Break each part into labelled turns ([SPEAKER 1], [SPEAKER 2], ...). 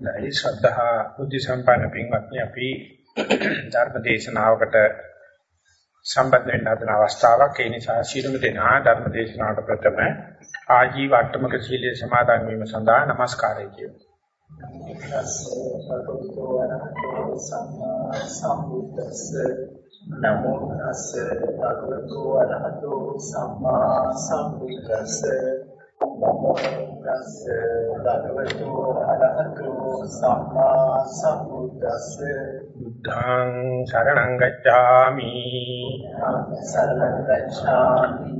[SPEAKER 1] දැයි ශ්‍රද්ධා බුද්ධ සම්පන්න පින්වත්නි අපි ධර්ම දේශනාවකට සම්බන්ධ වෙන්න හදන අවස්ථාවක් ඒ නිසා ශීලමු දෙනා ධර්ම දේශනාවට ප්‍රථම ආජීව අට්ටමක සීලයේ සමාදන් වීම සඳහා নমස්කාරය කියමු.
[SPEAKER 2] නමෝ තස්ස භගවතු වරහතෝ සම්මා සම්බුද්දස්ස නමෝ තස්ස භගවතු අරහතු සම්මා සම්බුද්දස්ස.
[SPEAKER 1] බුද්ධං සරණං ගච්ඡාමි.
[SPEAKER 2] සරණං ගච්ඡාමි.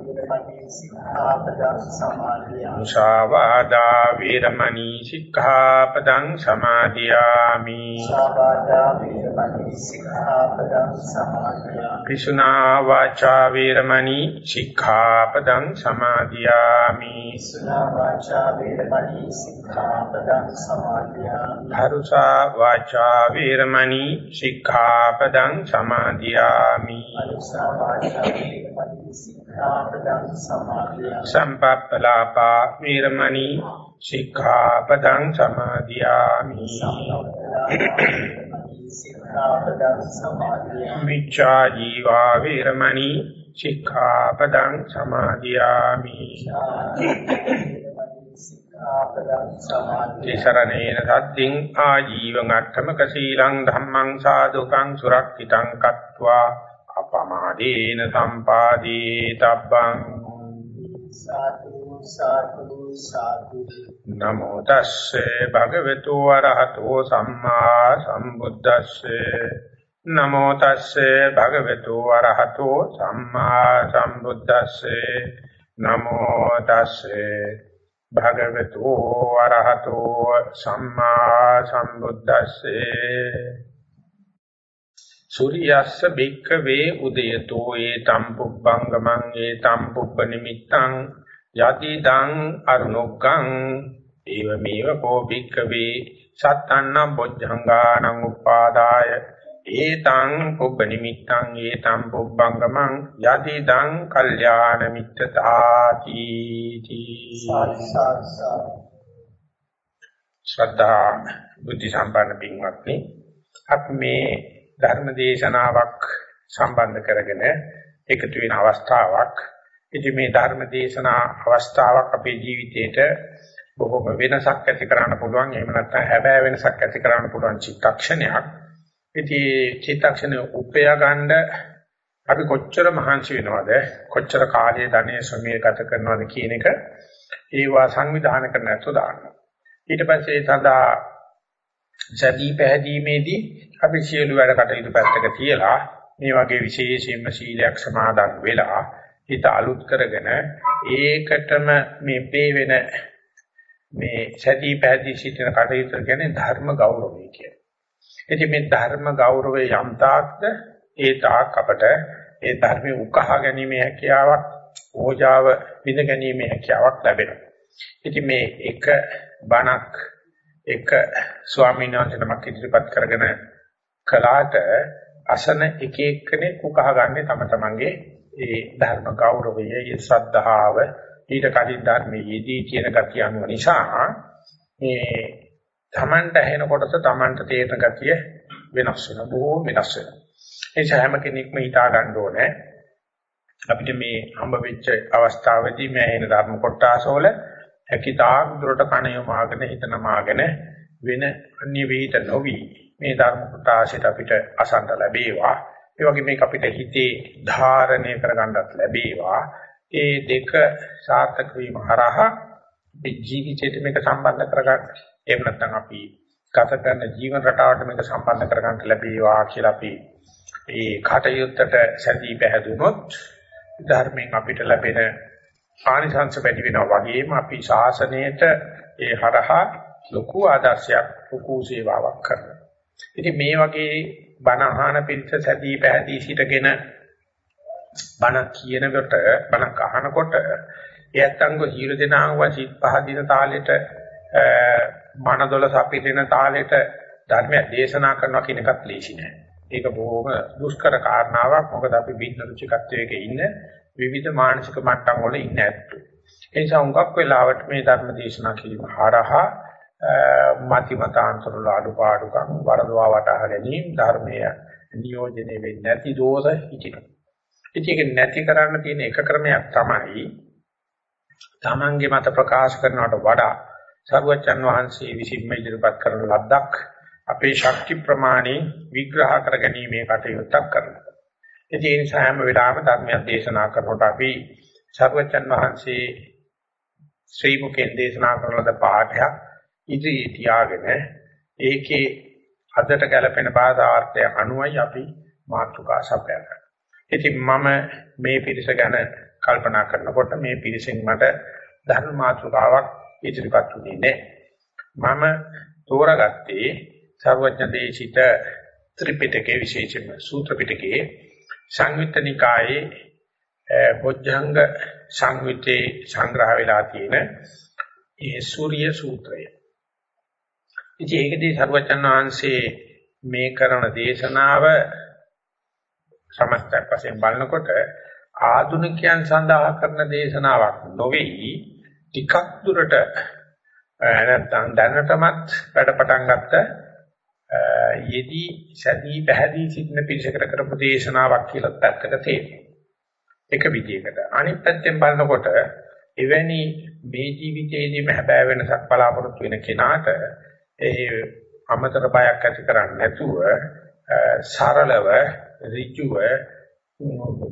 [SPEAKER 1] මුසාවාදා වේරමණී සික්ඛාපදං සමාදියාමි. පිසුනා වාචා වේරමණී සික්ඛාපදං සමාදියාමි. හරුසා වාචා වේරමණී සික්ඛාපදං සමාදියාමි සම්පප්පලාපා වේරමණී සික්ඛාපදං සමාදියාමි. මිච්ඡා ජීවා වේරමණී සික්ඛාපදං සමාදියාමි. තිසරණේන සද්දින් ආජීවං අට්ඨමක සීලං ධම්මං සාදුකං සුරක්ෂිතං කତ୍වා අපමාදේන සම්පාදී තබ්බං නමෝ තස්සේ භගවතු වරහතෝ සම්මා සම්බුද්දස්සේ. නමෝ තස්සේ භගවතු වරහතෝ සම්මා සම්බුද්දස්සේ. නමෝ තස්සේ භගවතු වරහතෝ සම්මා සම්බුද්දස්සේ සූර්යස්ස බික්කවේ උදයතෝ ඒතම් පුබ්බංගමං ඒතම් පුබ්බ නිමිත්තං යතිදං අරුණොක්කං ඒවමේව කෝ බික්කවේ සත්තන්නම් බොජ්ජංගානං උපාදාය. ඒතං පුබ්බ නිමිත්තං ඒතම් පුබ්බංගමං යතිදං කල්යාණ මිත්තතාති ශ්‍රද්ධා බුද්ධ සම්පන්න පින්වත්නි අපි මේ ධර්ම දේශනාවක් සම්බන්ධ කරගෙන එකතු වෙන අවස්ථාවක්. ඉතින් මේ ධර්ම දේශනා අවස්ථාවක් අපේ ජීවිතේට බොහොම වෙනසක් ඇති කරන්න පුළුවන්. එහෙම නැත්නම් හැබෑ වෙනසක් ඇති කරන්න පුළුවන් චිත්තක්ෂණයක්. ඉතින් චිත්තක්ෂණය උපය ගන්න අපි කොච්චර මහන්සි වෙනවද? කොච්චර කාලය ධනෙ ශ්‍රමය ගත කරනවද කියන එක ඒවා සංවිධානය කරන්න නැතුව දානවා. ඊට පස්සේ ඒ සඳහා සදී පැහැදීමේදී අපි සියලු වැඩ කටයුතු පැත්තක තියලා මේ වගේ විශේෂයෙන්ම සීලයක් සමාදන් වෙලා හිත අලුත් කරගෙන ඒකටම මේ පේ වෙන මේ සදී පැහැදී සිටින කටයුතු කියන්නේ ධර්ම ගෞරවය කියන්නේ. ඉතින් මේ ධර්ම ගෞරවය යම් තාක්ද ඒ තාක් අපට ඒ ධර්මයේ උකහා ගැනීමේ හැකියාවක් ඕජාව විඳ ගැනීමේ හැකියාවක් ලැබෙනවා. ඉතින් මේ එක බණක් එක ස්වාමීන් වහන්සේ නමක් ඉදිරිපත් කරගෙන කළාට අසන එක එක්කෙනෙක් උකහා ගන්න තම තමන්ගේ ඒ ධර්ම ගෞරවය, ඒ ශ්‍රද්ධාව, ඊට කලින් ධර්මයේදී කියන ගතිය අනුව නිසා මේ Tamanට ඇහෙන කොටස Tamanට තේරෙන ගතිය වෙනස් වෙනවා. බොහෝ වෙනස් වෙනවා. ඒ හැම කෙනෙක්ම හිතා ගන්න ඕනේ අපිට මේ හම්බ වෙච්ච අවස්ථාවේදී මේ එන ධර්ම කොටාසවල හැකිතාක් දුරට කණ යොමාගෙන හිතනමාගෙන වෙන අන්‍ය වේිත නොවි මේ ධර්ම කොටාසෙට අපිට අසන්න ලැබේවා ඒ වගේ මේක අපිට හිතේ ධාරණය කරගන්නත් ලැබේවා ඒ දෙක සාර්ථක වීම හරහා මේ ජීවිතයට මේක සම්බන්ධ කරගන්න එහෙම නැත්නම් අපි ගත කරන ජීවන රටාවට මේක සම්බන්ධ කරගන්න ලැබේවා කියලා අපි ඒ කටයුත්තට සැදී පැහැදුනොත් ධර්මයෙන් අපිට ලැබෙන ආනිසංස වැඩි වෙනවා වගේම අපි ශාසනයට ඒ හරහා ලොකු ආදර්ශයක් ලොකු සේවාවක් කරනවා. ඉතින් මේ වගේ බණ අහන පිළිස සැදී පැහැදී සිටගෙන බණ කියනකොට බණ අහනකොට එයත්ංග හිර දෙනාව සිත් පහ දින තාලෙට බණ දොලස අපි දෙන තාලෙට ධර්මය දේශනා කරනවා කියන එකත් ලේසි නෑ. ඒක බොහොම දුෂ්කර කාරණාවක්. මොකද අපි බින්න රුචිකත්වයක ඉන්න විවිධ මානසික මට්ටම් වල ඉන්න ඇත්තෝ. ඒ නිසා හුඟක් වෙලාවට මේ ධර්ම දේශනා කිරීම හරහා මති මතාන්තර වල අඩුපාඩුකම් වරදවා වටහා ගැනීම ධර්මයේ නියෝජනය වෙන්නේ නැති දෝෂ හිතිනවා. ඉතින් ඒක නැති කරන්න තියෙන එක ක්‍රමයක් තමයි තමන්ගේ මත ප්‍රකාශ කරනවට වඩා සර්වචන් වහන්සේ විසින්ම ඉදිරිපත් කරන ලද්දක් අපේ ශක්ති ප්‍රමාණය විග්‍රහ කර ගැනීමේ කටයුත්තක් කරනවා. ඒ නිසා හැම වෙලාවෙම ධර්මයක් දේශනා කරනකොට අපි සර්වචන් වහන්සේ ශ්‍රී මුකෙන් දේශනා කරන ලද පාඩයක් ඉදිරියේ තියාගෙන ඒකේ අදට ගැලපෙන භාෂාර්ථය අනුවයි අපි මාතෘකා සපයා ගන්න. ඉතින් මම මේ පිරිස ගැන කල්පනා කරනකොට මේ පිරිසෙන් මට ධර්ම මාතෘකාවක් ඉදිරිපත් වුණේ නැහැ. මම තෝරාගත්තේ සර්වඥ දේශිත ත්‍රිපිටකයේ විශේෂම සූත්‍ර පිටකයේ සංයුත්ත නිකායේ බොජ්ජංග සංයුත්තේ සංග්‍රහ වෙලා තියෙන ඒ සූර්ය සූත්‍රය. ඉතින් ඒකදී සර්වඥ වහන්සේ මේ කරන දේශනාව සමස්තයක් වශයෙන් බලනකොට ආධුනිකයන් සඳහා කරන දේශනාවක් නොවේයි ටිකක් දුරට නැත්නම් දැනටමත් වැඩ පටන් ගත්ත යෙදී සැදී පැහැදී සිටින පිරිසකට කරපු දේශනාවක් කියලා පැත්තක තියෙනවා. එක විදිහකට. අනිත් පැත්තෙන් බලනකොට එවැනි මේ ජීවිතයේදීම හැබෑ වෙනසක් බලාපොරොත්තු වෙන කෙනාට ඒ අමතර බයක් ඇති කරන්නේ නැතුව සරලව ඍජුව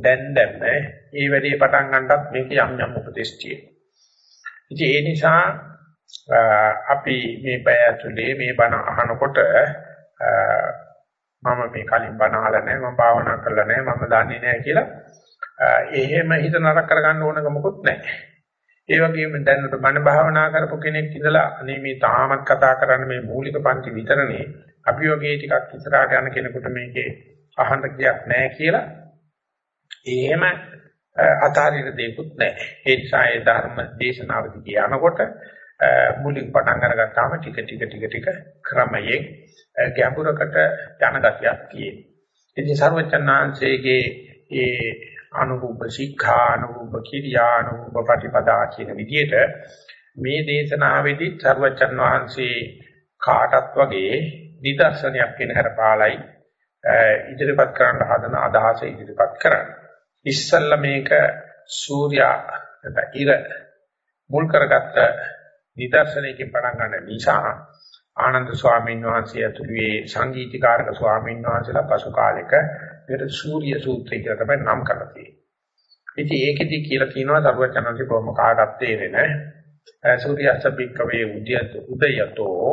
[SPEAKER 1] දැන් දැන් මේ වැඩේ පටන් ගන්නත් මේක යම් යම් උපදේශ තියෙනවා. ඉතින් ඒ නිසා අපි මේ පැය ඇතුලේ මේ බණ අහනකොට මම මේ කලින් බණ අහලා නැහැ මම භාවනා කරලා නැහැ මම දන්නේ නැහැ කියලා එහෙම හිත නරක කරගන්න ඕනක මොකුත් නැහැ. ඒ වගේම දැනට බණ භාවනා කරපු කෙනෙක් ඉඳලා අනේ මේ තාමත් කතා කරන්න මේ මූලික පන්ති විතරනේ අපි වගේ ටිකක් ඉස්සරහට යන කෙනෙකුට මේකේ අහන්න කියක් නැහැ කියලා එහෙම අතාරින දෙයක්වත් නැහැ. ඒ නිසා ඒ ධර්ම දේශනාවදී කියනකොට මුලින් පටන් අරගත්තාම ටික ටික ටික ටික ක්‍රමයෙන් ගැඹුරකට යන ගතියක් තියෙනවා. ඉතින් සර්වචන්නාංශයේ ඒ අනුභව ශික්ෂා අනුභව කිරියා අනුභව ප්‍රතිපදා කියන විදිහට මේ දේශනාවේදී සර්වචන් වහන්සේ කාටත් වගේ නිදර්ශනයක් වෙන හැරපාලයි ඉදිරිපත් කරන්න හදන අදහස ඉදිරිපත් කරන්නේ. ඉස්සල්ලා මේක සූර්යා ඉර මුල් කරගත්ත නිදර්ශනයකින් පටන් ගන්න නිසා ආනන්ද ස්වාමීන් වහන්සේ ඇතුළුවේ සංගීතීකාරක ස්වාමීන් වහන්සේලා පසු කාලෙක ඒකට සූර්ය සූත්‍රය කියලා තමයි නම් කරලා තියෙන්නේ. ඉතින් ඒකෙදි කියලා කියනවා සර්වචනන්සේ කොහොම කාටත් තේරෙන සූර්යස්තබ්බිකවේ උද්‍යත උදයතෝ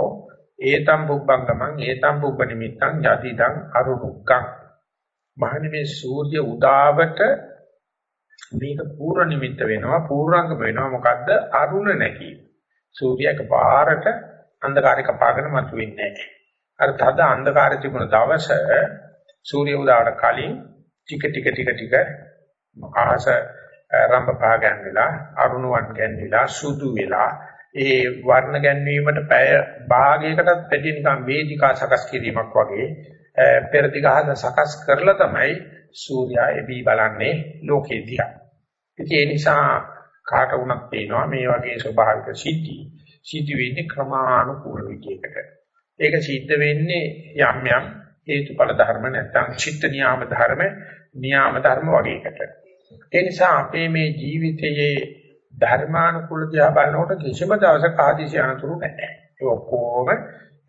[SPEAKER 1] ඒතම් බුබ්බංගමං ඒතම් බුබ්බ නිමිත්තං යතිදං අරුණුක්කං මහණෙනි මේ සූර්ය උදාවට මේක පූර්ව නිමිත්ත වෙනවා පූර්වාංගම වෙනවා. මොකද්ද? අරුණ නැකීම. සූර්යයක පාරට අන්ධකාරය කපාගෙන මතුවෙන්නේ නැහැ අර තද අන්ධකාරය තිබුණ දවස සූර්ය උදාවට කලින් ටික ටික ටික ටික ආහස රම්බ පහ ගැන්විලා අරුණුවන් ගැන්විලා සුදු වෙලා ඒ වර්ණ ගැන්වීමට පැය භාගයකටත් වැඩි නිකන් වේදිකා සකස් කිරීමක් වගේ පෙරදිගහන සකස් කරලා තමයි සූර්යා එබී බලන්නේ ලෝකේ දිහා. ඉතින් ඒ නිසා කාට වුණත් පේනවා මේ වගේ ස්වභාවික සිද්ධි සිද්ධ වෙන්නේ ක්‍රමානුකූල විදිහකට. ඒක සිද්ධ වෙන්නේ යම් යම් හේතුඵල ධර්ම නැත්නම් චිත්ත නියාම ධර්ම නියාම ධර්ම වගේකට. ඒ නිසා අපේ මේ ජීවිතයේ ධර්මානුකූල දිහා බලනකොට කිසිම දවසක ආදිශය අනතුරු නැහැ. ඒ ඔක්කොම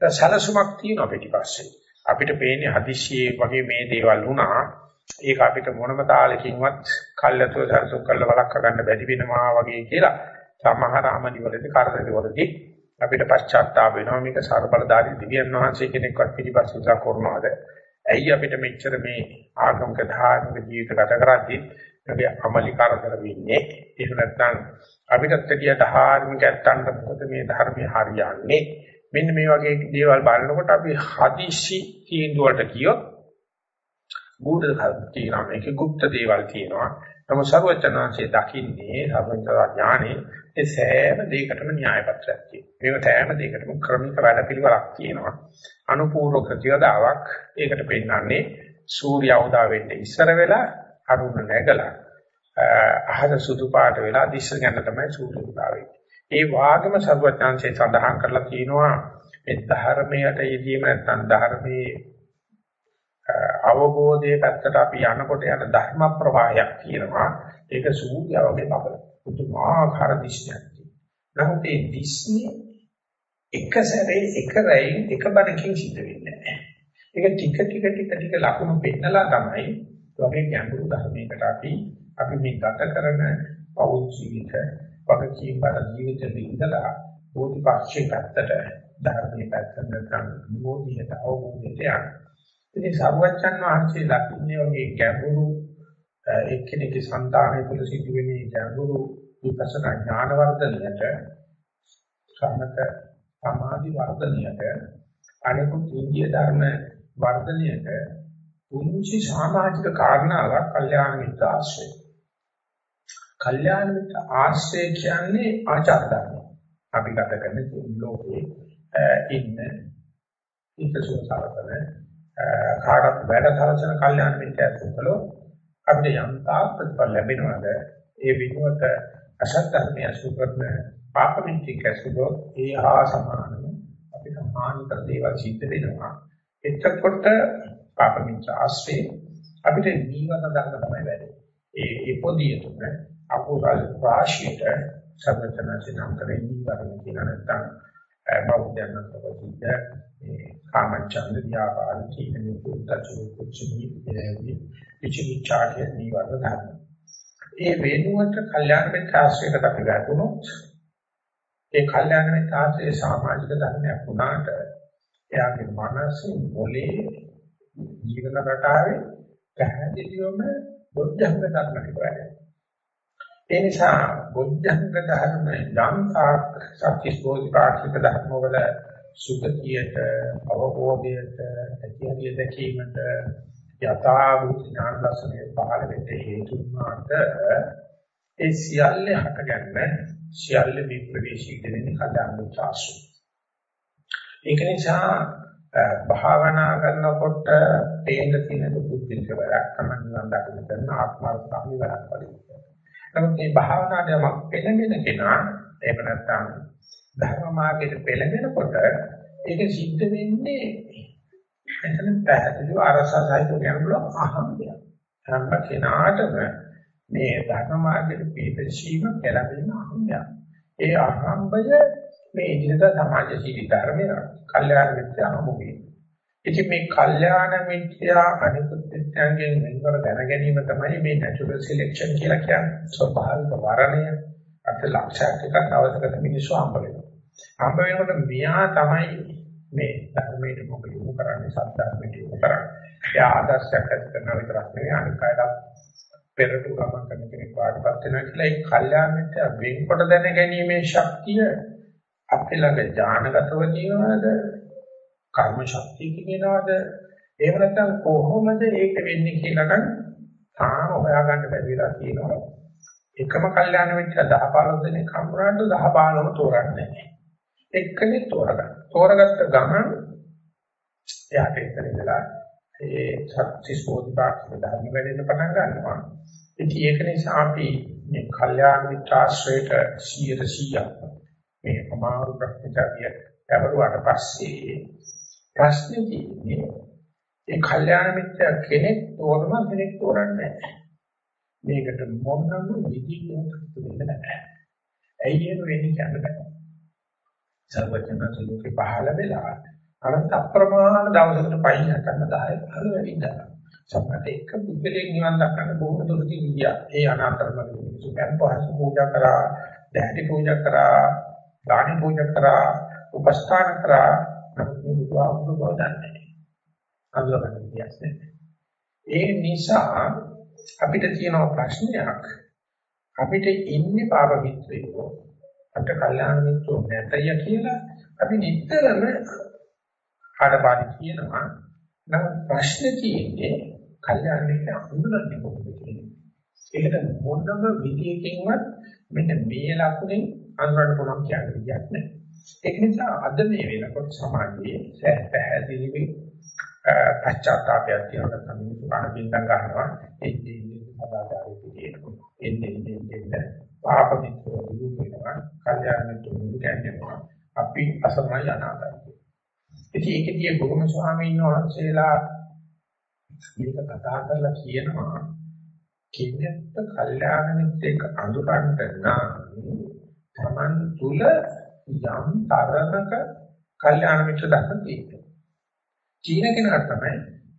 [SPEAKER 1] සලසුමක් තියෙනවා පිටිපස්සේ. අපිට පේන්නේ හදිස්සියේ වගේ මේ දේවල් වුණා. ඒක අපිට මොනම තාලකින්වත් කල්යතෝ සරසු කරලා වළක්ව ගන්න බැරි වෙනවා වගේ කියලා සමහර ආමනිවලදී කාර්යවලදී අපිට පශ්චාත්තාප වෙනවා. මේක සර්බලදාරි දිව්‍යන් වහන්සේ කෙනෙක්වත් පිළිපස්සුදා කරනවාද? ඇයි අපිට මෙච්චර මේ ආගමික ධාර්මික ජීවිත ගත කරද්දී අපි අමලිකාර කරවෙන්නේ? එහෙම නැත්නම් අපිටත් ඇටිය ධාර්මික ඇත්තන්ට මොකද මේ ධර්මයේ හරියන්නේ? මෙන්න මේ වගේ දේවල් බලනකොට අපි හදිසි තීන්දුව වලට කියොත් ගුඩ තියෙනවා. මේකේ গুপ্ত දේවල් තියෙනවා. තම සර්වචනාංශයේ දකින්නේ සර්වඥා ඥානේ ඒ සෑම දෙයකටම න්‍යාය පත්‍රයක් තියෙනවා. මේක සෑම දෙයකටම ක්‍රමික වැඩපිළිවෙලක් තියෙනවා. අනුපූර්ව ප්‍රතිවදාවක් ඒකට පෙන්නන්නේ සූර්ය උදා වෙන්නේ ඉස්සර වෙලා අරුණ නැගලා අහස සුදු පාට වෙලා දිශ ගන්න තමයි සූර්ය උදා වෙන්නේ. ඒ වාගම සර්වඥාන්සේ සඳහන් කරලා තියෙනවා මේ ධර්මයට යෙදීම නැත්නම් ධර්මයේ අවබෝධයේ පැත්තට අපි යනකොට යන ධර්ම ප්‍රවාහයක් කියනවා. ඒක සූර්ය වගේ බබල. පුදුමාකාර දිශයක් තියෙනවා. නමුත් ඒ දිස්නේ එක සැරේ එක රැයින් එක බණකින් සිද්ධ වෙන්නේ නැහැ. ඒක ටික ටික ටික ටික ලකුණු පෙන්නලා තමයි වගේ ගැඹුරු ධර්මයකට අපි අපි මේ ගත කරන පෞල් ජීවිත වගකීම් බර ජීවිතෙ ඉඳලා බෝධිපාක්ෂික පැත්තට ධර්මයේ පැත්තට නැත්නම් මොදියට අවබෝධයට යන. ඉතින් සර්වචන් වහන්සේ දකින්නේ වගේ ගැඹුරු එක්කෙනෙකුගේ సంతානය තුළ සිදුවෙන ගැඹුරු විපස්සනා ඥාන වර්ධනයට සම්මත සමාධි වර්ධනයට අනිකුත් ඉන්දිය ධර්ම වර්ධනයට පුංචි සමාජික කාරණාවක් කල්යාණ මිත්‍ර ආශ්‍රය. කල්යාණ මිත්‍ර ආශ්‍රය කියන්නේ ආචාර ධර්ම. අපි ගත කරන ලෝකේ ඉන්න ඉතසෝ සාරතන කාටත් වැඩ සලසන කල්යාණ මිත්‍ර සුකලෝ අපිට යම් තාක් ප්‍රතිඵල ලැබෙනවද? ඒ විනෝත අසත් ධර්මය අසුකරන පාපමිතික අසුකෝ ඒ හා සමානව අපිට හානිකර දේවල් සිද්ධ වෙනවා. එතකොට පාපමිච්ච ආශ්‍රේ අපිට නිවන ගන්න තමයි වැඩේ. ඒ ඒ පොදිය තුන අකුසල රාශියට සම්පතනසේ නම් කරේ නිවන කියන නැත්නම් බෞද්ධයන් ප්‍රතිද මේ කාමචන්ද ව්‍යාපාර කියන උත්තර කුච්චි විදේවි විචිකිච්ඡාගේ නිවන ධර්ම. ඒ වේනුවට කල්යාණ මිත්‍ර ආශ්‍රයකට අපි වැටුණොත් ඒ කල්යාණ මිත්‍ර ආශ්‍රයේ සමාජික ධර්මයක් වුණාට එයාගේ මනසේ මොලේ ජීවන රටාවේ පැහැදිලිවම බොද්ධංග ධර්ම ටික වැඩේ. ඒ නිසා බොද්ධංග ධර්ම යම් තාක් සත්‍ය ස්පෝතිපාක්ෂික ධර්ම වල සුද්ධියට අවබෝධයට ඇතිහැරිය දැකීමට යථා භූත ඥාන දර්ශනය පහළ වෙන්න හේතු වුණාට ඒ සියල්ල හටගන්න සියල්ල විප්‍රවේශී දෙන්නේ කඩන්න චාසු. ඒක නිසා භාවනා කරනකොට තේන්න තියෙන බුද්ධික වැඩක් තමයි නිවන් දකින්න කරන ආත්මාර්ථකාමි වැඩක් වගේ. නමුත් මේ භාවනාවේම පෙළඹෙන කෙනා එහෙම නැත්නම් ධර්ම මාර්ගයට පෙළඹෙනකොට ඒක සිද්ධ වෙන්නේ එතන පැහැදිලිව අරසසයිද කියන බල අහම්බය. හැම කෙනාටම මේ ධර්ම මාර්ගයේ පිළිපැසීම පෙළඹෙන අහම්බය. ඒ අහම්බය මේ ඉදිරියට සමාජශීලී ධර්මය කල්යාණ මිත්‍යාමුගේ. ඉතින් මේ කල්යාණ මිත්‍යා අනිකුත් මිත්‍යාංගෙන් වෙනකර දැන ගැනීම තමයි මේ නැචරල් සිලෙක්ෂන් කියලා කියන්නේ. ස්වභාවික වරණය අත ලක්ෂයක් එකක් දවසකට මිනිස්සු හම්බ වෙනවා. හම්බ වෙනකොට මෙයා තමයි මේ ධර්මයේ මොකද යොමු කරන්නේ සත්‍යයට යොමු කරන්නේ. ඒ ආදර්ශයක් ඇති කරන විතරක් නෙවෙයි අනිත් අයලා පෙරට ගමන් කරන කෙනෙක් වාටපත් වෙනවා කියලා ඒ කල්යාණයට වෙන්කොට දැන ගැනීමේ ශක්තිය අපේ ළඟ ඥානගතව තියෙනවද? කර්ම ශක්තිය කියනවාද? එහෙම නැත්නම් කොහොමද ඒක වෙන්නේ කියලා ගන්න තාම හොයාගන්න බැරි වෙලා තියෙනවා. එකම කල්යාණ මිත්‍ර 10 15 දෙනෙක් හම්බුනාට 10 15ම තෝරන්නේ නැහැ. එක්කෙනෙක් තෝරගන්න. තෝරගත්ත ගමන් එයාට එතන ඉඳලා ඒ සත්‍තිස් බෝධිපාක්ෂික ධර්ම වැඩෙන්න පටන් ගන්නවා. ඉතින් ඒක නිසා අපි මේ කල්යාණ මිත්‍රාශ්‍රයට 100% මේ අමාරු ප්‍රතිචාරිය ලැබුවාට පස්සේ ප්‍රශ්නේ තියෙන්නේ ඒ කල්යාණ මිත්‍ර කෙනෙක් තෝරන කෙනෙක් තෝරන්නේ මේකට මොනම විදිහකට වෙන්නේ නැහැ. ඇයි ඒක වෙන්නේ කියන්නේ? සර්වඥාන්සේ ලෝකේ පහළ වෙලා අර අප්‍රමාණ දවසකට පයින් හටන්න 10 15 වෙනිදා. සම්මත එක පුද්ගලයෙක් නිවන් දක්වන්න බොහොම දුරදී ගියා. ඒ අනාතරම මිනිස්සු දැන් පහස පූජා කරා, දැහැටි පූජා කරා, දානි පූජා කරා, උපස්ථාන කරා. බුදුහාමුදුරුවෝ දන්නේ. අඳුරගන්න විදියක් ඒ නිසා අපිට තියෙන ප්‍රශ්නයක් අපිට ඉන්නේ පාප මිත්‍රයෝ අපිට කල්යාණ මිත්‍රෝ නැතය කියලා අපි නිතරම ආඩපාඩි කියනවා නම් ප්‍රශ්නේ තියෙන්නේ කල්යාණ මිත්‍ර හඳුනන්නේ කොහොමද කියන්නේ? ඒකට මොනම විදියකින්වත් මෙන්න මේ ලකුණෙන් අඳුරන්න පුළුවන් කියන විදියක් නැහැ ඒක නිසා අද මේ වෙනකොට සමාජයේ පැහැදිලි පශ්චාත්තාපයක් තියෙනවා තමයි සුඛාන බින්දන් ගන්නවා. එන්නේ සදාචාරය පිළියෙන්න එන්නේ එන්නේ පාප මිත්‍රෝ දුරු වෙනවා. කල්යාණ මිත්‍රෝ දුරු කරනවා අපි අසමයි අනාගතයි ඉතින් ඒකදී ගුරුම ස්වාමීන් වහන්සේලා මේක කතා කරලා කියනවා. කෙනෙක්ට කල්යාණ මිත්‍රෙක් අඳුරන්න නම් Taman තුල යම් තරමක කල්යාණ මිත්‍ර ධර්ම තියෙනවා. චීන කෙනා තමයි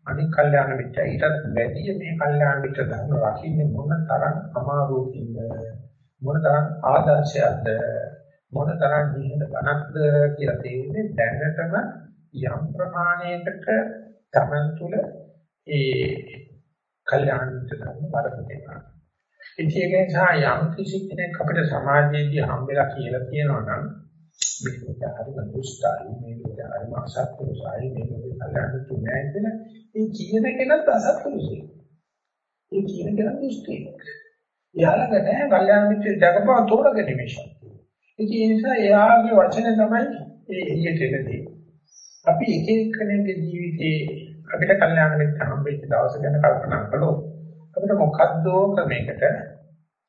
[SPEAKER 1] අනික් කල්යාණ මිත්‍ර ඊටත් වැඩි මේ කල්යාණ මිත්‍ර ධර්ම රකින්නේ මොන තරම් අමාරුකින්ද මොන තරම් ආදර්ශයක්ද මොන තරම් දිහන බණක්ද කියලා තේරෙන්නේ දැනටම යම් ප්‍රමාණයකට තමන් තුළ ඒ කල්යාණ මිත්‍ර ධර්ම වරදිනවා. ඉතින් ඒක නිසා යම් කිසි කෙනෙක් අපිට සමාජයේදී හම්බෙලා කියලා කියනවා නම් මේක හරි දුෂ්ටයි මේක හරි මාසත්පුරුසයි මේක කල්ලාන්න තුනයි කියලා ඒ කියන කෙනත් අසත්පුරුසයි ඒ කියන කෙනා දුෂ්ටෙක් එයාලඟ නැහැ කල්යාණ මිත්‍ර ජගපා තෝරගෙන මේ ශක්තිය. ඒ නිසා එයාගේ වචන තමයි ඒ එළියට එන්නේ අපි එක එක්කෙනෙකුගේ ජීවිතේ අපිට කල්යාණ මිත්‍ර හම්බෙච්ච දවස ගැන කල්පනා කළොත් අපිට මොකද්දෝ ක්‍රමයකට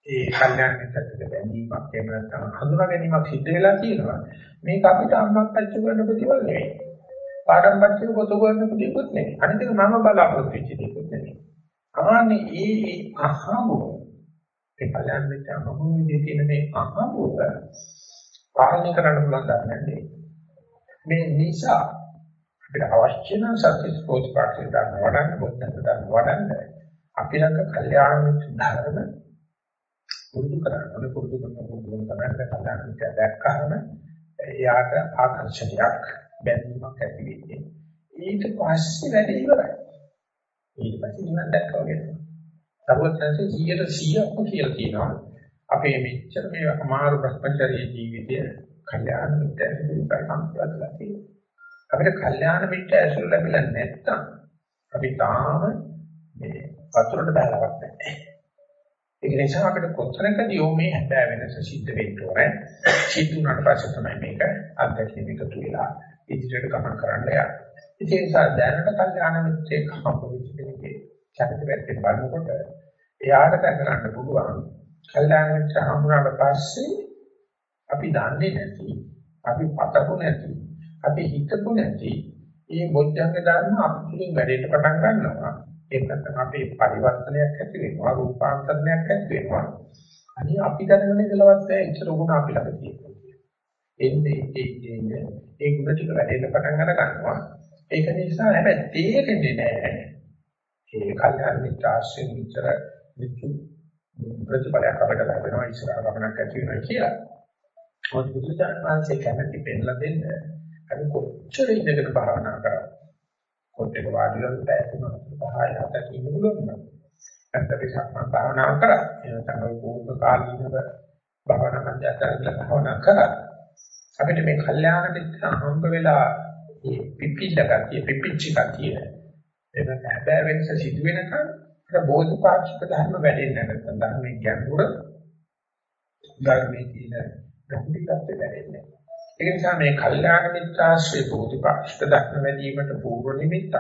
[SPEAKER 1] ඒ කල්යාණ මිත්‍රත්වයට බැඳීමක් එහෙම නැත්නම් හඳුනා ගැනීමක් සිද්ධ වෙලා තියෙනවා. මේක අපිට අම්මක් පච්ච කරන ප්‍රතිවල් නෙවෙයි. පාඩම් පච්ච පොත කරන ප්‍රතිපත් නෙවෙයි. අනිත් එක මම බලාපොරොත්තු වෙච්ච දෙයක් නෙවෙයි. අමාන්නේ ඒ අහමෝ ඒ කල්යාණ මිත්‍රම මොනවද තියෙන මේ අහමෝ පාලනය කරන්න පුළුවන් ධර්මයන්නේ. මේ නිසා අපිට අවශ්‍ය නම් සත්‍ය ස්පෝර්ට්ස් පාක්ෂික ධර්ම වඩන්න, බුද්ධ ධර්ම වඩන්න අපි ළඟ කල්යාණ මිත්‍ර ධර්ම පුරුදු කරන්න පුරුදු කරන පුරුදු කරන කතාන්ත දැක්කහම එයාට ආකර්ෂණයක් බැඳීමක් ඇති වෙන්නේ. ඊට පස්සේ වැඩ ඉවරයි. ඊට පස්සේ නිවන් දැක්කා වගේ සර්වඥාන්සේ 100%ක්ම කියලා තියෙනවා අපේ මෙච්චර මේ අමාරු භ්‍රමචර්ය ජීවිතය කල්යාණ මිත්‍ර ඇසුරෙන් සම්පූර්ණලා තියෙනවා. අපිට කල්යාණ මිත්‍ර ඇසුර ලැබිලා නැත්තම් අපි තාම මේ වතුරට බහලවක් නැහැ. ඒක නිසා අපිට කොතරකදී මේ හැබෑ වෙනස සිද්ධ වෙන්න ඕනේ. සිද්ධ වුණාට පස්සේ තමයි මේක අත්දැකීම් එකතු වෙලා ඉදිරියට ගමන් කරන්න යන්නේ. ඒ නිසා දැනට කල්යාණ මිත්‍රෙක් හම්බ වෙච්ච කෙනෙක්ගේ චරිත පැත්තෙන් බලනකොට එයාට දැනගන්න පුළුවන් කල්යාණ මිත්‍ර හම්බුනාට පස්සේ අපි දන්නේ නැති, අපි පතපු නැති, අපි හිතපු නැති මේ බොද්ධංග ධර්ම අපිට වැඩේට පටන් ගන්නවා. ඒක නැත්නම් අපේ පරිවර්තනයක් ඇති වෙනවා රූපාන්තරණයක් ඇති වෙනවා. අනිත් අපි දැනගෙන ඉඳලවත් බෑ ඉතර ගුණ අපි ළඟ තියෙනවා එන්නේ එන්නේ ඒ ගුණ ටික වැඩෙන්න පටන් අර ගන්නවා. ඒක නිසා හැබැයි තේරෙන්නේ නෑ ඒ කල්යාණ මිත්‍ර ආශ්‍රය මිත්‍ර විචු ප්‍රතිපලයක් අපිට ලැබෙනවා ඉස්සරහ ගමනක් ඇති වෙනවා කියලා. මොකද බුදුසසුන වහන්සේ කැමති පෙන්ලා දෙන්න. අපි කොච්චර ඉඳගෙන භාවනා කරා කොටේක වාඩිලා පැය තුනක් පහයි හතක් ඉන්න පුළුවන් නම් නැත්නම් සක්මන් භාවනාව කරා. එහෙනම් තමයි පූර්ව කාලීනව භාවනා මධ්‍යස්ථානවල භාවනා කරා. අපිට මේ කල්යාණ මිත්‍ර හම්බ වෙලා මේ පිපිච්ච ගතිය පිපිච්ච ගතිය එතන හැබෑ වෙනස සිදු වෙනකන් අර බෝධිපාක්ෂික ධර්ම වැඩෙන්නේ නැත්නම් ධර්මයේ ගැඹුර ධර්මයේ තියෙන ගැඹුරිකත්වය වැඩෙන්නේ ඒ නිසා මේ කල්යාණ මිත්‍රාශ්‍රේ බෝධිපාක්ෂික ධර්ම වැඩිවීමට පූර්ව නිමිත්තක්.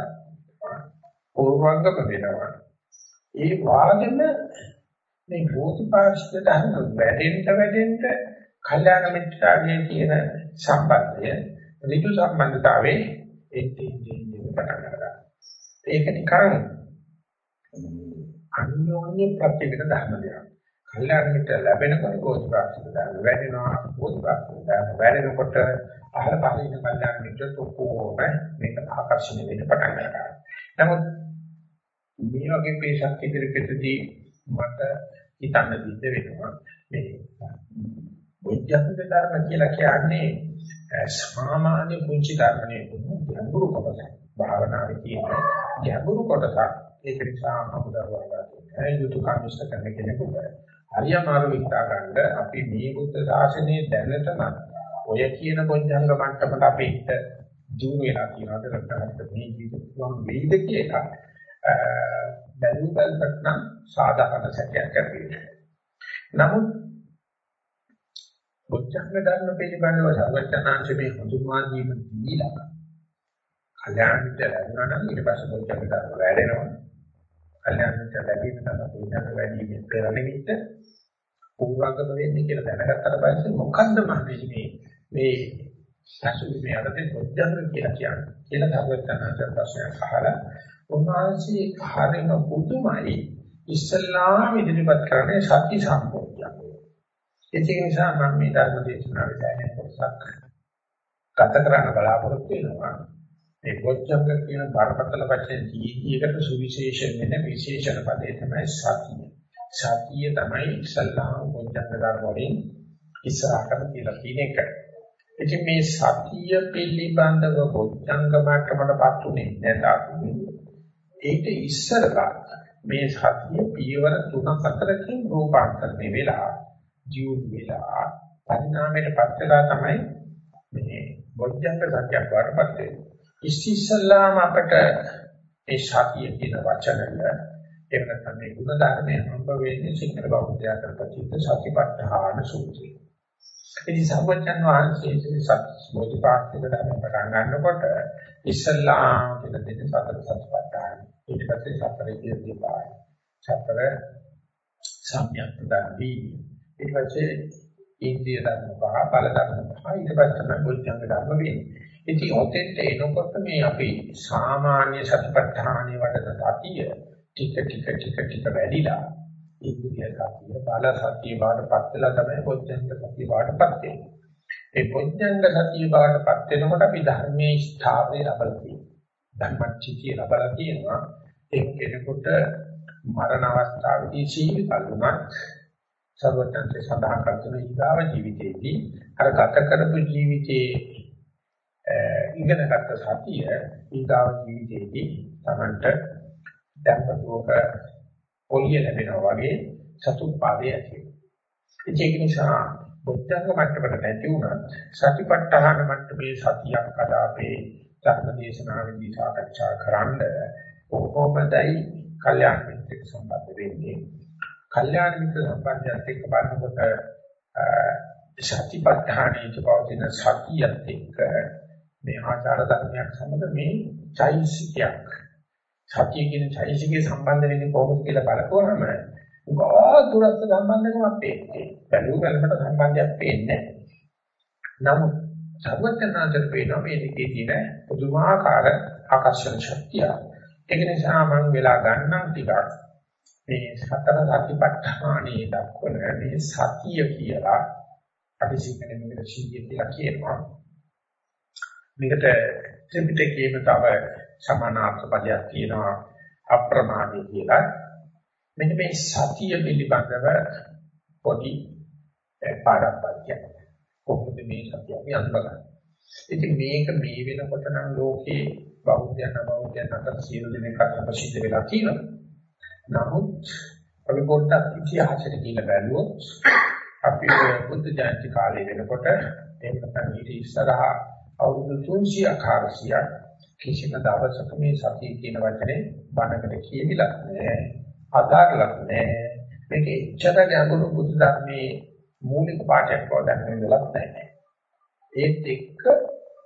[SPEAKER 1] පූර්වංගම වෙනවා. ඒ වාගෙම මේ භූතිපාක්ෂික ධර්ම වැඩෙන්න වැඩෙන්න කල්යාණ මිත්‍රාගේ තියෙන සම්බන්ධය ඍතු සම්බන්ධතාවයේ එන්නේ එන්නේ පටන් ගන්නවා. ඒක නිකන් අන්‍යෝන්‍ය ප්‍රතිවිද ධර්ම දෙයක්. කල්යාණ මිත්‍ර ලැබෙනකොට භූතිපාක්ෂික ධර්ම වැඩෙනවා. භූතිපාක්ෂික ධර්ම වැඩෙනකොට අහල පහින කල්යාණ මිත්‍ර තොපෝම මේක ආකර්ෂණය වෙන්න පටන් ගන්නවා. නමුත් මේ වගේ පේශක් ඉදිරිපිටදී මට හිතන්න දිද්ද වෙනවා මේ බුද්ධත්ව ධර්ම කියලා කියන්නේ සාමාන්‍ය පුංචි ධර්මනේ ගැඹුරු කොටසක් භාවනාවේ තියෙන ගැඹුරු කොටසක් ඒක නිසා අමුදරුවා යුතු කමිෂ්ඨ කරන කෙනෙකුට හරියමාරු විස්තර ගන්න අපි මේ බුද්ධ ශාසනයේ දැනටම ඔය කියන පොඥංග මට්ටමට අපි හිත දිනු වෙලා කියනවාද නැත්නම් මේ ජීවිතම් වෙයිද කියලා බැලුවල්කට නම් සාධාරණ සැකයක් ඇති නමුත් බොච්චංග ධර්ම පිළිබඳව සර්වඥාන්සේ මේ හඳුන්වා දීම දීලා කල්‍යාණිත ලැබුණා නම් ඊට පස්සේ බොච්චංග ධර්ම වැඩෙනවා. කල්‍යාණිත ලැබීම තමයි බොච්චංග වැඩිමේ පෙරනිමිත්ත පූර්වංගම වෙන්නේ කියලා දැනගත්තට පස්සේ මොකද්ද මම මේ මේ සසුවි මේ අරතේ බොච්චංග කියලා කියන්නේ කියලා සර්වඥාන්සේ ප්‍රශ්නයක් අහලා උන්වහන්සේ හරිම පුදුමයි ඉස්ලාම ඉදිරිපත් කරන්නේ සත්‍ය සම්පෝඥය. ඒක නිසා මම මේ ධර්ම දේශනාවේ දැනෙන කොටසක් ගත කරන්න බලාපොරොත්තු වෙනවා. මේ පොච්චංග කියන බරපතල වචන දීීකට සුවිශේෂ වෙන විශේෂණ පදේ තමයි සතිය. සතිය තමයි ඉස්ලාම පොච්චංග ධර්ම වලින් ඉස්සරහට කියලා තියෙන එක. ඉතින් මේ සතිය පිළිබඳව පොච්චංග මට්ටමටපත් උනේ නැත්නම් ඒක ඉස්සරලා මේ සතිය පියවර තුනක් අතරකින් රූපාන්තරණය වෙලා ජීවු වෙලා පරිණාමයටපත් වෙලා තමයි මේ බොජ්ජංග සත්‍යයක් වඩපත් වෙන්නේ. ඉස්සෙල්ලාම අපට මේ සතිය කියන වචනය එහෙම නැත්නම් මේ ගුණ ධර්මයේ හම්බ වෙන්නේ සිංහල බෞද්ධයාට ප්‍රතිද සතිපට්ඨාන සූත්‍රය. ඉතින් සර්වඥන් වහන්සේ සත්‍ය බෝධිපාක්ෂික ධර්ම පටන් ගන්නකොට ඉස්සල්ලාම කියන දෙක සතර සතිපට්ඨාන. ඊට පස්සේ සතර ඉතිරිපාය. සතර සම්‍යක් ප්‍රදානදී. ඊට පස්සේ ඉන්ද්‍රිය ධර්ම පහ බල ධර්ම පහ ඊට පස්සේ තමයි බොද්ධංග ධර්ම වෙන්නේ. ඉතින් ඔතෙන්ට එනකොට මේ අපි සාමාන්‍ය සතිපට්ඨානයේ වඩන සතිය ටික ටික ටික ටික වැඩිලා ඉන්ද්‍රිය සතිය බල සතිය බාටපත් වෙලා තමයි බොද්ධංග සතිය බාටපත් වෙන්නේ. ඒ බොද්ධංග සතිය බාටපත් වෙනකොට අපි ධර්මයේ ස්ථාවරය ලබලා තියෙනවා. ධර්මචිතිය ලබලා තියෙනවා. ඒ කෙනෙකුට මරණ අවස්ථාවේදී සීල කල්ුණත් සර්වඥන්සේ සඳහන් කරන ඊගාව ජීවිතයේදී අර ගත කරපු ජීවිතයේ ඉගෙනගත්ත සතිය ඊගාව ජීවිතයේදී Tamanට දැක්වතුක ඔලිය ලැබෙනවා වගේ සතුටුපාදේ ඇති වෙනවා. ඒක නිසා බුද්ධංග මට්ටමට නැති වුණත් සතිපට්ඨාන මට්ටමේ සතියක් අදාපේ ධර්මදේශනාවේදී සාකච්ඡා කරන්න කොහොමදයි කල්යාණ මිත්‍ර සම්බන්ධ වෙන්නේ කල්යාණ මිත්‍ර සම්බන්ධයත් එක්ක බලනකොට සතිපට්ඨානයේ පවතින සතියත් එක්ක මේ ආචාර ධර්මයක් සමග මේ චෛසිකයක් සතිය කියන චෛසිකයේ සම්බන්ධ වෙන්නේ කොහොමද කියලා බලපුවහම උගා දුරස්ත සම්බන්ධකමක් පේන්නේ. බැලු බැලමට සම්බන්ධයක් පේන්නේ නමුත් සර්වඥාන්තර පේනවා මේ දෙකේ තියෙන පුදුමාකාර ආකර්ෂණ ශක්තිය. ඒක නිසා මම වෙලා ගන්නම් ටිකක් මේ සතර සතිපට්ඨානයේ දක්වන මේ සතිය කියලා අපි සිංහලෙන් මේකට සීය කියලා කියනවා. මේකට ත්‍රිපිටකයේම තව සමානාර්ථ පදයක් තියෙනවා අප්‍රමාදී කියලා. මෙන්න මේ සතිය පිළිබඳව පොඩි පාඩම්පත්යක්. කොහොමද මේ සතිය අපි අඳුරගන්නේ? ඉතින් මේක මේ වෙනකොට නම් ලෝකේ බෞද්ධයන් බෞද්ධයන් අතර සියලු දෙනෙක් අතර ප්‍රසිද්ධ වෙලා තියෙනවා. නමුත් අපි පොඩ්ඩක් ඉතිහාසෙට ගිහිල්ලා බැලුවොත් අපි බුද්ධ ජයන්ති කාලේ වෙනකොට එහෙම නැත්නම් ඊට ඉස්සරහා අවුරුදු 300 400 කිසිම දවසක මේ සතිය කියන වචනේ බණකට කියවිලා නැහැ. අදාළක් නැහැ. මේක එච්චර ගැඹුරු බුදු ධර්මයේ මූලික පාඩයක් බව දැනගෙන ඉඳලත් නැහැ. ඒත් එක්ක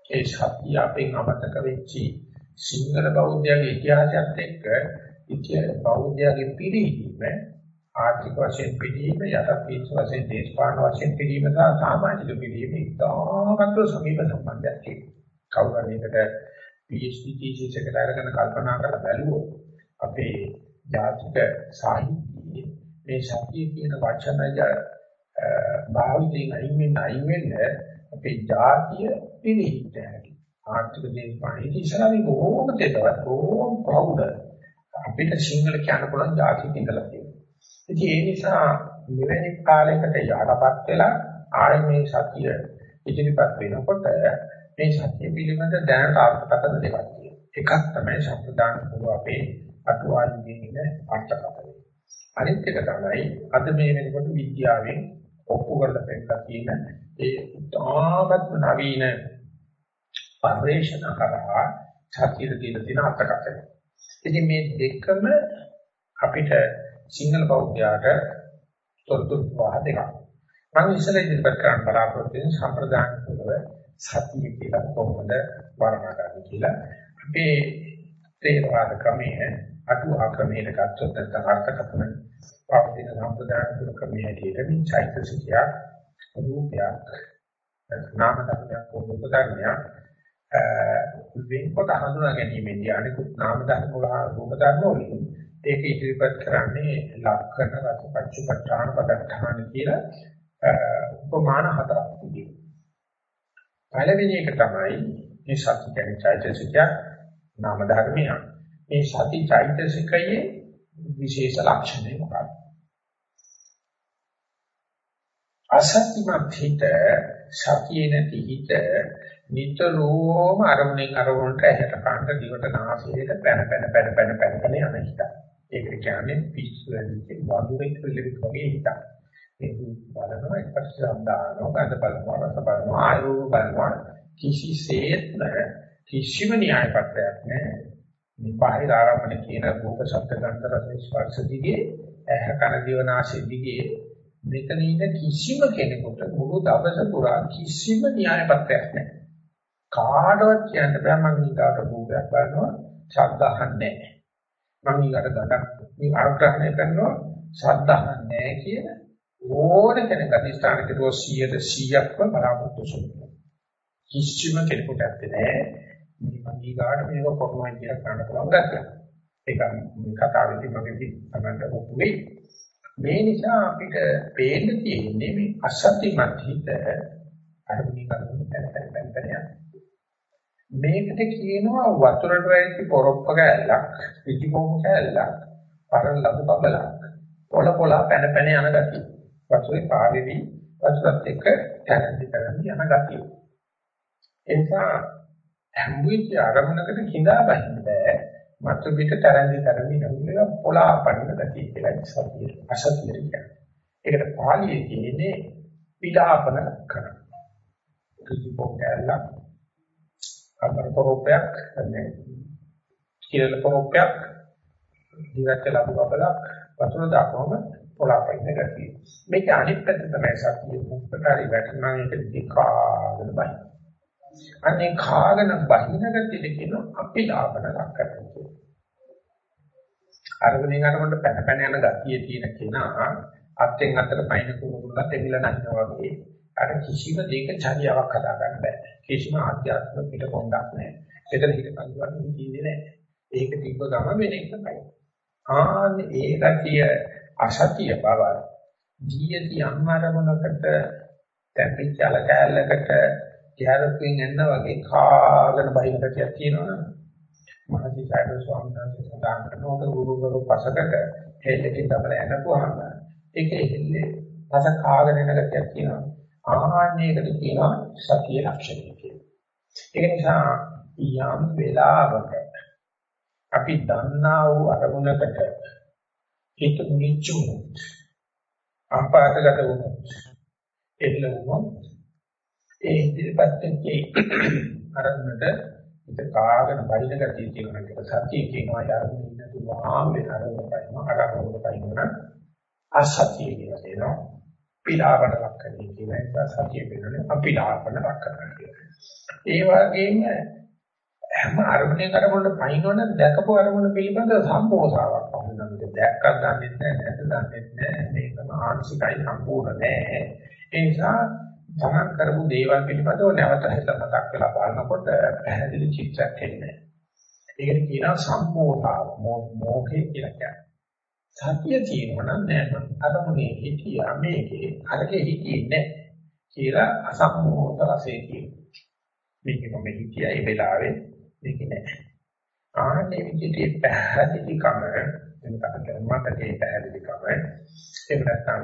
[SPEAKER 1] ඒ සතිය අපෙන් අමතක වෙච්චි සිංහල බෞද්ධයාගේ ඉතිහාසයත් එක්ක ඉතිහාස බෞද්ධයාගේ පිළිහිම ආර්ථික වශයෙන් පිළිහිම යටත් පිළිස වශයෙන් දේශපාලන වශයෙන් පිළිහිම සහ සමාජික පිළිහිම ඉතාමත් සමීප සම්බන්ධයක් තියෙනවා. කවුරු හරි එකට PhD thesis එකට අරගෙන කල්පනා කරලා බැලුවොත් අපේ ජාතික සාහිත්‍යයේ මේ සතිය කියන වචනය භාවිතයෙන් අයින් වෙන්න අයින් වෙන්න අපේ ජාතිය පිළිහිට ආර්ථික දේශපාලන ඉස්සරහින් බොහෝම දෙයක් බොහෝම ප්‍රෞඩ අපිට සිංහල කියන්න පුළුවන් ජාතික ඉඳලා තියෙනවා. ඉතින් ඒ නිසා මෙවැනි කාලයකට යඩපත් වෙලා ආය මේ සතිය ඉදිරිපත් වෙනකොට මේ සතිය පිළිබඳ දැනට අර්ථකථන දෙකක් තියෙනවා. එකක් තමයි සම්ප්‍රදාන පොළොව අපේ අටුවාලියේ ඉන්න අර්ථකථනය. අනිත් එක තමයි අද මේ වෙනකොට විද්‍යාවෙන් ඔප්පු කරලා පෙන්නලා තියෙන ඒ උදාමත් නවීන පරිශ්‍රණ කරා සතිය දීලා තියෙන අර්ථකථනය. ඉතින් මේ දෙකම අපිට සිංහල බෞද්ධයාට තොරතුරු වහ දෙකක්. මම ඉස්සර ඉදිරිපත් කරන්න බලාපොරොත්තු වෙන සම්ප්‍රදාන පොළොව සතිය කියලා කොහොමද වර්ණනා කරන්නේ කියලා අපේ තේරවාද ක්‍රමයේ අටුවා ක්‍රමයේ ගත්තොත් නැත්නම් අර්ථකථන පවතින සම්ප්‍රදාන පොළොව ක්‍රමයේ හැටියට මේ චෛතසිකය රූපයක් නාම ධර්මයක් රූප ධර්මයක් වෙන්කොට හඳුනා ගැනීමෙන්දී අනිකුත් නාම ධර්ම වල රූප ධර්ම වලින් ඒක ඉදිරිපත් කරන්නේ ලක්ෂණ රස පච්චපට්ඨාන පදඨාන කියලා උපමාන හතරක් තිබෙනවා. පළවෙනි එක තමයි මේ සති කියන්නේ චෛතසිකය නාම ධර්මයක්. මේ සති චෛතසිකයේ විශේෂ ලක්ෂණය මොකක්ද? අසත්‍යමත් හිත සතියේ නැති හිත නිතරම අරමුණෙන් අරමුණට ඇහැට කනට දිවට නාසයට පැන පැන පැන පැන පැන පැන යන හිත. ඒක කියන්නේ පිස්සු ඇවිත් වඳුරෙක් පිළිවිත් වගේ හිත. මේ බලනවා ඉපස්ස සම්දානෝ ගඳ බලනවා රස බලනවා ආයෝ බලනවා කිසිසේත් කිසිම න්‍යාය පත්‍රයක් නැහැ. මේ බාහිර ආරම්භන කියන රූප ශබ්ද ගන්ධ රස ස්පර්ශ දිගේ ඇහැ කන දිව නාසය දිගේ මෙතන ඉන්න කිසිම කෙනෙකුට මුළු දවස පුරා කිසිම න්‍යාය පත්‍රයක් නැහැ. කාටවත් කියන්න බෑ මම ඊගාට භූතයක් බලනවා ශබ්ද අහන්නේ නැහැ. මම ඊගාට ගඳක් මේ අර්ථහණය කරනවා ශබ්ද අහන්නේ නැහැ කියන ඕන කෙනෙක් අධිෂ්ඨාන කරුවෝ 100%ක්ම බලාපොරොත්තු වෙනවා. කිසිම කෙනෙකුට ඇත්තේ නැහැ. මේ මම ඊගාට මේක කරනවා කියලා කරන්න පුළුවන් ගැටයක්. ඒක මේ කතාවේදී මගේ තමයි ඔප්පු වෙයි. මේ නිසා අපිට පේන්න තියෙන්නේ මේ අසත්‍යමත් හිත අරමුණින් අරමුණ පැන පැන පැන පැන යනවා. මේකට කියනවා වතුරට වැටි පොරොප්ප කෑල්ලක්, පිටිකොම් කෑල්ලක්, පරණ ලබු බබලක්, පොළ පොළ පැන පැන යන ගතිය. වතුරේ පාවෙවි වතුරත් එක්ක තැන්දි තරන්දි යන ගතිය. ඒ නිසා හැම්බුච්ච අරමුණකට කිඳා බහින්න බෑ. මතු පිට තරන්දි තරන්දි නමුල පොළාපන්න ගතිය කියලා සතිය අසතිය කියන්නේ. ඒකට පාළියේ කියන්නේ විලාපන කරන. කිසිපොක් කෑල්ලක් අතර පොරොප්පයක් මේ කියලා පොරොප්පයක් දිවට ලබු බබලක් වතුර දාපුවම පොළාපයින් ගතිය. මේක අනිත් පැත්ත තමයි සතිය මුක්තරි වැටෙනා එක දිකාගෙන බයි. අනේ කාගෙන බහින ගතියද කියන අපි ලාභන ලක්කරන්නේ. අරගෙන යනකොට පැන පැන යන ගතිය තියෙන කෙනා අත්ෙන් අතට පයින් කුරුල්ලත් එමිලා නැන්නවා වගේ අර කිසිම දෙයක චර්යාවක් හදා ගන්න බෑ. කිසිම ආධ්‍යාත්මික පිට පොණ්ඩක් නැහැ. ඒතර හිතපන් ගන්න ඉන්නේ නැහැ. ඒක තිබ්බ ගම වෙන එකයි. ආන්න ඒ ගතිය අසතිය බව දීයති අම්මාරමනකට තැපිච්චල කැලලකට කියරකින් එන්න වගේ කාගෙන බහින කතියක් තියෙනවනේ. මහජී සායර ස්වාමීන් වහන්සේ සඳහන් කරනවා ගුරුවරු පසකට හෙල්ලකින් තමයි යනකොහම ඒක හෙල්ලේ පස කාගෙන එන ගතියක් තියෙනවා. ආහාරණයකට කියනවා සතිය ලක්ෂණය කියලා. ඒක නිසා යම් වෙලාවක අපි දන්නා වූ අරමුණකට හිත නිච්චුනොත් අපාතගත වුණොත් එල්ල වුණොත් ඒ ඉදිරිපත් වෙච්ච අරමුණට හිත කාගෙන බයින ගතිය කියන එක සතිය කියනවා. යන්නේ නැති වහාම වෙන අරමුණක් පයින්නවා අරමුණක් පයින්නවා අසතිය කියලා දෙනවා. පිලාපන ලක්ෂණය කියන එක. සතිය පිළිබඳ අපිලාපන ලක්ෂණ කියනවා. ඒ වගේම හැම අරමුණේ අරමුණට පයින්නවනම් දැකපු අරමුණ පිළිබඳ සම්පෝසාවක් වුණා. දැක්කක් දන්නේ නැහැ, නැත්නම් දන්නේ නැහැ. මේක මානසිකයි සම්පූර්ණ නැහැ. ඒ නිසා තමන් කරපු දේවල් පිළිබඳව නැවත හිත මතක් වෙලා බලනකොට පැහැදිලි චිත්තයක් එන්නේ. ඒකට කියනවා සම්මෝහාව, මෝහය කියලා කියන්නේ. සතිය තියෙනවා නම් නෑ මම අරමුණේ හිටියා මේකේ අරකේ හිටියේ නෑ කියලා අසම්මෝහත රසයේ තියෙනවා. මේක මම හිතියා ඒ වෙලාවේ මේක නෑ. ආන්නේ විදිහට පැහැදිලිකම එතන මතකේ පැහැදිලිකම එහෙම නැත්නම්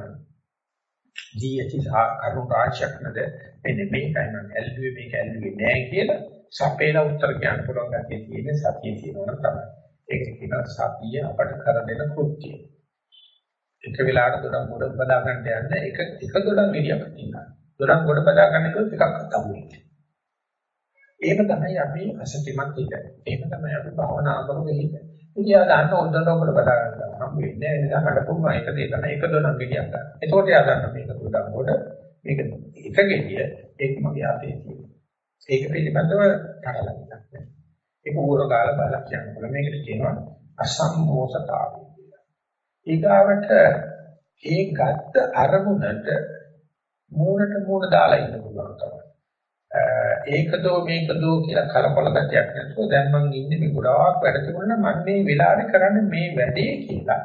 [SPEAKER 1] ජීවිතය සහ කරුණ රාශියක් නේද මෙන්න මේකයි මම ඇල්ලුවේ මේක ඇල්ලුවේ නෑ කියලා සපේලා උත්තර කියන්න පුළුවන් ගැතිය තියෙන සතිය තියෙනවා තමයි. ඒක කියනවා සතිය අපට කරදෙන කෘත්‍යය. එක වෙලාවකට දොඩම් ගොඩ බදා ගන්න යන්න එක එක දොඩම් ගෙඩියක් තියෙනවා. දොඩම් ගොඩ බදා ගන්න කිව්වොත් එකක් අතමුනේ. ඒක තමයි අපි අසතිමත් හිත. ඒක තමයි අපි භවනා කරපු හිත. ඉතින් ආ ගන්න හොඳට ඔබට බදා ගන්න හම් වෙන්නේ නැහැ. එනිසා හඩපුවා එක දේ තමයි එක දොඩම් ගෙඩියක් ගන්න. එතකොට යා ගන්න මේක දොඩම් ගොඩ මේක එක ගෙඩිය ඒක මගේ අතේ තියෙනවා. ඒක පිළිබඳව තරලක් නැහැ. ඒක උගුර ගාලා බලලා කියන්න පුළුවන්. මේකට කියනවා අසම්මෝසතාවය කියලා. ඊගාවට ඒ ගත්ත අරමුණට මූණට මූණ දාලා ඉන්න පුළුවන් තමයි. ඒකදෝ මේකදෝ කියලා කලකොල ගැටයක් නැතුව දැන් මං ඉන්නේ මේ ගොඩාක් වැඩ තිබුණා මම මේ වෙලාවේ කරන්නේ මේ වැඩේ කියලා.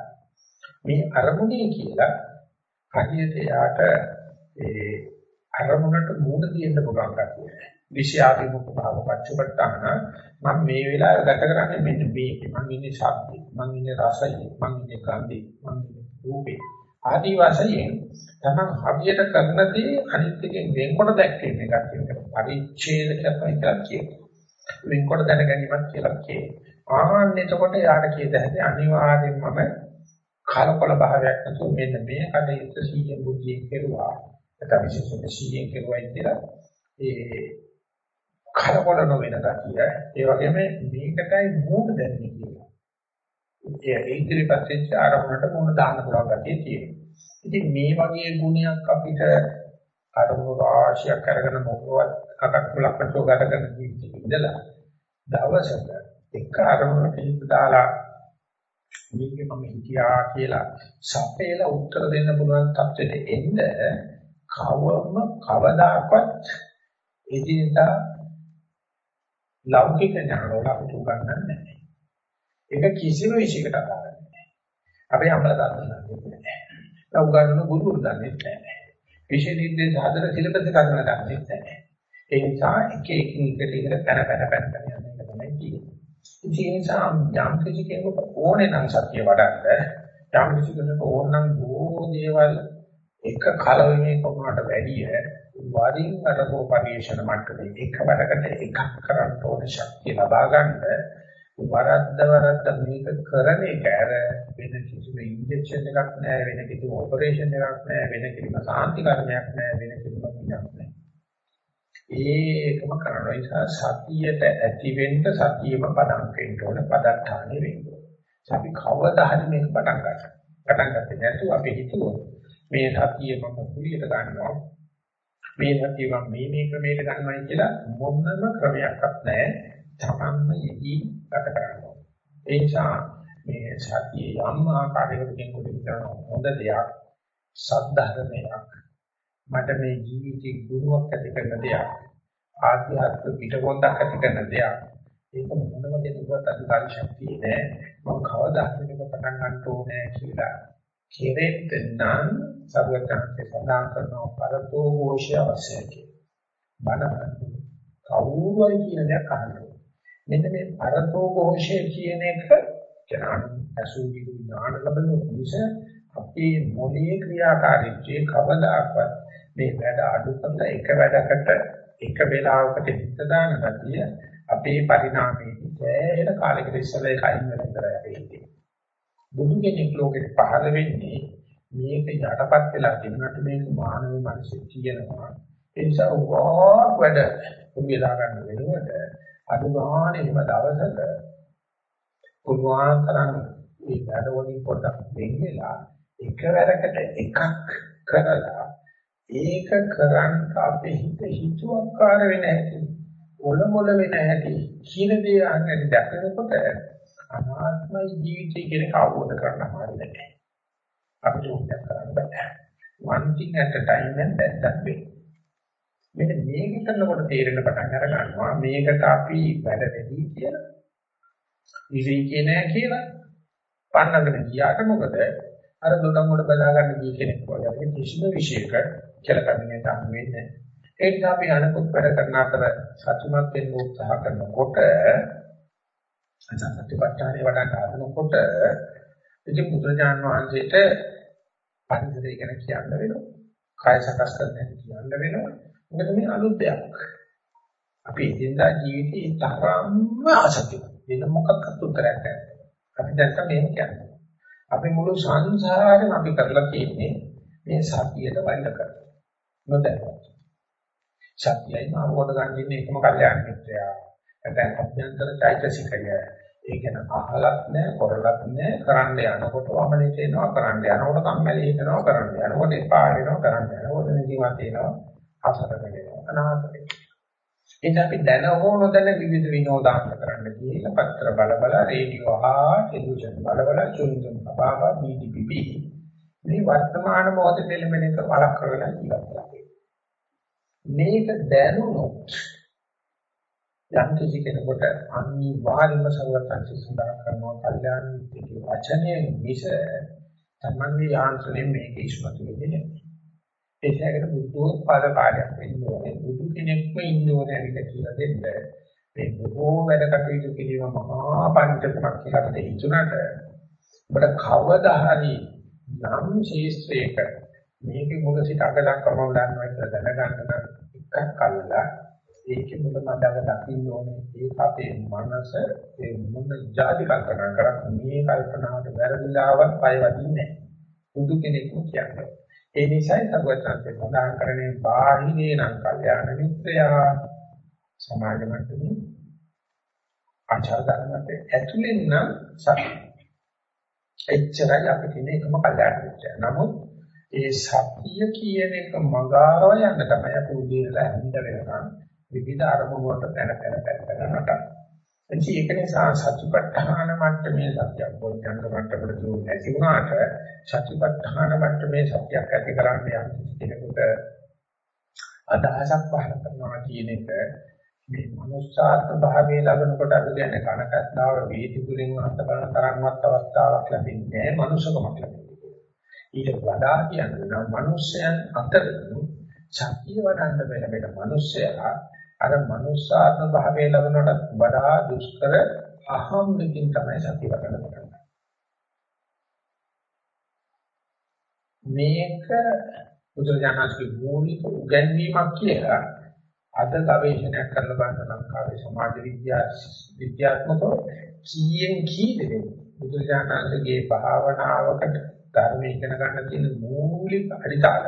[SPEAKER 1] මේ අරමුණේ කියලා හරියට යාට ඒ අරමුණට මූණ දෙන්න පුළුවන් කතිය. විෂයාභිමුඛ භාව පච්චපට්ඨාන මම මේ වෙලාවේ ගත කරන්නේ මෙන්න මේක මම ඉන්නේ ශබ්දේ මම ඉන්නේ රසයේ මම ඉන්නේ ගන්ධේ මම ඉන්නේ රූපේ ආදී වශයෙන් තමන් හරියට කරන දේ අනිත් එකෙන් වෙන්කොට දැක්කේ එකක් කියනවා පරිච්ඡේද කියලා කියනවා. වෙන්කොට දැන ගැනීමක් කියලා කියනවා. ආහන්න එතකොට යාට කියද හැටි අනිවාර්යෙන්ම මම කලකොල භාවයක් නැතුව මෙන්න මේ කඩේට සීය බුද්ධිය කෙරුවා. නැත්නම් විශේෂයෙන් සීයෙන් කෙරුවයි කියලා ඒ කලකොල නොවන ගතිය. ඒ වගේම මේකටයි මූණ දැනෙන්නේ කියලා. ඒ ඉදිරිපත් වෙච්ච ආරමුණට මූණ දාන්න පුළුවන් ගතිය තියෙනවා. ඉතින් මේ වගේ ගුණයක් අපිට අරමුණු රාශියක් අරගෙන මොකවත් අකක් ලක්කටෝ ගත කරන ජීවිතේ ඉඳලා දවසක එක අරමුණක හිත දාලා මේක මම හිතියා කියලා සපේලා උත්තර දෙන්න පුළුවන් තත්ත්වෙට එන්න කවම කවදාකවත් එදිනදා ලෞකික ඥාන වල අපිට උගන්වන්නේ නැහැ. ඒක කිසිම විශේෂයකට අදාළ නැහැ. අපි අමල දන්නේ නැහැ. උගන්වන ගුරුවරු දන්නේ නැහැ. විශේෂ නිර්දේශ ආදර සිලබස් එක ගන්න දන්නේ නැහැ. ඒ නිසා එක එක එකට ඉඳලා පැන පැන පැන පැන යන එක තමයි තියෙන්නේ. ඒ නිසා යම් කිසි කෙනෙකුට ඕනේ නම් සත්‍ය වඩන්න යම් කිසි කෙනෙකුට ඕන නම් බොහෝ දේවල් එක කලවමේ කොහොමකට වැඩිය වරින් අරකෝ පරිශන මට්ටමේ එකවරකට එකක් කරන්න ඕන ශක්තිය ලබා ගන්න වරද්ද වරද්ද මේක කරන එක ඇර වෙන කිසිම ඉන්ජෙක්ෂන් එකක් නැහැ වෙන කිසිම ඔපරේෂන් එකක් නැහැ වෙන කිසිම සාන්ති කර්මයක් නැහැ වෙන කිසිම පිටක් නැහැ ඒකම කරනවා. ඒ නිසා සතියට ඇති වෙන්න සතියම පදම් වෙන්න ඕන පදත්තානේ වෙන්න ඕන. අපි කවදා හරි මේක පටන් ගන්නවා පටන් ගත්තේ නැතුව අපි හිතුවොත් මේ සතිය මම කුලියට ගන්නවා. මේ සතිය මම මේ මේ ක්‍රමයට ගන්නවයි කියලා මොනම ක්‍රමයක්වත් නැහැ තමන්ම යෙදී ගත කරනවා ඒ නිසා මේ සතිය යම් ආකාරයකට කෙනෙකුට හිතන හොඳ දෙයක් සද්ධර්මයක් මට මේ ජීවිතේ ගුණයක් ඇති කරන දෙයක් ආධ්‍යාත්මික පිටකොන්දක් ඇති කරන දෙයක් ඒක මොනම කෙනෙකුට අධිකාරී ශක්තිය නෑ මම කවදා හරි මේක පටන් ගන්න ඕනේ කියලා කෙරෙන්න නම් සර්වඥාන්සේ සඳහන් කරනවා පරතෝ ഘോഷය අවශ්‍යයි කියලා. බණ කවුරුයි කියන දේ අහන්න. මෙන්න මේ පරතෝ ഘോഷය කියන එක ඥාන අසුවිදු ඥාන ලැබෙන නිසා අපේ මොළයේ ක්‍රියාකාරීත්වයේ කවදාකවත් මේ වැඩ අඩු කරලා එක වැඩකට එක වෙලාවකට හිත දාන ගතිය අපේ පරිණාමයේදී සෑහෙන කාලයකට ඉස්සෙල්ලා ඒක අයින් වෙලා ඉඳලා යන්නේ. බුදු කෙනෙක් ලෝකෙට පහළ වෙන්නේ මේක යටපත් වෙලා තිබුණාට මේක මානව මනසේ තියෙනවා. ඒ නිසා උගාවක් වැඩ උඹලා ගන්න වෙනකොට අනුගානේ එහෙම දවසක පුදුමාතරම් මේ වැඩ වලින් පොඩ්ඩක් වෙන් වෙලා එකවරකට එකක් කරලා ඒක කරන් අපේ හිත හිතුවක්කාර වෙන හැටි ඔලොමොල වෙන හැටි කියන දේ අහන්නේ දැකනකොට අනාත්මයි ජීවිතය කියන අවබෝධ කරගන්න හරියන්නේ. අපිට උත්තර කරන්න බෑ. one thing at a time and that's that way. මෙන්න මේක කරනකොට තේරෙන පටන් අර ගන්නවා මේකට අපි වැඩ දෙවි කියලා. විවේකේ නෑ කියලා. පන්නගෙන ගියාට මොකද අර දොඩම් වල බලා ගන්න ගිය කෙනෙක් වගේ අපි කිසිම විශේෂක කියලා කමිනේ තම වෙන්නේ. ඒ නිසා අපි අනුකුත් වැඩ කරන අතර සතුටුමත් වෙන්න උත්සාහ කරනකොට සත්‍යපට්ඨානේ වඩන්න හදනකොට ඉතින් බුදුරජාන් වහන්සේට පරිසරය ගැන කියන්න වෙනවා. කාය සකස් කරන්න කියන්න වෙනවා. මොකද මේ අලුත් දෙයක්. අපි එදිනදා ජීවිතේ තරම්ම අසත්‍යයි. වෙන මොකක්වත් උත්තරයක් නැහැ. අපි දැන් තමයි කියන්නේ. අපි මුළු සංසාරෙම අපි කරලා තියෙන්නේ මේ සතියට වෛර කරලා. නොදැනුවත්. සතියයි මානවද ගන්න ඉන්නේ එකම කල්යාණ මිත්‍රයා. නැත්නම් අභ්‍යන්තර চৈতසිකය. ඒ කියන්නේ අහලක් නැහැ, කරලක් නැහැ, කරන්න යනකොට වමනෙට එනවා, කරන්න යනකොට කම්මැලි හිතනවා, කරන්න යනකොට එපා වෙනවා, කරන්න යනකොට නිදිමත එනවා, අසරණ වෙනවා, අනාථ වෙනවා. එතන අපි දැන හෝ නොදැන විවිධ විනෝදාන්ත කරන්න කියලා පත්‍ර බල බල රේඩියෝ අහා ටෙලිවිෂන් බල බල චුන්දුම් බබා BDPP මේ වර්තමාන මොහොතේ දෙලෙමෙන එක බලක් කරගෙන ජීවත් වෙනවා. මේක දැනුනොත් යම් කිසි කෙනෙකුට අනිවාර්යයෙන්ම සර්වත්‍ංශ සඳහන් කරනවා කල්යාණ මිත්‍රකේ වචනයේ මිස තමන්ගේ යාන්ත්‍රණය මේක ඉස්මතු වෙන්නේ නැහැ. ඒසයකට බුද්ධෝත්පාද කාර්යයක් වෙන්න ඕනේ. බුදු කෙනෙක්ම ඉන්න ඕනේ කියලා කියලා දෙන්න. මේ බොහෝ වැඩ කටයුතු කිරීම මහා පඬිතුමක් කියලා හිතුණාට ඔබට කවදා හරි නම් ශේෂ්ත්‍රයක මේකේ මුල සිට අග දක්වාම දන්නවා කියලා දැනගන්න නම් එකක් අල්ලලා ඒකේ මුල මඩක දකින්න ඕනේ ඒක අපේ මනස ඒ මොන જાති කල්පනා කරත් මේ කල්පනාවට වැරදිලාවත් පය වදින්නේ නැහැ. බුදු කෙනෙක් කියන්නේ. ඒ නිසායි සර්වඥාන්සේ සඳහන් කරන්නේ බාහිරේ නම් කල්යාණ මිත්‍රයා සමාජ මට්ටමේ ආචාර ධර්මات ඇතුළෙන් නම් සත්‍ය. එච්චරයි අපිට ඉන්නේ එකම කල්යාණ මිත්‍රයා. නමුත් ඒ සත්‍ය කියන එක මගාව යන්න තමයි අපි උදේලා හින්ද වෙනකන් විවිධ අරමුණු වලට පැන පැන පැන පැන නටන. එනිසා ඒක නිසා සත්‍යපට්ඨාන මට්ටමේ සත්‍යයක් බොල්කන්ද මට්ටමට දුන්නේ නැති වුණාට සත්‍යපට්ඨාන මට්ටමේ සත්‍යයක් ඇති කරන්න යම් කෙනෙකුට අදහසක් පහළ කරනවා කියන එක මේ මනුෂ්‍යාත්ම භාවයේ ලබනකොට අද කියන්නේ කනකස්දාව වේදි තුලින් අත බලන තරම්වත් අවස්ථාවක් ලැබෙන්නේ නැහැ මනුෂ්‍යකමක් ලැබෙන්නේ. ඊට වඩා කියන්නේ නම් මනුෂ්‍යයන් අතර ශක්තිය වඩන්න බැල බැල මනුෂ්‍යයා අර මනුෂ්‍යාත්ම භාවයේ ලබනකොට වඩා දුෂ්කර අහම්බකින් තමයි සතිය වඩන්න පටන් මේක බුදුරජාණන්ගේ මූලික උගන්වීමක් කියලා අද ගවේෂණයක් කරලා බලන ලංකාවේ සමාජ විද්‍යා විද්‍යාත්මකව කීයෙන් කී දෙනෙක් බුදුරජාණන්ගේ භාවනාවකට ධර්ම ඉගෙන ගන්න තියෙන මූලික අඩිතාල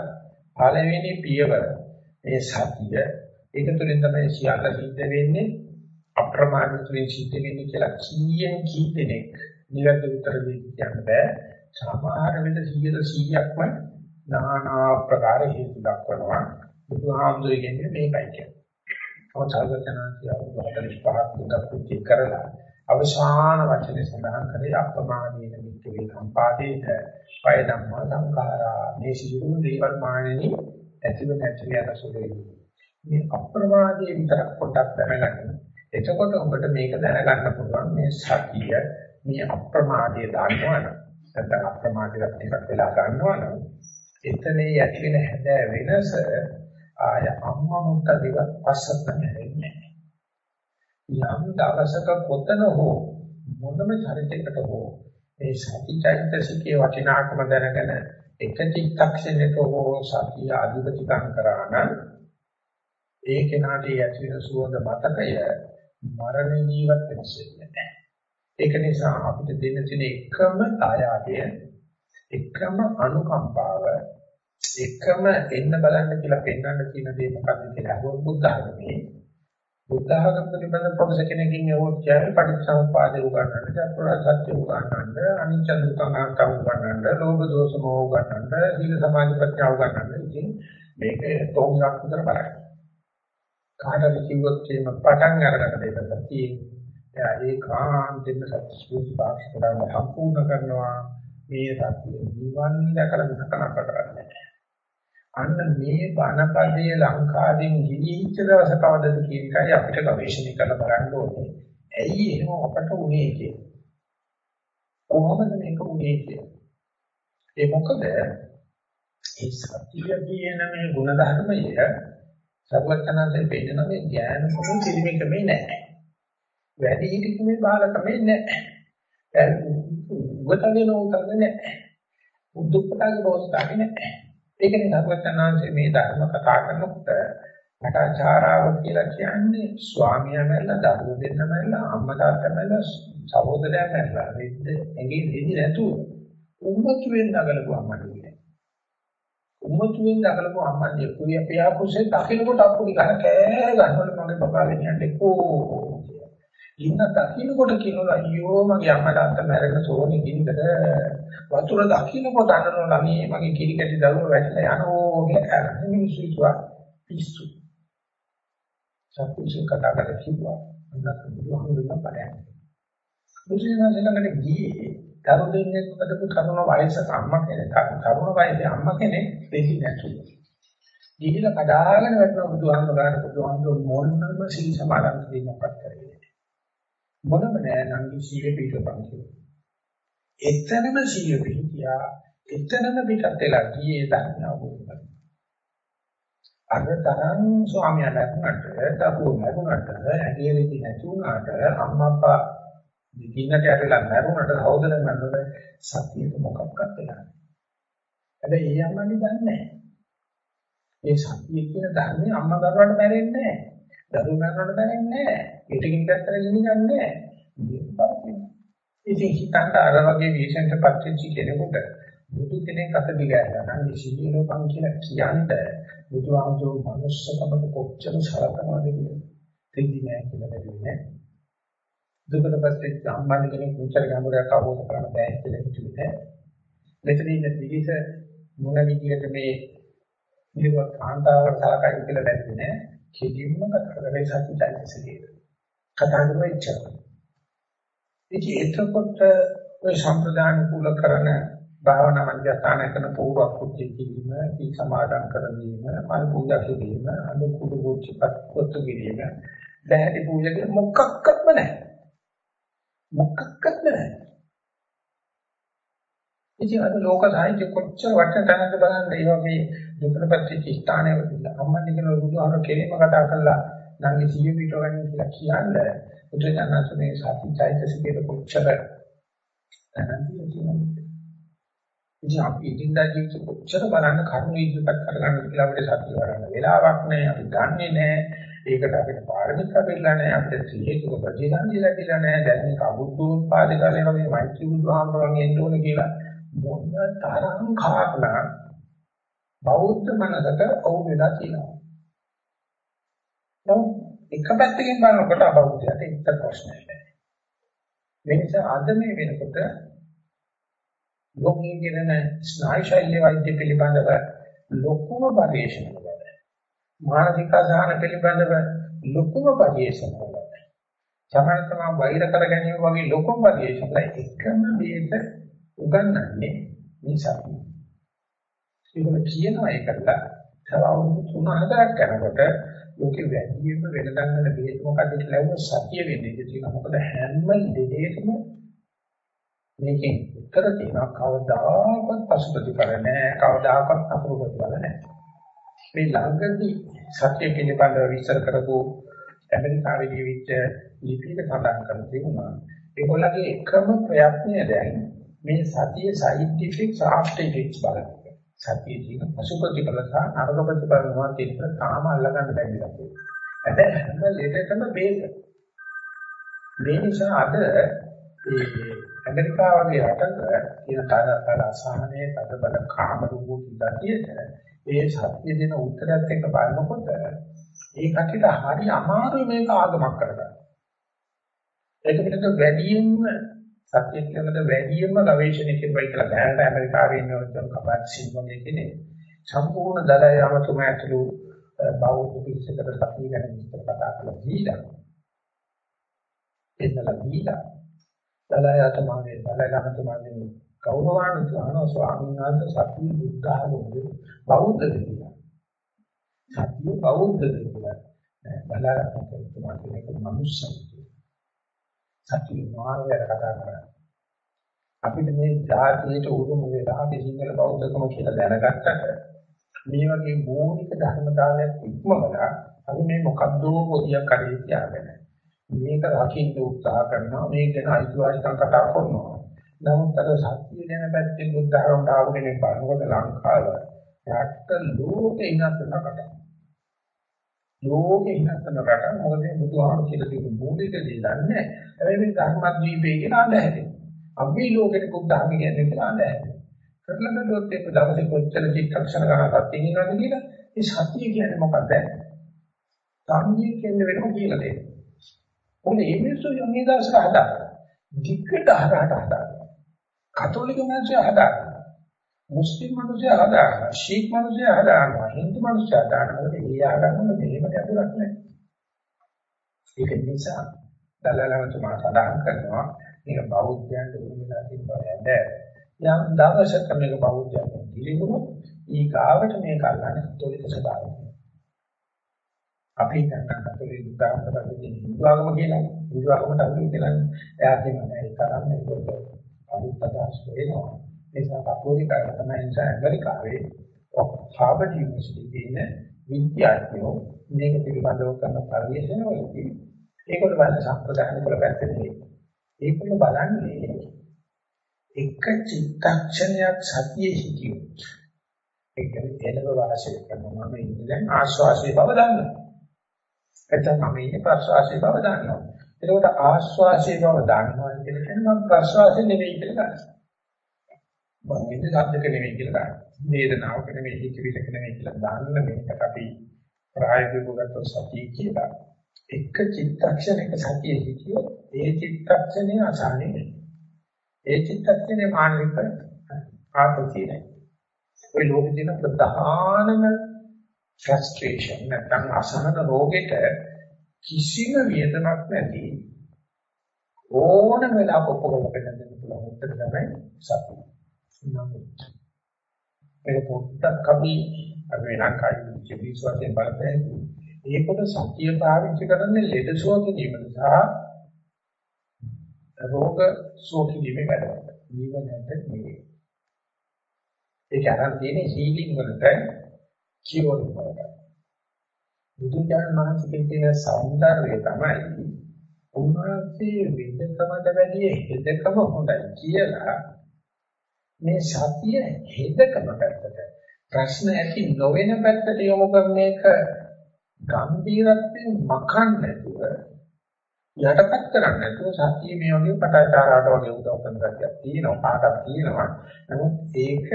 [SPEAKER 1] පළවෙනි පියවර මේ සතිය ඒක තුළින් තමයි සියල්ල සිද්ධ වෙන්නේ. අප්‍රමාද තුළින් සිද්ධ වෙන්නේ කියලා කීයෙන් කී දෙනෙක් නිවැරදි උත්තර දෙන්න කියන්න බෑ. සමහර වෙලට 100%ක්ම নানা ආකාර හේතු දක්වනවා. බුදුහාමුදුරේ කියන්නේ මේකයි කියන්නේ. අවචාරකයන්න්තිය අවුරුදු 45ක් බුද්ධ පුත්‍ති කරලා අවසාන වචනේ සඳහන් කරේ අප්‍රමාදීන මිත්‍යේ සම්පාදේත පය ධම්මා සංඛාරා. මේ සියලු දේවල් මානෙනි. ඇතිව නැතිව යන සුළුයි. මේ අප්‍රමාදයේ විතරක් පොඩ්ඩක් දැනගන්න. එතකොට ඔබට මේක දැනගන්න පුළුවන් මේ සතිය මේ අප්‍රමාදයේ දාන්නවනම් නැත්නම් අප්‍රමාදයට ටිකක් වෙලා ගන්නවනම් එතනේ ඇති වෙන හැදෑ වෙනස ආය අම්මා මුත්ත දෙක පස්සත් නැහැ. යම් දවසක කොතන හෝ මොනම චරිතයකට හෝ මේ සතිචෛතසිකයේ වටිනාකම දැනගෙන එක චිත්තක්ෂණයක හෝ සතිය අධිපතිකම් කරා නම් ඒ කෙනාට ඇති වෙන සුවඳ මතකය මරණ ජීවත් වෙන්නේ නැහැ. ඒක නිසා අපිට දෙන්න තියෙන එකම ආයාදය එකම අනුකම්පාව එකම එන්න බලන්න කියලා පෙන්වන්න තියෙන දේ මොකක්ද කියලා අහුවොත් බුද්ධ ආගමේ බුද්ධ ආගම පිළිබඳ ප්‍රොෆෙසර් කෙනකින් යවුවොත් කියන්නේ පටිච්චසමුපාදේ උගන්වන්න, චතුරාර්ය සත්‍ය උගන්වන්න, අනිච්ච දුක්ඛ අනාත්ම උගන්වන්න, ලෝභ දෝෂ මොහ උගන්වන්න, සීල සමාධි ප්‍රඥා උගන්වන්න. ඉතින් මේක තෝමයක් විතර බලන්න. කාටද කිව්වොත් එහෙම පටන් අරගෙන දෙන්න තියෙන්නේ. එයා ඒකාන්තයෙන්ම සත්‍යස්වරූප පාක්ෂික ධර්ම සම්පූර්ණ කරනවා. මේ සත්‍ය නිවන් දැකලා විසකන කරන්නේ. අන්න මේ බණපදයේ ලංකාවෙන් ගිලිහිච්ච දවස කවදද කියන එකයි අපිට ගවේෂණය කරලා බලන්න ඕනේ. ඇයි එහෙම අපට උනේ කියන්නේ? කොහොමද මේක උනේ කියන්නේ? ඒ මොකද ඒ සත්‍ය කියන මේ ಗುಣධර්මය සර්වඥාන්සේ පෙන්නන මේ ඥාන කුණු පිළිමකමේ නැහැ. වැඩි හිටිකමේ බාලකමේ නැහැ. උගතගෙන උතරන්නේ නැහැ. උද්දුප්පතාගේ බෝසතාගේ නැහැ. ඒකනේ සර්වඥාන්සේ මේ ධර්ම කතා කරනකොට නටාචාරාව කියලා කියන්නේ ස්වාමියා මැරලා දරුවෝ දෙන්න මැරලා අම්මා තාත්තා මැරලා සහෝදරයා මැරලා වෙද්ද ඇඟේ දෙදි නැතුව උම්මතු වෙන්න නගලපු අම්මට කියන්නේ. උම්මතු වෙන්න නගලපු අම්මගේ කුරිය පියා කුසේ දකින්නකොට අපුඩි ගන්න කෑ ගන්නවල මගේ බබා ගෙනියන්නේ කෝ. ඉන්න දකින්නකොට කියනවා අයියෝ මගේ අම්මා තාත්තා මැරෙන සෝනි කින්දර වතුර දකින්නකොට අඬනවා මේ මගේ කිරි කැටි දරුවෝ වැටලා යනෝ කියලා කරන්නේ මිනිස්සු හිතුවා පිස්සු. සත්‍යයෙන් කතා කරලා කිව්වා අන්නත් බුදුහාමුදුරුවෝ බලන්නේ. බුදුසසුන ළඟට ගියේ දරු දෙන්නේ කඩපු තරුණ වයසක අම්මා කෙනෙක් තරුණ වයසේ අම්මා කෙනෙක් දෙහි නැතුව. ගිහිලා කඩාගෙන වැටෙන බුදුහාමුදුරුවෝ බුදුහාමුදුරුවෝ මොනම සීල සමාදන් දෙන්නක්වත් කරේ. මොනම නෑ නංගි සීල පිටපන් කියලා. එතනම සීල පිටියා එතනම පිටත් වෙලා ගියේ ධර්ම අවබෝධ කරගන්න. අර තරම් ස්වාමියා ලැබුණට දකුණු ලැබුණට ඇගේ වෙති නැති වුණාට අම්මා අප්පා දෙකින්නට යටලා මරුණට සහෝදර මරුණට සතියට මොකක්වත් වෙලා නැහැ. හැබැයි ඒ අම්මන්නේ දන්නේ නැහැ. ඒ සතිය කියන ධර්මයේ අම්මා දරුවන්ට මැරෙන්නේ නැහැ. දරුවෝ මරුණට මැරෙන්නේ නැහැ. පිටකින් පැත්තට ගෙනියන්නේ නැහැ. ඉතින් හිතන්න අර වගේ විශේෂණ පත්‍චි කෙනෙකුට බුදු කෙනෙක් අත දිගහැරලා නම් සිහිනෝපන් කියලා කියන්නේ බුදුහාමුදුරු මනුස්සකමට කොච්චර සලකනවද කියලා. තේින්නේ නැහැ කියලා බැලුවේ නෑ. දුකට පස්සේ සම්බන්ධ කෙනෙක් මුචර ගැඹුරක් අවබෝධ කරගන්න බෑ කියලා හිතුවේ. මෙතන ඉන්න පිළිස මොන විදිහට මේ ජීවත් කාන්තාවකට සලකයි කියලා දැක්කේ නෑ. කෙලින්ම කතා කරේ සත්‍යයිසිකේ. කතා කරන්නේ ඉච්ඡා. ඉතින් එතකොට ඔය සම්ප්‍රදාන කුල කරන භාවනා මධ්‍යස්ථාන කරන පූර්ව කුච්චි කිරීම, කී සමාදන් කරගැනීම, මල් පූජා කිරීම, අනුකුඩු කුච්චිපත් කොත්තු කිරීම, දැහැටි පූජා කිරීම මොකක්වත්ම නැහැ. මොකක්වත් නැහැ. ඉතින් අද ලෝක සාහිත්‍ය කොච්චර වටින තැනද බලන්න ඒ වගේ දුකටපත් ස්ථානයක ඉන්න අම්මනි කියන බුදුහාම කෙරෙම කතා කළා නම් සිය පිටව ගන්න කියලා කියන්නේ බුදුජානකගේ සාහිත්‍යයිසිකේ කොච්චර දැනන්තිය කියනවා. ඉතින් අපි ඉදින්දා ජීවිත කොච්චර බලන්න කරුණු ඉදිරිපත් කරගන්න කියලා අපිට සත්‍ය වරන්න වෙලාවක් නැහැ අපි දන්නේ නැහැ ඒකට අපිට පාරමිතා දෙලා නැහැ අපිට හේතුක ප්‍රතිසන්දි ලැබිලා නැහැ දැන් මේක අබුද්ධෝත්පාදේ කාලේ වගේ මෛත්‍රී බුදුහාමරන් එන්න ඕනේ කියලා මොන තරම් කාරණා බෞද්ධ මනසට අවු වෙලා තියෙනවා. නමුත් එක පැත්තකින් බලනකොට අබෞද්ධයට ඒක ප්‍රශ්නයක් නෑ. මේ නිසා අද මේ වෙනකොට ලෝකයේ කියන ස්නායු ශෛල්‍ය වෛද්‍ය පිළිබඳව ලොකුම පරිශන මානසික අසහන පිළිබඳව ලොකුම පරිශන සමහර තමයි වෛර කර ගැනීම වගේ ලොකුම පරිශන එකම දෙයක උගන්වන්නේ මේ සතිය. ඒකම කියනවා ඒකලා තව අවුරුදු 3-4ක් යනකොට ලෝකෙ වැඩිම වෙනදන් වල බේත් මොකද්ද කියලා ලැබුණ සතිය වෙන්නේ. ඒක මොකද හැම දෙයකම මේකෙන් උත්තර තියෙනවා කවදාකවත් පසුපතිඵල නැහැ කවදාකවත් අපරපතිඵල නැහැ මේ ළඟදී සත්‍ය පිළිබඳව විස්තර කරපු ඇමරිකාවේ ජීවිත ලිපියක සඳහන් කර තිබුණා. ඒගොල්ලගේ එකම ප්‍රයත්නය දැන් මේ සතිය සයින්ටිෆික් ආෆ්ටර් ඉෆෙක්ට්ස් බලන්න. සතියේ තියෙන පසුපතිඵල සහ නරක ප්‍රතිඵල මොනවද කියන තාම අල්ලගන්න බැහැ හැබැයි හැම ලෙඩකම බේක මේ නිසා අද ඒ ඇමරිකාව වගේ රටක තියෙන තර අසහනයේ තද බල කාම රූපෝ කිදියට ඒ සත්‍ය දෙන උත්තරයත් එක්ක බලනකොට ඒ කටිට හරි අමාරුයි මේක ආගමක් කරගන්න. ඒක පිටත වැඩියෙන්ම සත්‍ය කියනද වැඩියෙන්ම ගවේෂණය කරපයි කියලා දැනට ඇමරිකාවේ ඉන්න උතුම් කපාට් සිල්වගේ කෙනෙක් සම්පූර්ණ දලයි අමතුම ඇතුළු බෞද්ධ පිළිසකට සතිය ගැන විස්තර කතා කරලා දීලා එන්නලා දීලා දලයට මාගේ දලගමත මාගේ කෞරවාණ සාන ස්වාමීන් වහන්සේ සතිය බුද්ධ ආගමේ බෞද්ධ කියලා. සතිය බෞද්ධ කියලා. බලරට තුමා කෙනෙක් මනුස්සයෙක්. සතිය මාර්ගය කතා කරා. අපිට මේ ජාතියට උරුම වෙලා අපි සිංහල බෞද්ධකම කියලා දැනගත්තට මේ වගේ මූලික ධර්මතාවයක් ඉක්මවලා අපි මේ මොකද්ද පොදියක් කරේ තියාගෙන මේක රකින්න උත්සාහ කරනවා මේක ගැන අයිතිවාසිකම් කතා කරනවා නමුත් අර සත්‍ය ගැන පැත්තෙන් බුද්ධ ධර්මයට ආව කෙනෙක් බලනකොට ලංකාව යට ලෝකේ ඉන්නත් නකට ලෝකේ ඉන්නත් නකට මොකද බුදුහාම කියලා තියෙන මූලික දේ දන්නේ හැබැයි මේ ධර්මද්වීපේ කියන අඳහැරේ අපි ලෝකෙට බුද්ධ ධර්ම කියන්නේ කියලා අඳහැරේ කරලා බැලුවොත් ඒක දවසේ කොච්චර චිත්තක්ෂණ ගන්නවත් තියෙනවද කියලා ඒ සත්‍ය කියන්නේ මොකක්ද? සම්මිය කියන්නේ වෙනම කියලා දෙන්න. මොකද මේ මිනිස්සු යන්නේ දාසක හදා. දික්කට හදාට හදා. කතෝලික මිනිස්සු හදා. මුස්ලිම් මිනිස්සු හදා. ශීක් මිනිස්සු හදා. හින්දු මිනිස්සු හදා. මොකද ඒ ආගම මෙහෙම ගැඹුරක් නැහැ. ඒක නිසා දලලවන්ත මා සඳහන් කරනවා මේක බෞද්ධයන්ට උරුමලා තියෙන බව නෑ. යම් දවසක මේක බෞද්ධයන් පිළිගුණොත් ඊ ගාවට මේ කල්ලාන කතෝලික සභාව. අපි හිතන්න කතෝලික බුද්ධාගමට හින්දුආගම කියලා හින්දුආගමට අපි කියලා එයා කියනවා ඒක කරන්නේ ඒක අනුපදාස් වෙනවා. ඒ නිසා කතෝලික තමයි ඉන්සා ඇමරිකාවේ හාවර්ඩ් යුනිවර්සිටි ඉන්න විද්‍යාඥයෝ මේක පිළිබඳව කරන පරිශීලනවලදී ඒකට බලන සම්ප්‍රදාන වල පැත්තේ ඒකල බලන්නේ එක චිත්තක්ෂණයක් සතියේ හිටියොත් ඒ කියන්නේ එළව වාසය කරනවා මම ඉන්නේ දැන් ආශ්වාසයේ බව දන්නවා. එතන මම ඉන්නේ ප්‍රශ්වාසයේ බව දන්නවා. එතකොට ආශ්වාසයේ බව දන්නවා කියන කියන්නේ මම ප්‍රශ්වාසය නෙවෙයි කියලා ගන්නවා. මම ඉන්නේ ශබ්දක නෙවෙයි කියලා ගන්නවා. වේදනාවක නෙවෙයි හිතවිලක නෙවෙයි කියලා දාන්න මේකට අපි ප්‍රායෝගිකව ගත්ත සතිය කියලා. එක චිත්තක්ෂණයක සතියේ හිටියොත් ඒ චිත්තක්ෂණය අසහනෙ නෙවෙයි. ඒ චිත්තක්ෂණේ මානසික ආතතිය නෑ. ඔය ලෝකේ තියෙන ප්‍රධානම ෆ්‍රස්ට්‍රේෂන් නැත්නම් අසහන රෝගෙට කිසිම වියදමක් නැති ඕනම වෙලාවක ඔපකොල පෙන්නන්න පුළුවන් උත්තර තමයි සත්‍ය. නමුත් ඒක පොඩ්ඩක් අපි අපි ලංකාවේ ජීවිත වශයෙන් බලපෑම ඒකට සත්‍ය පාවිච්චි කරන්නේ ලෙඩ සුව ගැනීම නිසා රෝග සෝකිදීමේ වැඩකට. ජීවනයට නෙවෙයි. ඒක අරන් තියෙන හීලින් වලට කියවන වලට. බුදුන් වහන්සේ කියන సౌందර්යය තමයි උන්වහන්සේ විදකමට වැඩිය හෙදකම හොඳයි කියලා මේ සතිය හෙදකම පැත්තට ප්‍රශ්න ඇති නොවන පැත්තට යොමු කරන එක ගම්බීරත්වයෙන් මකන්න නැතුව යටපත් කරන්නේ නැතුව සතිය මේ වගේ පටාචාරාට වගේ උදව් කරන ගැටියක් තියෙනවා පාඩක් තියෙනවා. නමුත් ඒක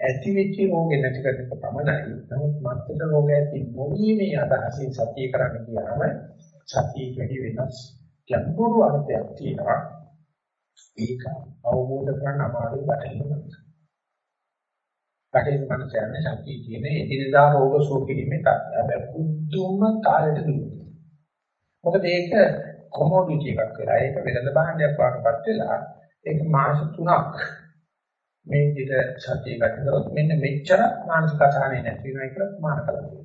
[SPEAKER 1] ඇති වෙච්ච රෝගෙ නැති කරන එක පමණයි. නමුත් මත්තර රෝග ඇති නොවීමේ අදහසින් සතිය කරන්න කියනම සතිය වැඩි වෙනස් ගැඹුරු අර්ථයක් තියෙනවා. ඒක අවබෝධ කරගන්න අමාරුයි බටහිර බටහිර මනසයන්නේ සතිය කියන එදිනදා රෝග සෝකිරීමේ තත්ත්වය. හැබැයි පුදුම කාලෙට දුන්නා. මොකද ඒක කොමොඩිටි එකක් වෙලා ඒක වෙළඳ භාණ්ඩයක් වඩපත් වෙලා ඒක මාස 3ක් මේ විදිහට සතිය ගත කරොත් මෙන්න මෙච්චර මානසික අසහනය නැති වෙනවා කියලා මාන කරලා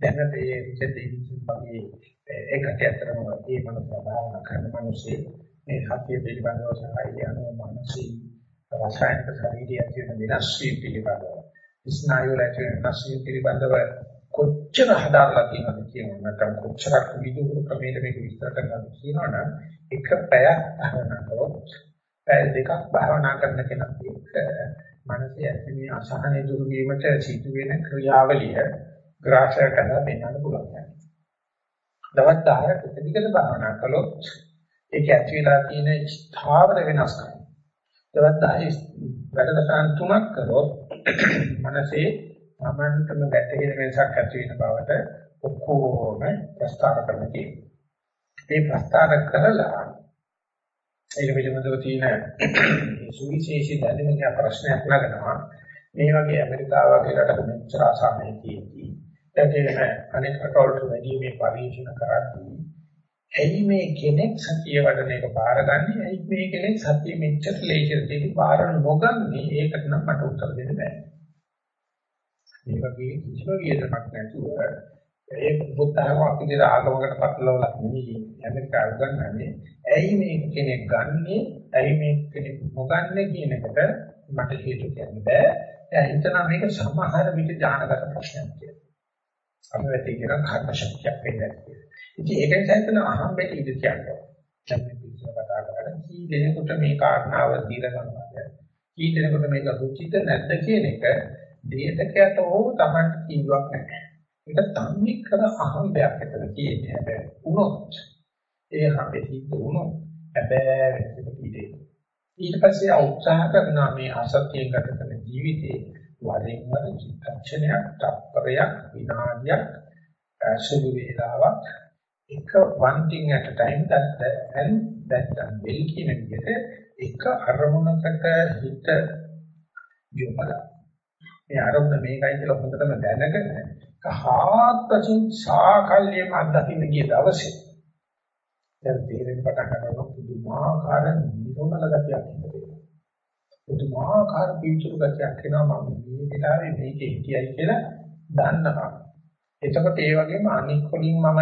[SPEAKER 1] දැන් මේ විචිතී වගේ ඒකට ඇත්තටම මේ මනස භාවනා කරන මිනිස්සේ මේ සතිය පිළිබඳව සහාය යනවා මානසික රසායනික ශරීරය කියන විනාශ වීම පිළිබඳව ස්නායු රැකින වෙනස් වීම පිළිබඳව කොච්චර හදාarලා තියෙනවද කියනවා නැත්නම් කොච්චරක් විදුරු ක්‍රමයකට මේක විස්තර කරනවද කියනවනම් එක පැයක් භාවනා කරොත් පැය දෙකක් භාවනා කරන කෙනෙක් එක්ක මනසේ ඇතිමේ අසහනය දුරු වීමට සිදුවෙන ක්‍රියාවලිය ග්‍රාහ්‍ය කරලා දෙන්නත් පුළුවන්. දවස් 10ක් එක දිගට භාවනා කළොත් ඒක ඇති වෙලා තියෙන ස්ථාවර වෙනස්කම්. දවස් 10 වැඩසටහන් තුනක් කළොත් මනසේ තමන්ටම ගැටෙන වෙනසක් ඇති වෙන බවට ඔක්කොම ප්‍රස්තාව කරන්න තියෙනවා. මේ ප්‍රස්තාව කරලා ඒක පිළිබඳව තියෙන සුවිශේෂී දැනුමක ප්‍රශ්නයක් නගනවා. මේ වගේ ඇමරිකාව වගේ රටක මෙච්චර ආසාවෙන් තියෙද්දි ඒකේ අනෙක් රටවලට වැඩි මේ පරිශන කරද්දී ඇයි මේ කෙනෙක් සතිය වඩන එක බාරගන්නේ? ඇයි මේ කෙනෙක් සතිය මෙච්චර ලේසියට දෙවි බාර නොගන්නේ? ඒකට නම් මට උත්තර දෙන්න බෑ. මේ වගේ කිසිම වියදමක් නැතුව ඒ බුද්ධහමක් විදිහට ආගමකට පටලවලා නෙමෙයි ඇමරිකාව ගන්නන්නේ. ඇයි මේ කෙනෙක් ගන්නෙ? ඇයි මේ කෙනෙක් නොගන්නේ කියන එකට මට හේතු කියන්න බෑ. දැන් හිතන මේක සමහර විට ඥානගත ප්‍රශ්නයක් කියලා. අපි වෙති කියන කර්ම ශක්තියක් වෙන්නේ කියලා. ඉතින් ඒකෙන් සැතන අහම්බෙට ඉඳ කියන්නේ. දැන් මේ පිළිසල කතා කරලා කී දෙනෙකුට මේ කාරණාව දීලා ගන්නවද? කී දෙනෙකුට මේක රුචිත නැද්ද කියන එක දේශකයට ඕව Taman කිව්වක් නැහැ. ඒක තන්නේ කර අහම්බයක් ඇතන කියන්නේ හැබැයි උනොත් ඒ හැබැයි සිද්ධ වුණොත් හැබැයි වෙනසක පිටේ. ඊට පස්සේ උත්සාහ කරනවා මේ අසත්‍යයෙන් ගත කරන ජීවිතේ වරින් වර චිත්තක්ෂණයක්, තප්පරයක්, විනාඩියක්, සුළු වේලාවක් එක one thing at a time that, that and that done well කියන විදිහට එක අරමුණකට හිත යොමලා මේ අරමුණ මේකයි කියලා හොඳටම දැනගෙන කහාත්පසින් සාකල්යෙම අත්දකින්න ගිය දවසේ දැන් තේරෙන්න පටන් ගන්නවා පුදුමාකාර නිරෝධල ගතියක් ඉඳලා පුදුමාකාර පිටුරු ගතියක් එනවා මම මේ වෙලාවේ මේකේ හිටියයි කියලා දන්නවා. එතකොට ඒ වගේම අනික් වලින් මම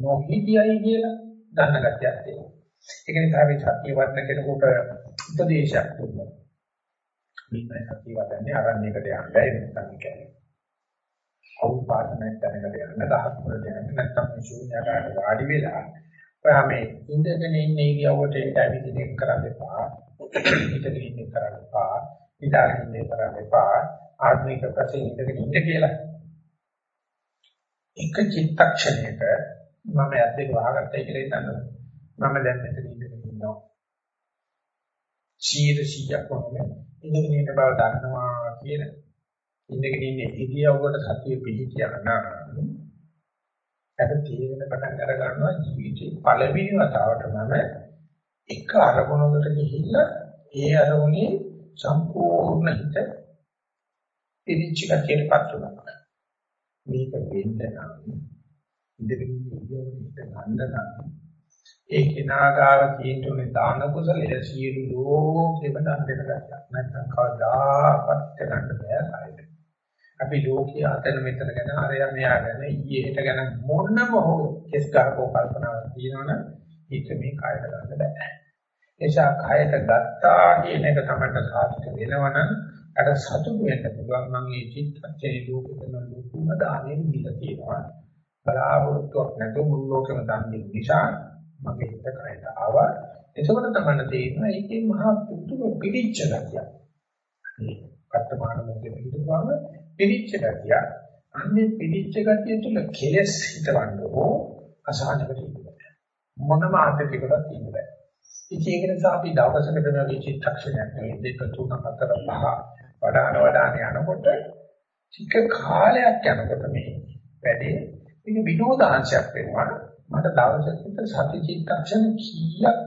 [SPEAKER 1] නොහිටියයි කියලා දන්න ගතියක් තියෙනවා ඒක නිසා මේ සත්‍ය වර්ණ කෙනෙකුට උපදේශයක් දුන්නා. මේ සත්‍ය වර්ණනේ ආරණ්‍යයකට යන්න බැහැ නැත්නම් කියන්නේ අවුපාදනයක් දැනගට යන්න දහස් වලට යන්න නැත්නම් මේ ශූන්‍යකාරට වාඩි වෙලා ඔයා මේ ඉඳගෙන ඉන්නේ කියවට ඒක ඇවිදින එක කරන්න එපා. හිතගෙන ඉන්න කරන්න එපා. ඉඳගෙන ඉන්න කරන්න එපා. ආත්මික ප්‍රශ්න ඉඳගෙන ඉන්න කියලා. එක චිත්තක්ෂණයක මම ඇද්දේ වහගත්තයි කියලා හිතන්න මම දැන් මෙතන ඉඳගෙන ඉන්නවා. 100 100ක් වගේ. ඉඳගෙන ඉන්න බව දන්නවා කියන ඉඳගෙන ඉන්නේ ඉරියව්වට සතිය පිහිටියා නම් අර තීරණ පටන් අර ගන්නවා ජීවිතේ පළවෙනි වතාවට මම එක අරමුණකට ගිහිල්ලා ඒ අරමුණේ සම්පූර්ණ හිත පිළිච්ච කතියටපත් වුණා. මේක වෙන්න නම් ඉඳගෙන ඉරියව්වට හිත ගන්න නම් ඒ කෙනාගාව තියෙන්නේ දාන කුසලයේ සියලු ලෝකෙම දන් දෙන ගැටයක්. නැත්නම් කවදාකවත් කරන්න බෑ කායික. අපි ලෝකයේ අතන මෙතන ගැන අරයා මෙයා ගැන ඊයේ හෙට ගැන මොනම හෝ කෙස් ගහකෝ කල්පනාවක් තියෙනවනම් ඒක මේ කායයට ගන්න බෑ. එසා කායයට ගත්තා කියන එක තමයි සාධක වෙනවනම් අර සතුටු වෙන්න පුළුවන් නම් මේ චිත්තචේ ලෝකෙතන ලොකුම දානෙ දීලා තියෙනවා. බලාපොරොත්තුවක් නැතුව මුළු ලෝකෙම දන් දෙන නිසා මගේ හිත කායයට ආවා. එතකොට තමයි තේරෙනවා ඒකේ මහා පුදුම පිළිච්ච ගතියක්. මේ වර්තමාන මොහොතේ හිතවම පිළිච්ච ගතිය. අන්නේ පිළිච්ච ගතිය තුළ කෙලස් හිතවන්න ඕ අසහනකට ඉන්නේ. මොනම ආතතියකටත් ඉන්න බෑ. ඉතින් ඒක නිසා අපි දවසකට මේ චිත්තක්ෂණයක් නෙවෙයි දෙක තුන හතර පහ වඩාන වඩාන යනකොට ටික කාලයක් යනකොට මේ වැඩේ මේක විනෝදාංශයක් වෙනවා. මට දවසකට සති චිත්තක්ෂණ කීයක්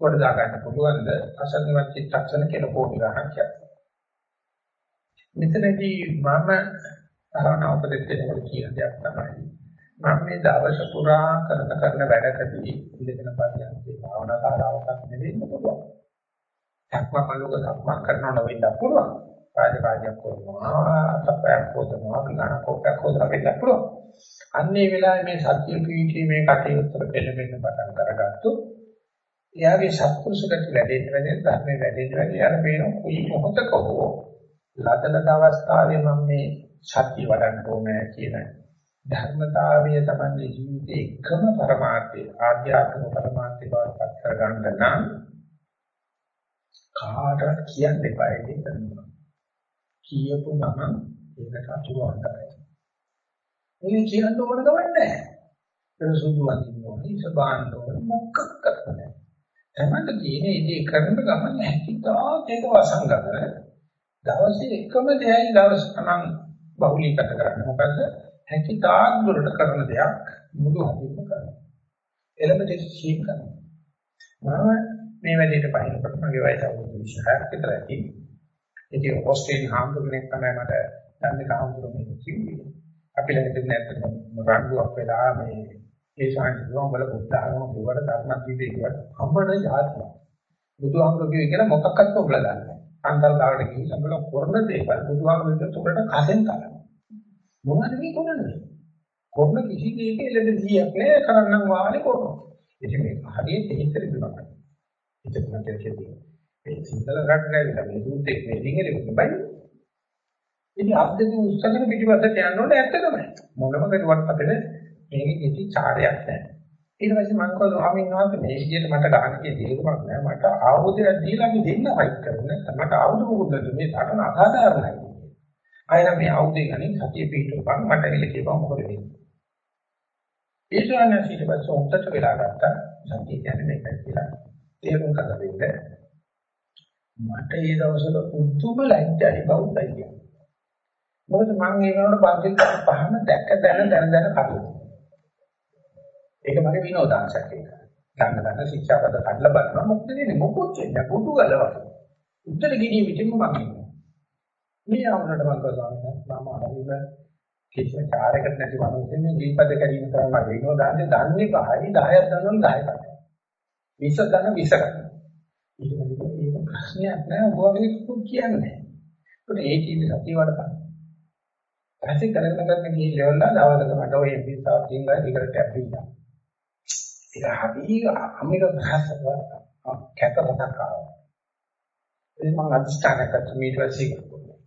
[SPEAKER 1] කොට දා ගන්න පුළුවන්ද? අසංගත චිත්තක්ෂණ කියලා කෝටි ගණන් කියනවා. මෙතනදී මම තරණ උපදෙස් දෙනකොට කියන දෙයක් තමයි මම මේ දවස පුරා කරන කරන වැඩකදී ඉඳගෙන පරියන්කේ භාවනා කාරාවකට නෙවෙන්න පුළුවන්. ධක්ම කලුක ධක්ම කරනවා නෙවෙන්න පුළුවන්. රාජකාරියක් කරනවා, සපයක් කරනවා, විඥාන කොටක් කරනවා වෙන්න පුළුවන්. අන්නේ වෙලාවේ මේ සත්‍ය ප්‍රීතිය මේ කටයුත්තට පෙළඹෙන්න පටන් කරගත්තොත් එයාගේ සත්පුරුෂකට වැඩෙන්න වැඩෙන්න ධර්මයේ වැඩෙන්න වැඩි යන පේන කුයි මොහොතක හෝ ලදලද අවස්ථාවේ මම මේ සත්‍ය වඩන්න ඕනේ කියන ධර්මතාවය තමයි ජීවිතේ එකම પરමාර්ථය ආධ්‍යාත්මික પરමාර්ථය බවට පත් කරගන්න නම් කාටවත් කියන්න එපා ඒක කරනවා කියපු මම ඒකට අතුරු අන්දරයි මේක කියන්න ඕන ගමන් නැහැ ඒක සුදු වදින්න ඕනේ සබාන්න ඕනේ මොකක්වත් නැහැ තමයි තියෙන්නේ ඉතින් කරන ගමන් හැකිතා ඒක වසංගතන දවසේ එකම දෙයයි දවස් ගණන් බහුලීකත කරන්නේ. මොකද හැකි තාක් දුරට කරන දෙයක් මුළු හදින්ම කරනවා. එළඹ දෙක සීක් කරනවා. මම මේ වැඩේට පහිනකොට මගේ වයස අවුරුදු 26ක් විතර ඇති. ඉතින් ඕස්ට්‍රේලියානු හාමුදුරුවෝ තමයි මට දන්නේ හාමුදුරුවෝ මේක කිව්වේ. අපි අපි ළඟ තිබුණ ඇත්තටම රණ්ඩුවක් වෙලා මේ ඒ ශාන්තිතුමා වල බුද්ධ ආගම පුවර ධර්ම දීපේ කිව්වට හම්බන જાතිය. බුදුහාමුදුරුවෝ කිව්වේ කියලා මොකක්වත් ඔබලා දන්නේ. අන්තල් ගාවට ගිහින් අපල කරන දේවල් බුදුහාමුදුරුවෝ උඩට කසෙන් කරනවා. මොනවද මේ කරන්නේ? කරන කිසි දෙයක එළද 100ක් නෑ කරන්නම් වාලේ කරනවා. ඉතින් මේ හරියට හිතේ දුන්නා. හිතේ දුන්නා කියන්නේ ඒ සිංහල රටේ මේ සූත්‍රයේ මේ සිංහලෙ බයි. ඉතින් අද්දෙන් උත්සාහන පිටිපස්සට යන්න ඕනේ ඇත්ත තමයි. මොනම කරුවක් අපිට මේකේ කිසි චාරයක් නැහැ. ඊට පස්සේ මම කිව්වා ස්වාමීන් වහන්සේ මේ විදිහට මට ගහන්න කිය දෙයක්වත් නැහැ. මට ආයුධයක් දීලා අපි දෙන්න ෆයිට් කරන්න. මට ආයුධ මොකද මේ සටන අසාධාරණයි. අයනම් මේ ආයුධය ගනින් සතිය පිටුපන් මට එල කියපන් මොකද වෙන්නේ. ඒ ස්වාමීන් ඊට පස්සේ උන්ට වෙලා ගත්තා. සතිය කියන්නේ මේකයි කියලා. තේරුම් කරලා දෙන්න. මට ඒ දවස්වල උතුම් ලැජ්ජයි බෞද්ධයි කියන්නේ. මොකද මම ඒ වෙනකොට පන්තිල් පහම දැක්ක දැන දැන දැන කරුවා. ඒක මගේ විනෝදාංශයක් ඒක. ගන්න ගන්න ශික්ෂාපද කඩලා බලනවා මොකද වෙන්නේ මොකොත් වෙන්නේ කුඩු ගලවන. උත්තර ගිනිය පිටින්ම මම ඉන්නවා. මේ ආවරණ මම ස්වාමීන් වහන්සේ මම හරිම කිසිම චාරයකට නැති වගේ මේ දීපද කරීම කරන මගේ විනෝදාංශය දන්නේ පහයි 10ක් දන්නවනේ 10ක්. 20ක් දන්න 20ක්. ඊට පස්සේ ඒක ප්‍රශ්නයක් නෑ ඔබ වගේ කියන්නේ. ඒකට ඒ කීවේ සතිය වඩපන්. පස්සේ කරගෙන කරගෙන ගිහිල්ලා දවසක මට ඔය MP3 තින්ගා දිගට ඇප්පිලා. ඒක හරි අමිර භාෂාව කැතරක් ආවා. ඒ මම අධිෂ්ඨාන කරලා මේ ඊටවසේ කරනවා.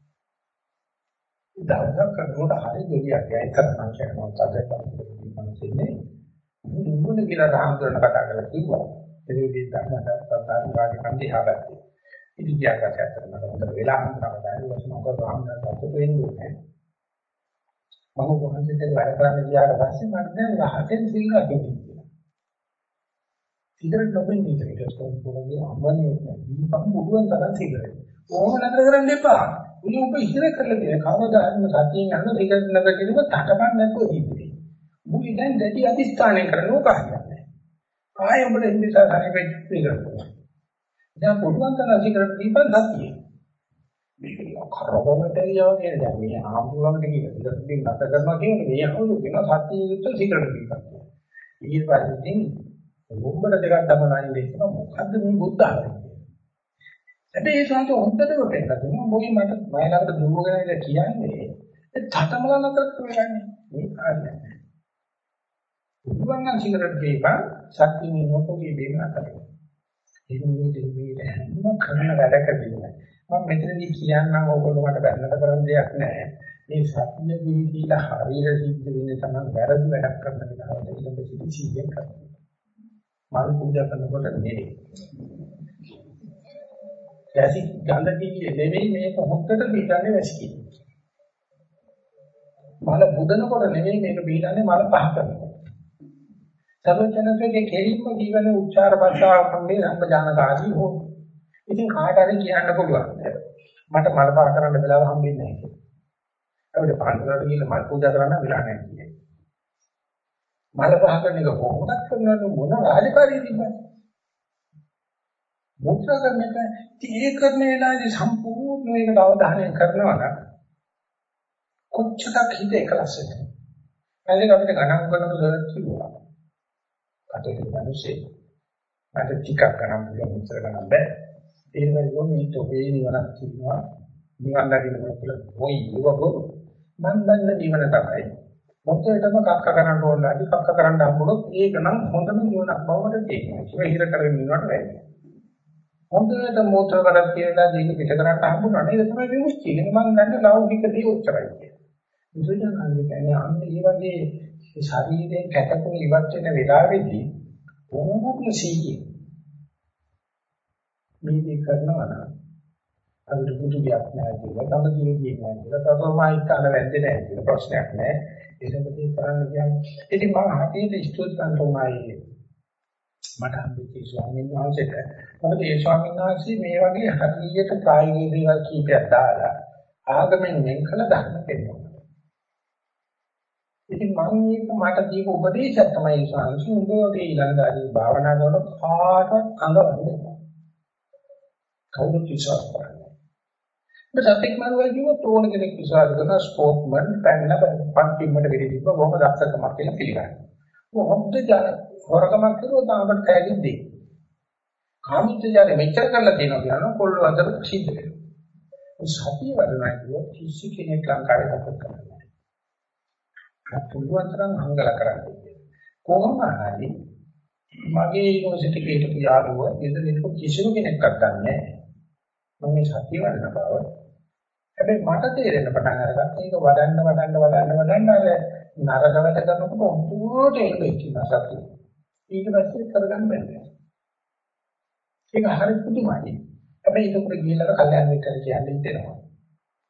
[SPEAKER 1] දවසක් කරනකොට හරි දෙවියක් ඇයිතර මම කියනවා තදයි පන්තින්නේ. මුන්න කියලා රාමතුරණ කතා කරලා කිව්වා. ඒ විදිහට ධර්මදාන වාදී කන්දේ ආගත්තේ. ඉතින් කියාගත්ත ඇත්තට මට හොඳට වෙලා හම්බුනා තමයි මොකද රාමදාන සතුට වෙන්නේ. මම වහන්සේට වැඩ කරන්න ගියාට පස්සේ මට දැන් රහතෙන් සිල් ගන්නවා. සිගරට් නොබින් ඉතින් ඒක ස්කෝප්පෝගේ අමනේ දීපම් මුදුන් තරම් සිගරට්. ඕම නතර කරන්න එපා. උනි ඔබ ඉහිර කරලා තියෙන කවදා හරි සතියෙන් යන සිගරට් නතර කිරීම තටමන් නැතුව ඉන්නේ. මුලි දැන් දැඩි අධිෂ්ඨානය කරනවා කාන්නේ. ආයෙ ඔබට හිමිසා හරි වෙච්ච සිගරට්. දැන් පොඩුවන් තරම් සිගරට් දීපන් සතියේ. මේක කරවමට යන්නේ දැන් මේ ආම්බුලකට කියලා ඉතින් නැත කරනවා කියන්නේ මේ අහුරු වෙන සත්‍ය යුක්ත සිගරට් බීපක්. ඊට පස්සේ ඉතින් මොම්බර දෙකක් තමනයි දෙන්න මොකද්ද මේ බුද්ධ ආගම. හැබැයි ඒ සංසෝ හොද්දට කොටෙන්ද දුන්න මොකද මට මයිලකට දුන්නගෙන ඉඳ කියන්නේ ඒ තතමල නතර කරන්නේ මේ කාර්යය. බුදුන් නම් සිගරට් බීපක් සත්‍ය නිනෝකෝගේ බීම නතර. ඒක මේ දෙන්නේ හැම කරන වැඩකදීම මම මෙතනදී කියන්නම් ඕගොල්ලෝ මට බැලනට කරන්න දෙයක් නැහැ. මේ සත්‍ය විදිහට හරියට සිද්ධ වෙන්නේ තමයි වැරදි වැඩක් කරන විදිහට ඊළඟ සිටි සීයෙන් කරන්නේ. මල් පූජා කරනකොට නෙවෙයි. යසි ගඳ කියේ නෙවෙයි මේක හොත්තට පිටන්නේ වැසිකිලි. මල බුදනකොට නෙවෙයි මේක පිටන්නේ මල පහ කරනකොට. සර්වඥන්ගේ කෙලින්ම ජීවන උච්චාර භාෂාව මේ සම්පජානකාරී හෝ ඉතින් කාට හරි කියන්න පුළුවන්. මට මල පාර කරන්න වෙලාව හම්බෙන්නේ නැහැ කියලා. අපිට පාන්දරට ගිහින් මල් පූජා කරන්න වෙලා නැහැ කියන්නේ. මල පහ කරන එක කොහොමද කරන්නේ මොන රාජකාරියද ඉන්නේ? මුත්‍රා කරන එක ඒ කරන වෙලාවේදී සම්පූර්ණ ඒකට අවධානය කරනවා නම් කොච්චරක් හිත එකලස් වෙනවද? එතන අපිට ගණන් කරනකොට සර්ච් කිව්වා. කටේ මිනිස්සේ මට ටිකක් ගණන් පුළුවන් උත්තර ගන්න බෑ. ඒ වගේම මේ තොපේ නිවනක් තියෙනවා. නිවන් දකින්න කියලා මොයි ඉවබෝ. මන් දන්න නිවන තමයි. මොකටම කක්ක කරන්න ඕන නැති කක්ක කරන්න හම්බුනොත් ඒක නම් හොඳම නිවනක් බවට තියෙනවා. ඒක හිර කරගෙන නිවනට වෙන්නේ. හොඳට මොතර කරක් කියලා දෙක පිට කරන්න හම්බුනා නේද තමයි විමුක්තිය. ඒක මම ගන්න ලෞකික දේ උච්චරයි කියන්නේ. බුදුදහමේ කියන්නේ අන්න ඒ වගේ ශරීරයෙන් කැටකුණ ඉවත් වෙන වෙලාවේදී ඕනම සීයේ මේ දේ කරනවා නම් අපිට බුදු ගයක් නැහැ කියලා, තම ජීවිතයක් නැහැ කියලා, තවමයි කාල වැද්දේ නැහැ කියලා ප්‍රශ්නයක් නැහැ. ඒකම දේ කරන්න කියන්නේ. ඉතින් මම හදිසියේ ස්තුති කරනවායි මට හම්බෙච්ච ස්වාමීන් වහන්සේට මොකද ඒ ස්වාමීන් වහන්සේ මේ වගේ හරියට ප්‍රායෝගික දේවල් කීපයක් දාලා ආගමෙන් වෙන් කළ ධර්ම දෙන්නවා. ඉතින් මම මේක මට දීපු උපදේශයක් තමයි ස්වාමීන් වහන්සේ උඹගේ ඊළඟට භාවනා කරන කාටවත් අඟවන්නේ කවුරුත් විශ්වාස කරන්නේ. මේ සත්‍යක් මරුවා කිව්වොත් ඕන කෙනෙක් විශ්වාස කරන ස්පෝර්ට්මන් පැන්න පන්තිමට වෙලි තිබ්බ බොහොම දක්ෂකමක් කියලා පිළිගන්නවා. මොහොත් ජන හොරකමක් කරුවොත් අපට තෑගින් දෙයි. කාමීත්‍යජාලෙ මෙච්චර කරලා තියෙනවා කියනවා කොල්ල අතර සිද්ධ වෙනවා. සතිය වඩනවා කියුවොත් කිසි කෙනෙක් ලංකාවේ සතුට කරන්නේ නැහැ. පුළුවන් තරම් අංගල කරන්නේ. කොහොම හරි මගේ යුනිවර්සිටි එකේ හිටපු යාළුවෝ ඉදිරියට කිසිම කෙනෙක්වත් දන්නේ නැහැ. මම මේ සතිය වඩන බව. හැබැයි මට තේරෙන්න පටන් අරගත්තා ඒක වඩන්න වඩන්න වඩන්න වඩන්න අර නරකවට කරනකොට උඩට එන්නේ කියන සතිය. ඊට පස්සේ කරගන්න බැහැ. ඒක හරිය පුදුමයි. හැබැයි ඒක උඩ ගිහිල්ලා කල්යනා මිත්‍ර කියන්නේ දෙනවා.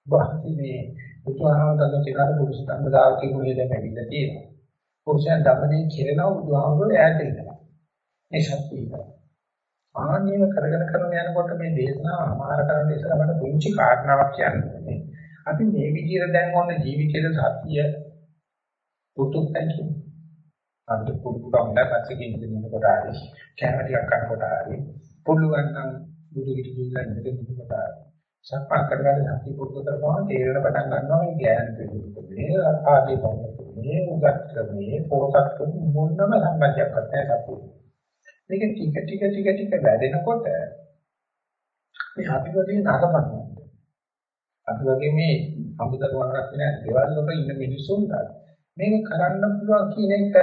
[SPEAKER 1] වහන්සේ මේ බුදුහාමරගේ තිකාර පුරුෂ සම්බදාව කියුනේ දැන් ඇවිල්ලා තියෙනවා. පුරුෂයන් දමනේ කෙරෙනවා බුදුහාමරෝ ඈත ඉන්නවා. මේ ශක්තිය. ආනීය කරගෙන කරන යනකොට මේ දේශනාව අමාර කරන නිසා අපට පුංචි කාරණාවක් කියන්නේ. අපි මේ විදිහට දැන් ඕන ජීවිතයේ සත්‍ය පුතුක් දැක්කේ. අපිට පුරුකම් නැත්නම් කියන කොට ආරි කැමැති ටිකක් කරනකොට ආරි පුළුවන් නම් බුදු විදි කියලා ඉඳගෙන ඉන්නකොට සක්මන් කරගන්න සත්‍ය පුරුදු කරනවා තේරෙන පටන් ගන්නවා මේ ඥාන පිළිබඳව ආදී මේ උගත් මේ පොරසත් මොනම සම්බන්ධයක් නැහැ සත්‍යය. මේක ටික ටික ටික ටික වැඩෙනකොට මේ අපි වගේ නරඹනවා. අපි වගේ මේ අමුදරුවක් වෙන දේවල් වල ඉන්න මිනිස්සුන්ට මේක කරන්න පුළුවන් කියන එක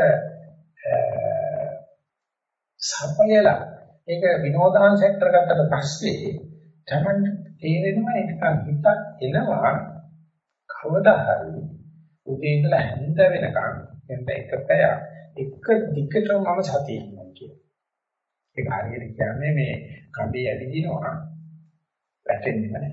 [SPEAKER 1] සපයලා ඒක විනෝදාංශයක් කරගත්තට පස්සේ තමයි තේරෙනවා ඒක හිතක් එනවා කවදා හරි උදේ ඉඳලා හැන්ද වෙනකන් එන්න එක පැය එක දිගටම මම සතියේ ඉන්නවා කියන. ඒක හරියට කියන්නේ මේ කඹේ ඇවිදිනවා වැටෙන්නේ නැහැ.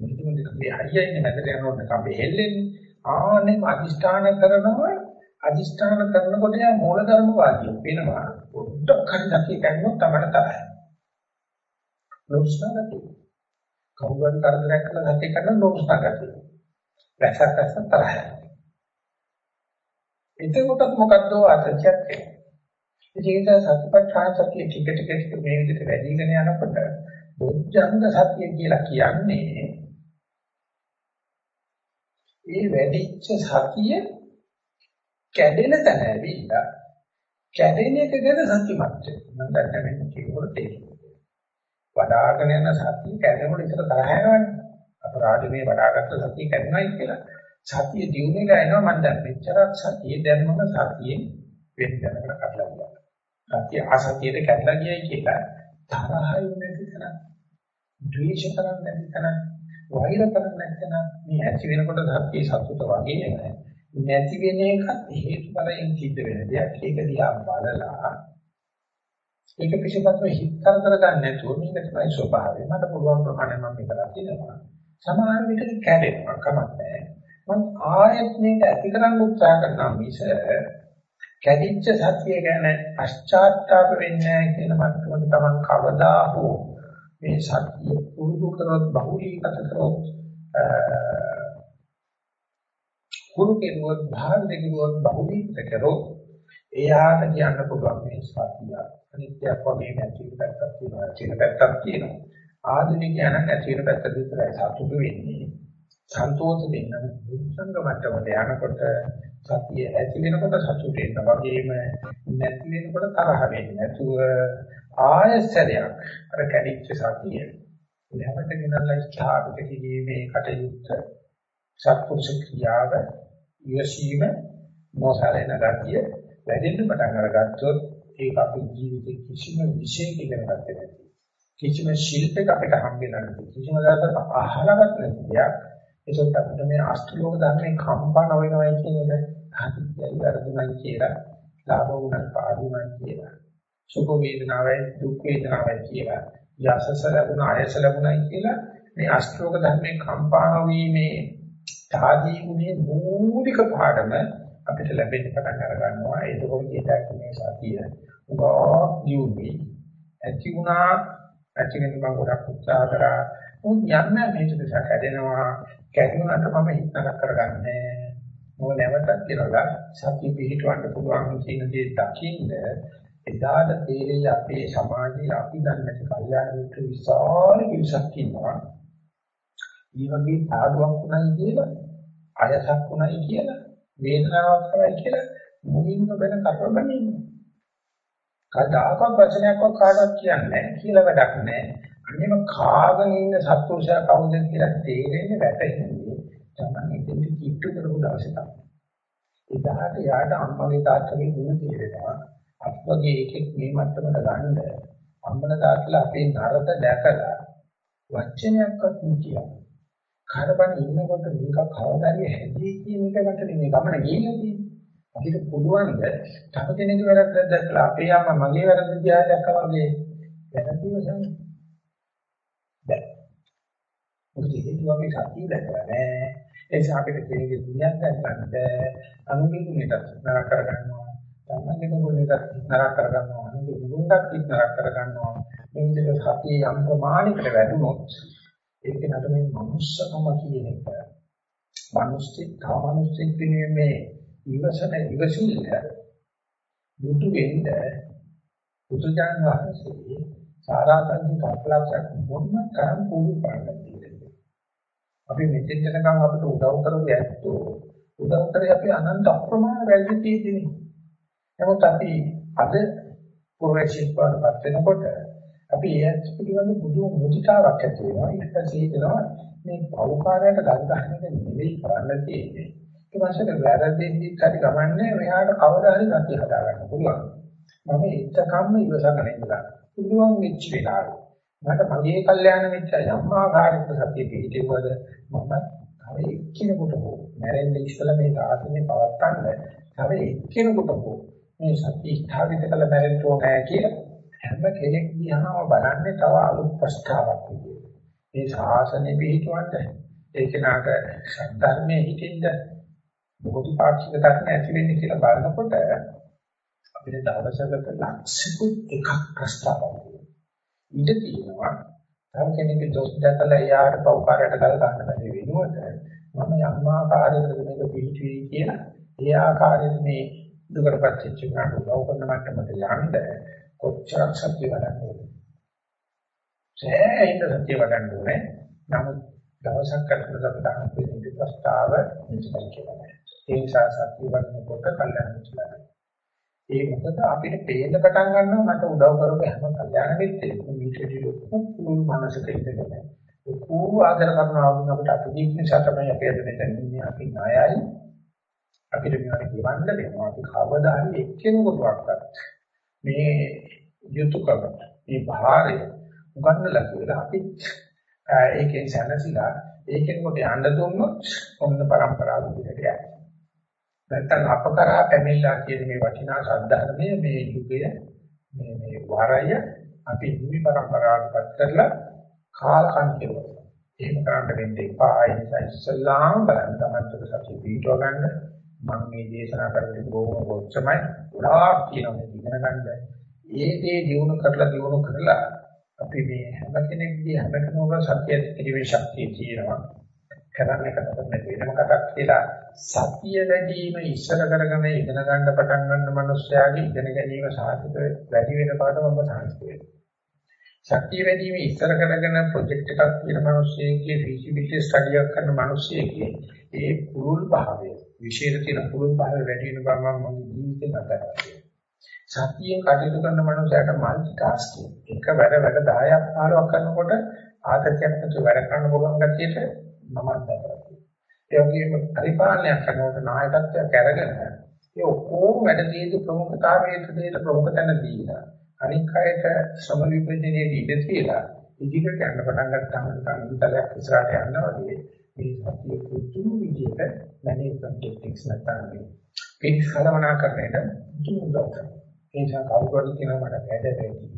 [SPEAKER 1] මුලින්ම කඹේ හරියන්නේ නැතට යනකොට කඹේ හෙල්ලෙන්නේ. ආනේ අදිෂ්ඨාන කරනවා අදිෂ්ඨාන කරනකොට යා මූලධර්ම වාදිය වෙනවා. පොඩ්ඩක් හරි නැති කන්නොත් තමයි තරහ. නොස්නාගති. කවුරුන් කරදරයක් කළා නැති කරන නොස්නාගති. වැසක් වැස තරහ. එතකොටත් මොකද්ද අසත්‍යයක් වෙන්නේ. ඉතින් ඒක සතිපට්ඨාන සතිය ටික ටික ටික මේ විදිහට වැඩිගෙන යනකොට බොජ්ජංග සතිය කියලා කියන්නේ ඒ වැඩිච්ච සතිය කැඩෙන තැන ඇවිල්ලා කැඩෙන එක ගැන සත්‍යමත් වෙනවා. මම දන්නේ නැහැ මේක තේරෙන්නේ. වඩාගෙන යන සතිය කැඩෙනකොට ඉතල තරහ යනවනේ. අපරාධ මේ වඩාගත්ත සතිය කැඩුනයි කියලා. සතිය දිනුනෙලා එනවා මම දැන් මෙච්චරක් සතිය දැනුම සතියෙන් වෙන්න යනකට කඩලා ගියා. සතිය අසතියට කැඩලා ගියයි කියලා තරහයි නැති තැන, ද්වේෂ කරන්නේ නැති තැන, වෛර කරන්නේ නැති තැන මේ ඇති වෙනකොට සතිය සතුට වගේ නෑ. නැති වෙන එකත් හේතුඵලයෙන් සිද්ධ වෙන දෙයක්. ඒක දිහා බලලා ඒක පිටපතම හිත කරදර ගන්න නැතුව මේක තමයි ස්වභාවය. මට පුළුවන් ප්‍රමාණය මම මේකට දෙනවා. සමහර විට කැඩෙනවා කමක් නැහැ. මම ආයෙත් මේක ඇති කරන්න උත්සාහ කරනවා මිස කැඩිච්ච සතිය ගැන පශ්චාත්තාප වෙන්නේ නැහැ කියන මට්ටමට තමන් කවදා හෝ මේ සතිය පුරුදු කරොත් බහුලීගත කරොත් කුරු කෙරුවොත් භාග දෙකුවොත් බහුලීගත කරොත් එයාට කියන්න පුළුවන් මේ සතිය. අනිත්‍යයක් වගේ නැති පැත්තක් තියෙනවා චින පැත්තක් තියෙනවා. ආධුනිකයන් ඇති වෙන පැත්ත විතරයි සතුටු වෙන්නේ. සන්තෝෂ වෙන්න උත්සංග මට්ටමට යනකොට සතිය ඇති වෙනකොට සතුට වෙන වගේම නැති වෙනකොට තරහ වෙන්නේ නැතුව ආයසරයක් අර කැඩිච්ච සතිය. නැවත ගෙනල්ලා ස්ථාපිත කිරීමේ කටයුත්ත සත්පුරුෂ ක්‍රියාව ඉවසීම මොසාරේන ගතිය වැඩෙන්න පටන් අරගත්තොත් ඒක අපේ ජීවිතේ කිසිම විශේෂ ඉගෙන ගන්න නැති. කිසිම ශිල්පයක අපිට හම්බෙලා නැති. කිසිම දවසක අහලවත් නැති දෙයක්. ඒකත් අපිට මේ අෂ්ටලෝක ධර්මයේ කම්පන වෙනවයි කියන එක හදිසියයි වර්ධනයි කියලා ලාභ වුණත් පාඩුණයි කියලා සුඛ වේදනාවයි දුක් වේදනාවයි කියලා යසස ලැබුණ ආයස ලැබුණයි කියලා මේ අෂ්ටලෝක ධර්මයේ කම්පන වීමේ තාදී ගුණේ මූලික පාඩම අපිට ලැබෙන්න පටන් අර ගන්නවා ඒකෝම කියතක් මේ සතිය උගා දියුනේ ඇති වුණා ඇති වෙන මම ගොඩක් උත්සාහ කරා. උන් යන්න මේක දෙස කැඩෙනවා. කැඩුණාට මම හිතනක් කරගන්නේ. මොකද නැවතත් කියලා සතිය පිළිටවන්න පුළුවන් කියන දේ දකින්න එදාට තේරෙයි අපේ සමාජයේ අපි දන්නේ කල්යාණ මිත්‍ර විශාල පිරිසක් ඉන්නවා ඊ වගේ පාඩුවක් උනායි කියලා අයසක් උනායි කියලා වේදනාවක් කරයි කියලා මුලින්ම වෙන කරවන්නේ. කවදාකවත් වචනයක්වත් කාටවත් කියන්නේ නැහැ කියලා වැඩක් නැහැ. අන්නේම කාගෙන ඉන්න සත්පුරුෂයා කවුද කියලා තේරෙන්නේ වැටෙන්නේ තමයි ඉතින් කිට්ටු කරපු දවසේ තමයි. එදාට යාට අම්මගේ තාත්තගේ ගුණ තේරෙනවා. අප්පගේ එකෙක් මේ මට්ටමට ගන්න අම්මලා තාත්තලා අපේ නරක දැකලා වචනයක්වත් කියනවා. කරබන් ඉන්නකොට මේක කවදාරිය හැදී කියන එක මට මේ ගමන ගිහින් තියෙන්නේ. අපිට පුළුවන් ද තව කෙනෙකුගේ වැරද්දක් දැක්ලා අපේ අම්මා මගේ වැරද්ද දිහා දැක්කා වගේ වැරදිව සම්මත. බැ. මොකද හේතුව අපි සතිය දැකලා නෑ. ඒ නිසා අපිට කෙනෙකුගේ දුනියක් දැක්කන්න බෑ. අනුන්ගේ දුනියට නරක කරගන්නවා. තමන්ගේ දුනියට නරක කරගන්නවා. අනුන්ගේ දුන්නක් නරක කරගන්නවා. මේ විදිහට සතිය යම් ප්‍රමාණයකට වැඩුණොත් ඒක නට මේ මනුස්සකම කියන එක. මනුස්සෙක් කාමනුස්සෙක් මේ ඉවසන ඉවසිල්ල බුදු වෙන්න බුදුජාන විශ්වයේ සාරාංශික කල්පලක්ෂයක් මොන තරම් පුරු පාඩම්ද අපි මෙතෙන් යනකම් අපිට උදව් කරපු ඇත්තෝ උදව් කරේ අපි අනන්ත අප්‍රමාණ වැරදි තියෙන්නේ. නමුත් අපි අද පුරවැසියෙක් වඩපත් වෙනකොට අපි ඒත් පිළිබඳ බුදු මුදිතාවක් ඇති වෙනවා. ඊට පස්සේ හිතනවා මේ පෞකාරයට ගල් ගන්න එක නෙවෙයි කරන්න තියෙන්නේ. ඒ වගේ වැරදිද්දි හරි ගමන්නේ මෙහාට කවදා හරි ගතිය හදා ගන්න පුළුවන්. මම එච්චකම්ම ඉවසගෙන ඉඳලා පුළුවන් වෙච්ච වෙලාවට මට මගේ කල්යාණ මිත්‍ර යම්මාකාරයක සතිය පිළිදෙවද මම තව එක්කිනෙකුට හෝ මැරෙන්න ඉස්සලා මේ සාසනේ පවත්තන්න තව එක්කිනෙකුට හෝ මේ සතිය ස්ථාපිත කළ මැරෙන්න ඕනේ කියලා හැම කෙනෙක් දිහාම බලන්නේ තව අලුත් ප්‍රස්තාවක් විදියට. මේ ශාසනය පිළිතුරන්න ඒක නාක සද්ධර්මයේ හිතින්ද මොකද පාක්ෂික ධර්ම ඇති වෙන්නේ කියලා බලනකොට අපිට දවසකට ලක්ෂිකුත් එකක් ප්‍රස්තාවක් ඉඳ තියෙනවා. තව කෙනෙක්ගේ දොස් දැකලා යාට පෞකාරයට ගල් ගන්න බැරි වෙනුවට මම යම් ආකාරයකට මේක පිළිතුරු කියලා ඒ ආකාරයෙන් මේ දුකටපත් වෙච්ච කෙනාට උදව් කරන මට්ටමට යන්න කොච්චර සත්‍ය වඩන්න ඕනේ. සෑහෙන සත්‍ය වඩන්න ඕනේ. නමුත් දවසක් කරලා අපදාන පිළිඳි ප්‍රස්තාව නිචයි කියලා. ඒ නිසා සත්‍ය වඩනකොට කල්යනා කියලා. ඒ මොකද අපිට පේන්න පටන් ගන්නවා මට උදව් කරපු හැම කල්යනා මිත්‍රෙක්ම මීටරි ලොකු පුළුල් මනසක ඉඳගෙන. ලොකු ආදර කරනවා වගේ අපිට අතිදීක් නිසා තමයි අපි අද මෙතන ඉන්නේ අපි ණයයි. අපිට මේවට කියවන්න වෙනවා. අපි කවදා හරි එක්කෙනෙකුටවත් මේ යුතුයකම මේ භාරය උගන්නලා කියලා අපි ඒකෙන් සැනසීලා ඒකෙන් කොට යන්න දුන්නොත් ඔන්න પરම්පරාව විදිහට යයි. නැත්තම් අප කරා පැමිණලා කියන මේ වටිනා ශබ්දහමේ මේ යුගය මේ මේ වරය අපි හිමි પરම්පරාවකට කරලා කාලකන් කෙරුවා. එහෙම කරන්න වෙන්නේ එපා. ඒ නිසා ඉස්සල්ලාම බලන්න තමයි සත්‍ය පිටව ගන්න. මම මේ දේශනා කරන්නේ බොහොම කොච්චමයි. ගොඩාක් කියනවා ඉගෙන ගන්න. ඒ දේ දිනු කරලා දිනු කරලා අපි මේ හැම කෙනෙක්ගේ හැම කෙනෙකුම සත්‍ය කිරීමේ ශක්තිය තියෙනවා. කරන්න කතාවක් නැති වෙනම කතාවක් කියලා සත්‍ය වැඩිම ඉස්සර කරගෙන ඉගෙන ගන්න පටන් ගන්න මිනිස්යාගේ ඉගෙන ගැනීම සාහිත වැඩි වෙන පාට මම සාහිත වෙනවා. ශක්තිය වැඩිම ඉස්සර කරගෙන ප්‍රොජෙක්ට් එකක් කියන මිනිස්සෙගේ ෆීසිබිලිටි ස්ටඩි එකක් කරන මිනිස්සෙගේ ඒ පුරුල් භාවය විශේෂ තියෙන පුරුල් භාවය වැඩි වෙන බව මම මගේ ජීවිතේ ගත කරා. සතියෙන් කටයුතු කරන මනුස්සයට মালටි ටාස්කින් එක වැඩ වැඩ 10ක් 15ක් කරනකොට ආතතියක් නැතුව වැඩ කරන්න පුළුවන් ගැතියට මමත් දැකලා ඒ වගේම පරිපාලනයක් කරනකොට නායකත්වයක් අරගෙන ඒ ඔක්කොම වැඩ තියෙදි ප්‍රමුඛතාවයට දෙන්න ප්‍රමුඛ තැන දීලා අනික් අයට ශ්‍රම විපජනයේ ඉඳ තියලා ඉදිරියට යන්න පටන් ගත්තාම කන්විතලයක් ඉස්සරහට යනවා වගේ මේ සතිය කුතුහල විදිහට මැනේජ්මන්ට් ටෙක්නික්ස් නැත්නම් මේ කලවනා කරන්නට දුරුදව් කරනවා. ඒ නිසා කවුරුහරි කියනවා මට වැඩ වැඩි,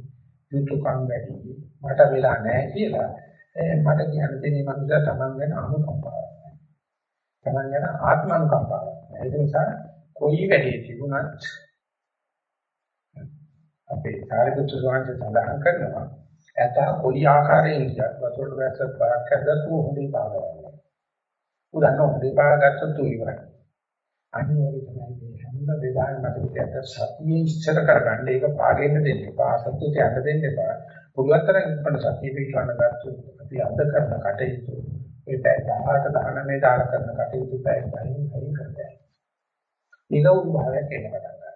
[SPEAKER 1] යුතුයකම් වැඩි, මට වෙලා නැහැ කියලා මට කියන්න තියෙන මනුස්සයා Taman ගැන අනුකම්පාවක්. Taman ගැන ආත්මනුකම්පාවක්. ඒ නිසා කොයි වැඩේ තිබුණත් අපේ සාරිපුත්‍ර ස්වාමීන් සඳහන් කරනවා ඇත කොයි ආකාරයෙන් කියත් වතුරට වැස්සත් බරක් ඇද්දත් හොඳේ පාගනවා. උදාහරණ හොඳේ පාගත්තොත් ඉවරයි. අනිවාර්යයෙන් තමයි මේ හැම වෙලාවෙම මතකයට සතියේ ඉස්සර කරගන්න ඒක පාගෙන්න දෙන්න එපා සතියට යන්න දෙන්න එපා පුළුවන් තරම් ඉක්මනට සතිය පිටවන්න ගත්තොත් අපි අද කරන කටයුතු ඒ පැය 18 19 දාලා කරන කටයුතු පැය 10න් හරිය කරලා. නිරවුල් භාවයක් එන්න පටන් ගන්නවා.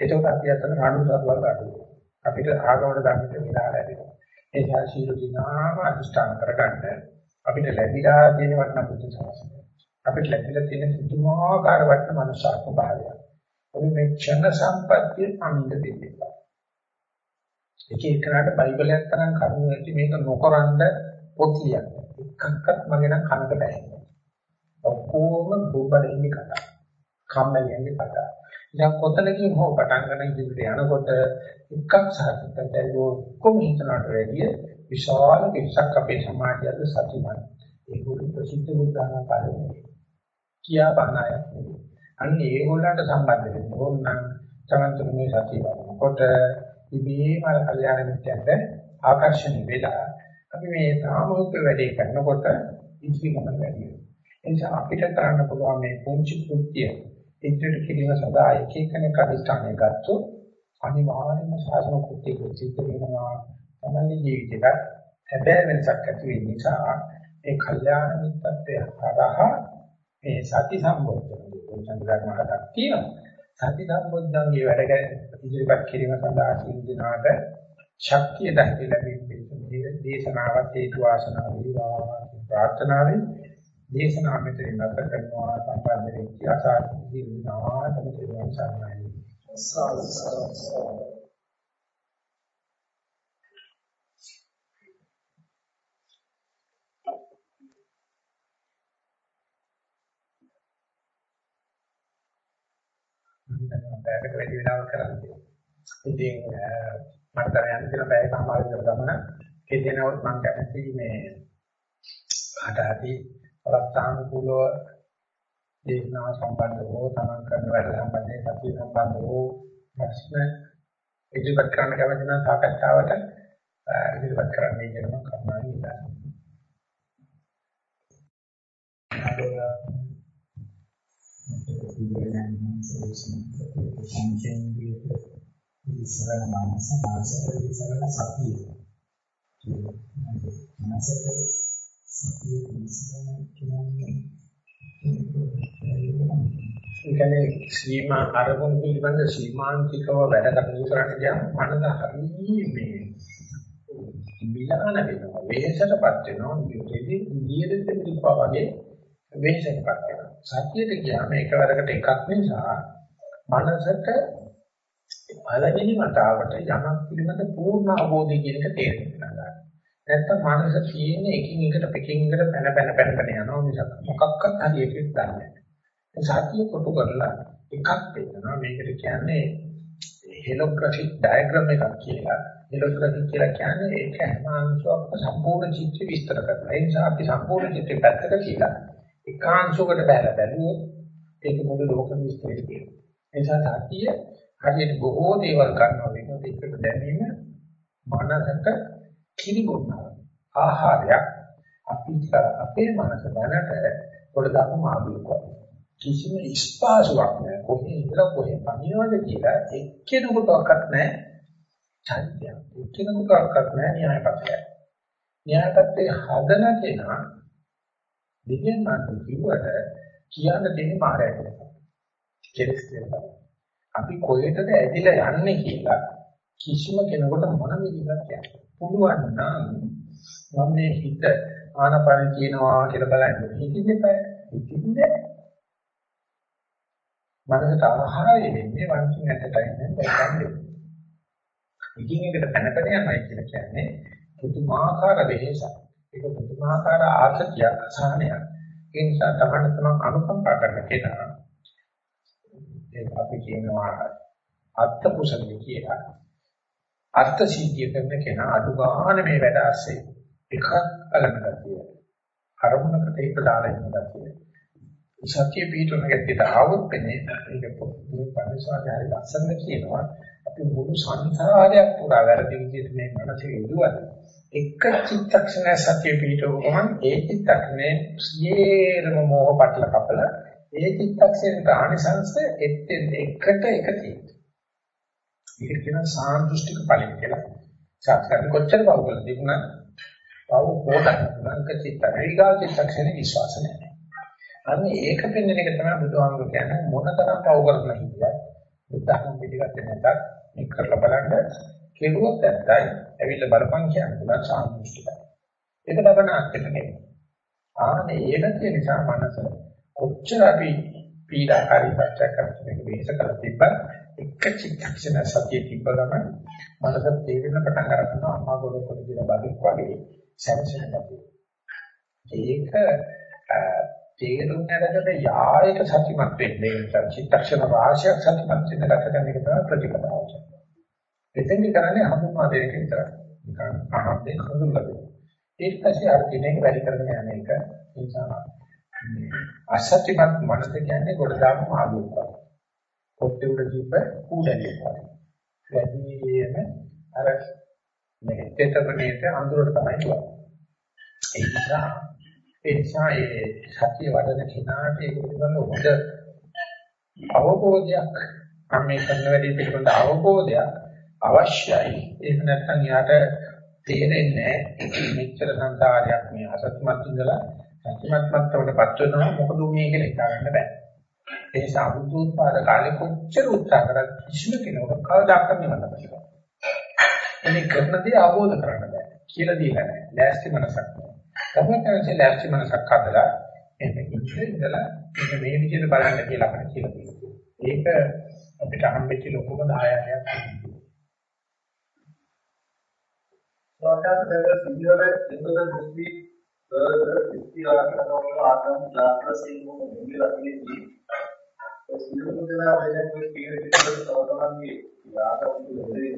[SPEAKER 1] ඒකත් අපි අතන රණුසාරවල් අඩුයි. අපිට ආගමකට ගන්නට වෙලා ලැබෙනවා. ඒ නිසා සීල දිනාම අනුෂ්ඨාන කරගන්න අපිට ලැබිලා තියෙන වටිනා බුද්ධ ශාසනය. අපිට ලැබිලා තියෙන පුදුමාකාර වටිනා මනුෂ්‍යාත්ම භාවය. අපි මේ ක්ෂණ සම්පත්තිය අමින්ද දෙන්නවා. එක එකනට බයිබලයක් තරම් කරුණු ඇති මේක නොකරනද පොත් ලියන්නේ. එකක්වත් මගේ නම් කනකට ඇහෙන්නේ. ඔක්කොම බුබ්බඩේ කතා. කම්මැලියන්ගේ කතා. දැන් කොතනකින් හෝ පටන් ගන්න ඉදිරියට යනකොට එකක් සාර්ථකයි ඔක්කොම හිතනට වැඩිය විශාල පිටසක් අපේ සමාජයද සතුටුයි. ඒගොල්ලෝ ප්‍රසිද්ධ බුද්ධාගම පාරේ. කියා බණාය. අන්න ඒගොල්ලන්ට සම්බන්ධ වෙන්න ඕන නම් තමන්තුන් මේ සතිය කොට ඉබේම කල්යාණ මිත්‍යන්ට ආකර්ෂණය වෙලා අපි මේ සාමූහික වැඩේ කරනකොට ඉති ගමන වැඩි වෙනවා. ඒ නිසා අපිට කරන්න පුළුවන් මේ පුංචි කෘත්‍ය ඉදිරියට කිරීම සඳහා එක එකනෙක් අධිෂ්ඨානය ගත්තොත් අනිවාර්යයෙන්ම සාසන කෘත්‍ය සිද්ධ වෙනවා. තමයි ජීවිතේට හැබැයි වෙනසක් ඇති වෙන නිසා ඒ කල්යාණ මිත්‍රත්වය හරහා මේ සති සම්බොධ්‍යය සංග්‍රහණයක් තියෙනවා. සති සම්බොධ්‍යංගේ වැඩ ඉදිරිපත් කිරීම සඳහා සියලු දෙනාට ශක්තිය දැක්කේ ලැබෙන්නේ දේශනාවත් හේතු වාසනා වේවා ප්‍රාර්ථනාවෙන් දේශනාව මෙතන නැවත කරනවා සම්බන්ධ වෙච්ච අසාධි දිනාටම තේරුම් ගන්නයි. පැයකට වැඩි වෙලාවක් කරන්නේ. ඉතින් මට දැන් යන්න තියෙන පැයක සමාජික ගමන ඒ දෙනවත් මම කැමති මේ ආදාති අවස්ථානුකූලව දේශනාව සම්බන්ධව හෝ තමන් කරන වැඩ සම්බන්ධයෙන් සතිය සම්බන්ධව ප්‍රශ්න ඉදිරිපත් කරන්න කැමති නම් සාකච්ඡාවට ඉදිරිපත් කරන්නයි කියන මම කරුණාවෙන් ඉල්ලනවා.
[SPEAKER 3] සංකේන්ද්‍රිය ඉස්සරහ මානස මානසයේ ඉස්සරහ සතිය. මනසට සතිය ඉස්සරහ කියන්නේ
[SPEAKER 1] ඒකනේ සීමා අරමුණු පිළිබඳ සීමාන්තිකව වැඩ කටයුතු කරන්න ගියාම මනස හරිය මේ මිලාන වෙනවා වෙහෙසටපත් වෙනවා මෙතෙදි නියද දෙපිටපා වගේ වෙහෙසටපත් වෙනවා සතියට ගියාම එකවරකට එකක් නිසා මනසට පළවෙනි වතාවට යමක් පිළිබඳ පූර්ණ අවබෝධය කියන එක තේරෙන්න ගන්නවා. නැත්තම් මනස තියෙන එකින් එකට පෙකින් එකට පැන පැන පැන පැන යනවා මිසක් මොකක්වත් හරියට දන්නේ නැහැ. සතිය කොටු කරලා එකක් දෙන්නවා මේකට කියන්නේ හෙලෝග්‍රැෆික් ඩයග්‍රෑම් එකක් කියලා. හෙලෝග්‍රැෆික් කියලා කියන්නේ ඒක හැම අංශුවක්ම සම්පූර්ණ චිත්‍ර විස්තර කරනවා. ඒ නිසා අපි සම්පූර්ණ චිත්‍රය පැත්තක කියලා එකාංශයකට බැලලා බැලුවොත් ඒක මුළු ලෝකෙම විස්තරය කියනවා. ඒ නිසා සතිය හරියට බොහෝ දේවල් කරනවා වෙනකොට ඒකට දැනීම මනසට කිරිගොන්නවා. ආහාරයක් අපි අපේ මනස දැනට පොඩ දාපු මාළුවෙක් කිසිම ස්පාසුවක් නැහැ. කොහේ ඉඳලා කොහේ පනිනවද කියලා එක්කෙනෙකුටවත් නැහැ. චෛත්‍ය. එක්කෙනෙකුටවත් නැහැ න්‍යායපත්‍රය. න්‍යායපත්‍රයේ හදන කෙනා දෙවියන් වහන්සේ කිව්වට කියන්න දෙන්නේ මායයට. කෙලස් කියලා. අපි කොහෙටද ඇදිලා යන්නේ කියලා කිසිම කෙනෙකුට මොන විදිහකට කියන්න. පුළුවන් නම් මම මේ හිත ආනපන කියනවා කියලා බලන්න. හිතින්නේ බෑ. හිතින්නේ මනසට ආහාරය වෙන්නේ වන්කින් ඇටටයි නෙවෙයි. එකින් එකට පැනපැන යනවා කියලා කියන්නේ පුදුමාකාර වෙහෙසක්. ඒක පුදුමාකාර ආසතියක් අසහනයක්. ඒ නිසා තමයි තමන් අනුකම්පා කරන කෙනා ඒක අපි කියනවා අත්ත කුසලිය කියලා. අර්ථ සිද්ධිය කරන කෙනා අඩු ගන්න මේ වැඩ ASCII එකක් අලන ගතිය. අරමුණකට ඒක දාලා ඉන්න ගතිය. සත්‍ය පිටුන ගැත්තේ ආවොත් වෙන්නේ ඒක පොදු පරිසවාරය ලස්සන කියනවා. අපි මුළු සංසාරයක් පුරා වැරදි විදිහට මේ මනසේ ඉදුවා. එක චිත්තක්ෂණය සත්‍ය පිටුවම ඒ චිත්තක්ෂණය සියරම මෝහ පටල කපලා ඒ චිත්තක්ෂණයට ආනිසංශ එත්තෙන් එකට එක තියෙනවා. ඒක කියන සාන්දෘෂ්ටික ඵලෙ කියලා. සාත්‍කරණ කොච්චර බහුවල තිබුණා පව හොදන්න අංක චිත්ත ඊගා චිත්තක්ෂණ විශ්වාස නැහැ. අන්න ඒක පෙන්වන එක තමයි බුදුහාමුදුරු කියන්නේ මොනතරම් පව කරන හිතියක් බුද්ධහම පිළිගත්තේ නැතත් මේ කරලා බලන්න කෙරුවොත් නැත්තයි ඇවිල්ලා බලපං කියන්නේ සාන්තිෂ්ඨයි. ඒක ලබන අත්‍යක නෙමෙයි. ආනේ ඒක තියෙන නිසා මනස කොච්චර අපි පීඩාකාරී පච්චයක් කරන්නේ මේක කරලා තිබ්බත් එක චිත්තක්ෂණ සතිය තිබ්බ ගමන් මනස තේරෙන පටන් ගන්නවා අම්මා ගොඩ කොට දින බඩක් වගේ සැමසෙන ගැතියි. ඒක තේරුම් අරගෙන යායක සතිමත් වෙන්නේ නැත්නම් චිත්තක්ෂණ රාශියක් සතිමත් වෙන ගතන එක තමයි ප්‍රතිපදාව. එතෙන්දි කරන්නේ හඳුන්වා දෙක විතරයි. නිකන් අහම්බෙන් හඳුන්වා දෙන්න. ඊට පස්සේ අර දිනේ වැඩි කරගෙන යන එක නිසා අසත්‍යමත් මනස කියන්නේ ගොඩ දාපු ආලෝක වගේ. පොට්ටේ උඩ දීප කූඩලියක් වගේ. වැඩිම අර මේ තේතරණේට අඳුරට තමයි කියන්නේ. ඒ නිසා ඒ නිසා ඒ සත්‍ය වඩන කෙනාට ඒක පිළිබඳව හොඳ අවබෝධයක් මේ කරන වැඩි පිළිබඳ අවබෝධයක් අවශ්‍යයි. ඒක නැත්නම් යාට තේරෙන්නේ මෙච්චර සංසාරයක් මේ අසත්‍යමත් ඉඳලා සත්‍යමත් මට්ටමකටපත් වෙනවා මොකද මේ කියලා හිතා ගන්න බෑ. ඒ නිසා බුද්ධෝත්පාද කාලේ කොච්චර උත්සාහ කරත් කිසිම කෙනෙකුට කවදාකවත් නිවන්න බෑ. එනි කරන දේ අවබෝධ කරගන්න බෑ. කියලා දීලා නැහැ. ලෑස්ති මනසක් නැහැ. තමයි ලෑස්ති මනසක් හදලා එන්න ඉඳලා මේක මේ විදිහට බලන්න කියලා අපිට කියලා තියෙනවා. ඒක අපිට හම්බෙච්ච ලොකුම දායාදයක්.
[SPEAKER 4] සෝතාප දෙවර සිංහල දෙවර දුස්සී ඉස්තිආරකනෝ ආතම් දාපසින් මුලියදී ඒ සිංහල දෙනා වෙනකෝ කියන විදිහට සෝතවන්ගේ යාතම් දෙවරේ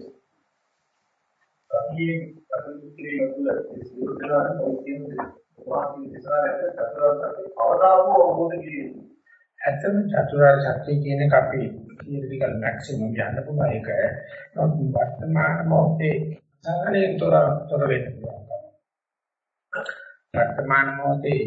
[SPEAKER 4] අපි අපිට මුල ඒ සිංහල දෙනා කියන වාක්‍ය විසාරයට චතුරාර්ය අවදාපෝ අවබෝධ කිරීම
[SPEAKER 1] ඇත්තම චතුරාර්ය සත්‍ය කියන එක අපි theoretical maximum යන්න පුළුවන් ඒක වර්තමාන මොහොතේ සාහනයෙන් තොර තොර වෙන්න පුළුවන්. වර්තමාන මොහොතේ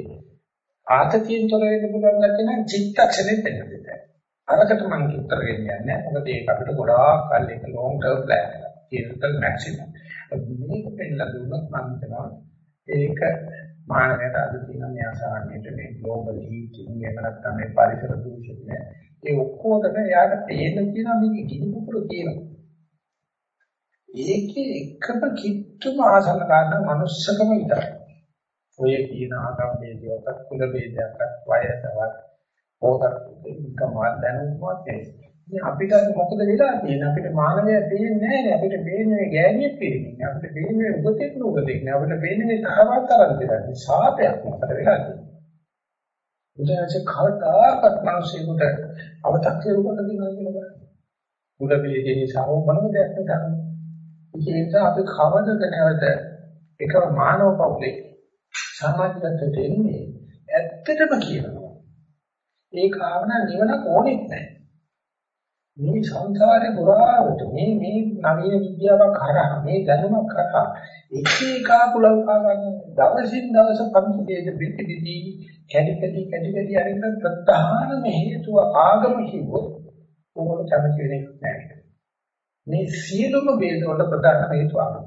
[SPEAKER 1] ආතතියෙන් තොර වෙන්න පුළුවන් නැත්නම් චිත්තක්ෂණෙත් වෙන්න දෙන්න. අරකට මම උත්තර දෙන්නේ නැහැ. මොකද ඒක අපිට ගොඩාක් කල් එක long term plan එක. theoretical maximum. මේක පෙන්නලා දුන්නොත් මම හිතනවා ඒක මානවයට අද තියෙන මේ අසහනයට මේ ග්ලෝබල් හීටින් එහෙම නැත්නම් මේ පරිසර දූෂණය ඒ ඔක්කොටම යාට තේරෙන තියෙනවා මේක ගිනි පුපුර තියෙනවා ඒකේ එකම කිට්ටුම ආසන්න ගන්න මනුස්සකම විතරයි ඔය කියන ආගම් වේදිකවත් කුල වේදයක්වත් වයසවත් ඕකට එකමවත් දැනුමක් නැහැ. අපිට මොකද වෙලා තියෙන්නේ? අපිට මානවය පේන්නේ නැහැ. අපිට පේන්නේ ගෑණියෙක් පේන්නේ අපිට පේන්නේ උගතෙක් නුගතෙක් නෑ අපිට පේන්නේ තරවත් තරම් දෙයක්. ශාපයක් අපිට වෙලා තියෙන්නේ? උදාහරණයක් කවදාකවත් මිනිසෙකුට අවතක්සේරුකට දෙනවා කියලා බලන්න. කුල වේදේ නිසා මොනම දෙයක් නැහැ ඒ නිසා අපි කවදද නැවත එකම මානව පෞලේ සමාජගතට එන්නේ ඇත්තටම කියනවා. ඒ කාරණා නිවනක් ඕනෙත් නැහැ. මේ සංසාරේ පුරාවට මේ මේ නවීන විද්‍යාවක් කරා මේ දැනුමක් කරා එක එක කුලංකා ගන්න දවසින් දවස පරිදේද පිටි පිටි කැඩි කැඩි කැඩි කැඩි අරින්න ප්‍රධානම හේතුව ආගම කිව්වොත් ඕගොල්ලෝ කැමති වෙන්නේ නැහැ. මේ සියලුම වේද වල ප්‍රධාන හේතුව ආගම.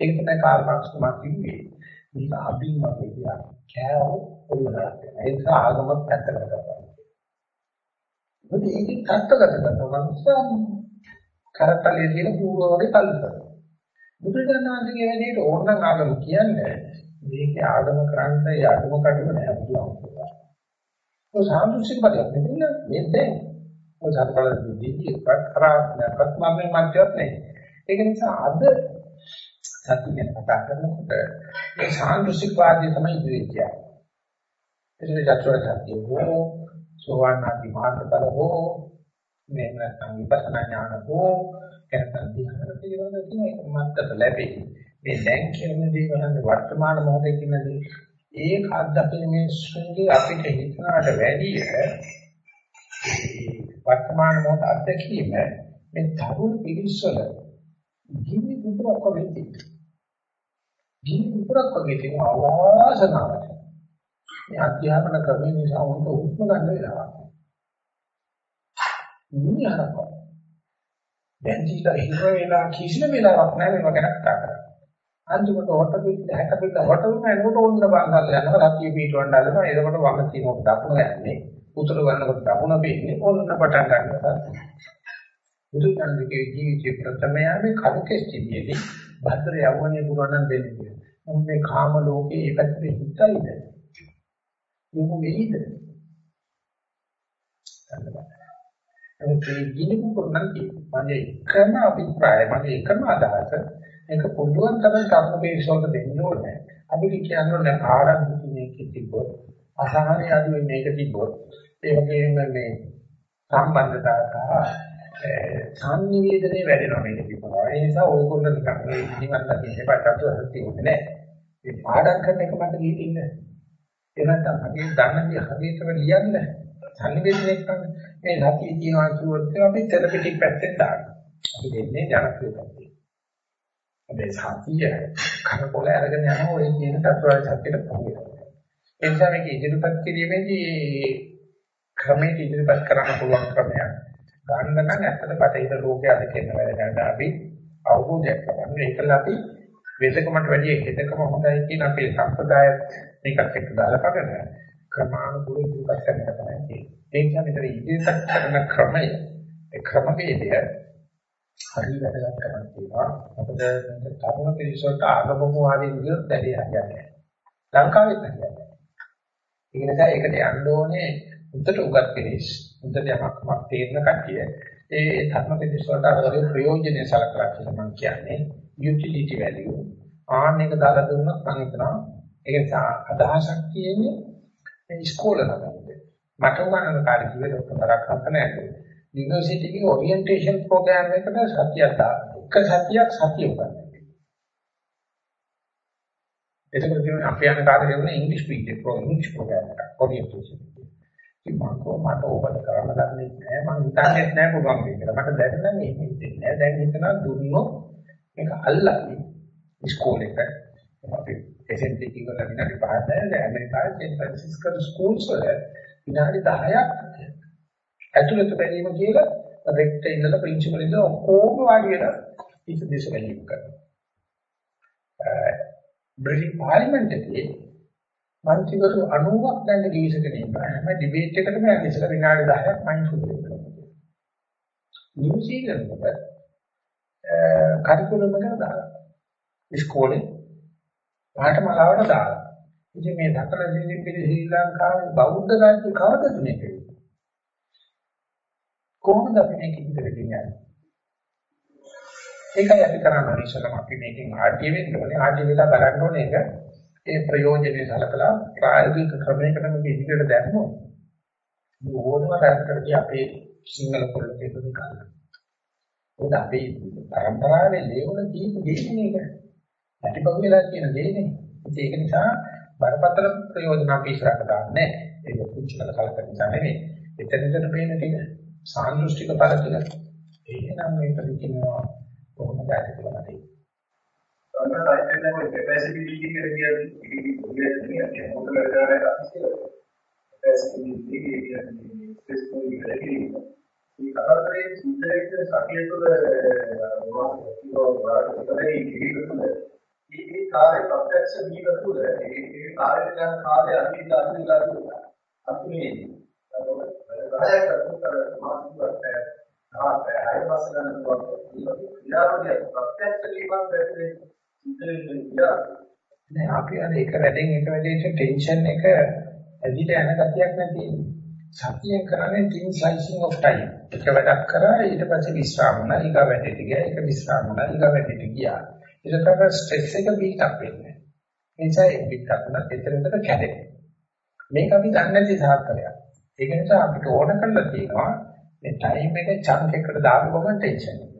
[SPEAKER 1] ඒක තමයි කාල් මාක්ස් තුමා කිව්වේ. මේක අභින් වගේ දෙයක් කෑව ඔළුවකට ඒ නිසා ආගමත් පැත්තකට කරනවා මොකද ඒකේ තත්ත්වගත කරනවා මනුස්සයා කරතලයේ තියෙන පූර්ව වගේ තල්ලනවා. බුදුරජාණන් වහන්සේගේ වැඩේට ඕනනම් ආගම කියන්නේ මේකේ ආගම කරන්න යඩම කඩම නෑ බුදුහාමුදුරුවෝ. ඔය සාමුසික බලයක් නෙමෙයි මේ දැන්. ඔය සත්පල දෙවිදි කරා ප්‍රත්‍මාමේ මැදවත් නෑ. ඒක නිසා අද සත්‍ය ගැන කතා කරනකොට මේ සාන්දෘශික වාදය තමයි ඉදිරියට යන්නේ. ඒක චතුරාර්ය සත්‍ය හෝ සෝවාන් ආදී මාර්ගඵල හෝ මේ නැත්නම් විපස්සනා ඥාන හෝ නැත්නම් ධ්‍යාන පිළිවෙල තියෙන එක මත්තට ලැබෙයි. මේ දැන් කියන දේ වලන්නේ වර්තමාන මොහොතේ කියන දේ ඒක අත්දකින මිනිස්සුන්ගේ අපිට හිතනකට වැඩිය වර්තමාන මොහොත අත්දැකීම මේ තරුණ පිරිසවල ජීවි දුරක් වෙන්නේ. ජීවි දුරක් වගේ තියෙන අවාසනාවක්. මේ අධ්‍යාපන ක්‍රමය නිසා උන්ට හුස්ම ගන්න වෙලාවක්. නිහරක. දැන් ජීවිත හිර වෙලා කිසිම වෙලාවක් නැහැ මේක ගැන කතා කරන්නේ. අන්තිමට හොට පිට හැට පිට හොටම එනකොට ඕන්න බංගල් යනවා සතිය පිටවන්න හදනවා එතකොට වම තියෙනකොට දකුණ යන්නේ උතුර වන්නකොට දකුණ පේන්නේ ඕන්න පටන් ගන්නවා බුදු දන්දකේ ජීවිතේ ප්‍රථමයාවේ කලකෙස්ටිදී භද්‍ර යවන්නේ පුරවන්න දෙන්නේ මොන් මේ කාම ලෝකේ ඒ පැත්තේ හිතයිද යොමු වෙයිද? ඒ ගිනිපු කරන්නේ මගේ එකම අභිප්‍රාය මගේ එකම අදහස ඒක පුළුවන් තරම් කර්ම බේසවලට දෙන්න ඕනේ. අපිට කියන්නේ ආරම්භ මේක තිබ්බොත් අසහනය අඩු මේක තිබ්බොත් ඒ වගේම මේ සම්බන්ධතාවය සංනිවේදනයේ වැඩෙනවා මේක තිබුණා. ඒ නිසා ඕගොල්ලෝ නිකන් මේ නිවන් දකින්න එපා තත්ත්වයක් තියෙන්නේ නැහැ. මේ පාඩම් කරන එක මට ගිහින් ඉන්න. ඒ නැත්නම් අපි දන්නේ හරියටම ලියන්න සංනිවේදනය කරන්න. මේ සතිය කියනවා කිව්වොත් අපි තෙරපිටික් පැත්තෙන් දානවා. අපි දෙන්නේ ජනප්‍රිය පැත්තේ. මේ සතිය කනකොල අරගෙන යනවා ඔය කියන තත්ත්වය සත්‍යෙට පොහොවෙනවා. ඒ නිසා මේක ඉදිරිපත් කිරීමේදී ක්‍රමයේ ඉදිරිපත් කරන්න පුළුවන් ක්‍රමයක්. ගන්න නම් ඇත්තට බටහිර ලෝකයේ අද කියන වැඩ ගන්න අපි අවබෝධයක් ගන්න. ඒකල අපි වේදකමට වැඩි හිතකම හොඳයි කියන අපේ සම්ප්‍රදායත් මේකත් එක්ක දාලාපගෙන ක්‍රමානුකූලව ඉදිරිපත් කරන්න තමයි. ඒ නිසා මෙතන ඉදිරිපත් කරන ක්‍රමය ඒ ක්‍රමවේදය හරි වැදගත් කරන් තියෙනවා. මොකද තරුණ පිරිසට ආගමක වාදී විදිහට දැඩි හරියන්නේ. ලංකාවෙත් හරියන්නේ. ඒ නිසා ඒකට යන්න ඕනේ උන්ට උගත් පිරිස්. උන්ට යමක්මක් තේරෙන කට්ටිය. ඒ තරුණ පිරිස වලට අරගෙන ප්‍රයෝජනෙ සලකලා කියලා මම කියන්නේ utility value. ආන්න එක දාලා දුන්නොත් මම හිතනවා ඒක නිසා අදහසක් තියෙන්නේ මේ ඉස්කෝලේ ළමයින්ට. මට උගන්වන කාර්ය කිව්වේ ડોક્ટર බරක් හම්බ යුනිවර්සිටි එකේ ඔරියන්ටේෂන් ප්‍රෝග්‍රෑම් එකට සතියක් දාන්න. එක සතියක් සතිය උගන්වන්න. එතකොට කියන්නේ අපි යන කාර්යය වුණා ඉංග්‍රීසි මීඩියම් ප්‍රෝග්‍රෑම් ඉංග්‍රීසි ප්‍රෝග්‍රෑම් එක ඔරියන්ටේෂන්. ඉතින් මම කොහොමද මට ඕකට කරන්න දන්නේ නැහැ. මම හිතන්නේ නැහැ පුළුවන් කියලා. මට දැනෙන්නේ නැහැ හිතෙන්නේ නැහැ. දැන් හිතනවා දුන්නොත් මේක අල්ලන්නේ ඉස්කෝලේ එක. අපි එසෙන්ටි කිව්වලා විනාඩි 5ක් දැන් ඇමරිකාවේ සෙන් ෆ්‍රැන්සිස්කෝ ස්කූල්ස් වල විනාඩි 10ක් ඇතුළත බැලීම කියලා රෙක්ට ඉඳලා ප්‍රින්සිපල් ඉඳලා ඔක්කොම වාඩි වෙලා ඉත දේශ බැලීම කරනවා. බ්‍රිටිෂ් පාර්ලිමේන්තු එකේ මන්ත්‍රීවරු 90ක් දැන් ගිවිසගෙන ඉන්නවා. හැම ඩිබේට් එකකටම ඉස්සර විනාඩි 10ක් මයින්ඩ් ෆුල් වෙනවා. නිව්සීලන්ත වල කරිකුලම් එක දාලා ඉස්කෝලේ පාඨමාලාවට දාලා. ඉතින් මේ දකල දෙනින් පිළි ශ්‍රී ලංකාවේ බෞද්ධ රාජ්‍ය කවදද මේක? කොහොමද අපි මේක ඉදිරියට ගෙනියන්නේ? ඒකයි අපි කරන්න ඕනේ ඉස්සරම අපි මේකෙන් ආඩිය වෙන්න ඕනේ. ආඩිය වෙලා බලන්න ඕනේ ඒක ඒ ප්‍රයෝජනෙයි සලකලා ප්‍රායෝගික ක්‍රමයකට මේක ඉදිරියට දැම්මොත් ඕනම රටකදී අපේ සිංහල පොලිටික දෙකක්. ඒක අපේ පරම්පරාවේ ලේවල දීපු දෙන්නේ මේක. ඇතිපොගිලා කියන දෙන්නේ. ඒක නිසා බරපතල ප්‍රයෝජන අපි ඉස්සරහට දාන්නේ. ඒක පුංචි කල කලක නිසා නෙමෙයි. එතනට පේන ටික සාන්දෘෂ්ටික බල කියලා. එහෙනම් මේක කියනවා කොහොමද ඇති කියලා මතයි.
[SPEAKER 4] අන්න සයිකල් කැපැසිටි බිල්ඩින් එක කියන්නේ ඒක මොකද කරන්නේ කැපැසිටි බිල්ඩින් කියන්නේ සිස්ටම් එක කියන්නේ මේ කරදරේ සුද්ධයට සතිය තුළ වාරකතරේ ඉතිරිතුල මේ කාර්ය ප්‍රත්‍යක්ෂ වීම තුළ ඒ කාර්ය කරන කාර්ය අනිත් අනිත් අපි මේ 10ක් අතුතර මානසිකව තාපය හය මාස ගන්න පුළුවන් ක්‍රියාවලිය ප්‍රත්‍යක්ෂ වීමක් දැක්කේ
[SPEAKER 1] නෑ අපි අර එක වැඩෙන් එක වැඩේට ටෙන්ෂන් එක ඇදිලා යන ගතියක් නැති සතියෙන් කරන්නේ තින් ස්ලයිසිං ඔෆ් ටයිම් එක වැඩක් කරා ඊට පස්සේ විශ්‍රාම වුණා ඊගා වැඩේට ගියා ඒක විශ්‍රාම වුණා ඊගා වැඩේට ගියා. ඒකට ස්ට්‍රෙස් එක බීට් අප් වෙන්නේ ඒ නිසා ඒ බීට් අප් නැත් එතනකට කැඩෙන්නේ මේක අපි දන්නේ නැති සාර්ථකයක්. ඒක නිසා අපිට ඕන කරලා තියෙනවා මේ ටයිම් එක චන්ක් එකකට දාපු ගමන් ටෙන්ෂන් එක.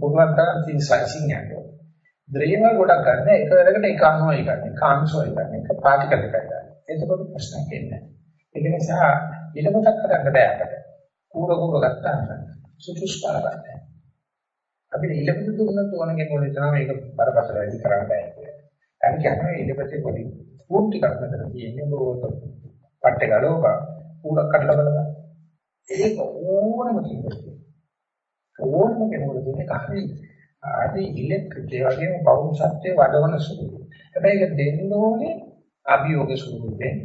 [SPEAKER 1] පුළුවන් තරම් තින් ස්ලයිසිං යනවා. ද්‍රේවල් ගොඩක් ගන්න එක වෙලකට එක අණුවයි ගන්න. කාන්සෝයි ගන්න. එක පාටිකල් එකයි ගන්න. එතකොට ප්‍රශ්නයක් එන්නේ නැහැ. ඒක නිසා ඊළඟට කරන්න බෑ අපිට. කූර කූර ගත්තාම සුසුස්පාර ගන්න. අපිට ඊළඟට දුන්නත් ඕන කෙනෙකුට හිතනවා මේක බරපතල වැඩි කරන්න බෑ කියලා. අර කියන්නේ ඊළඟට පොඩි කූට් ටිකක් මෙතන තියෙන්නේ බොහෝ පට්ටේ ගලෝපා ඌරක් කඩලා බලන්න. ඒක ඕනම කෙනෙකුට ඕනම කෙනෙකුට දෙන්නේ කහරි ආදී ඉලෙක්ට්‍රික් ඒ වගේම පෞරුෂත්වයේ වඩවන සුළුයි. හැබැයි ඒක දෙන්න ඕනේ අභියෝග ස්වරූපයෙන්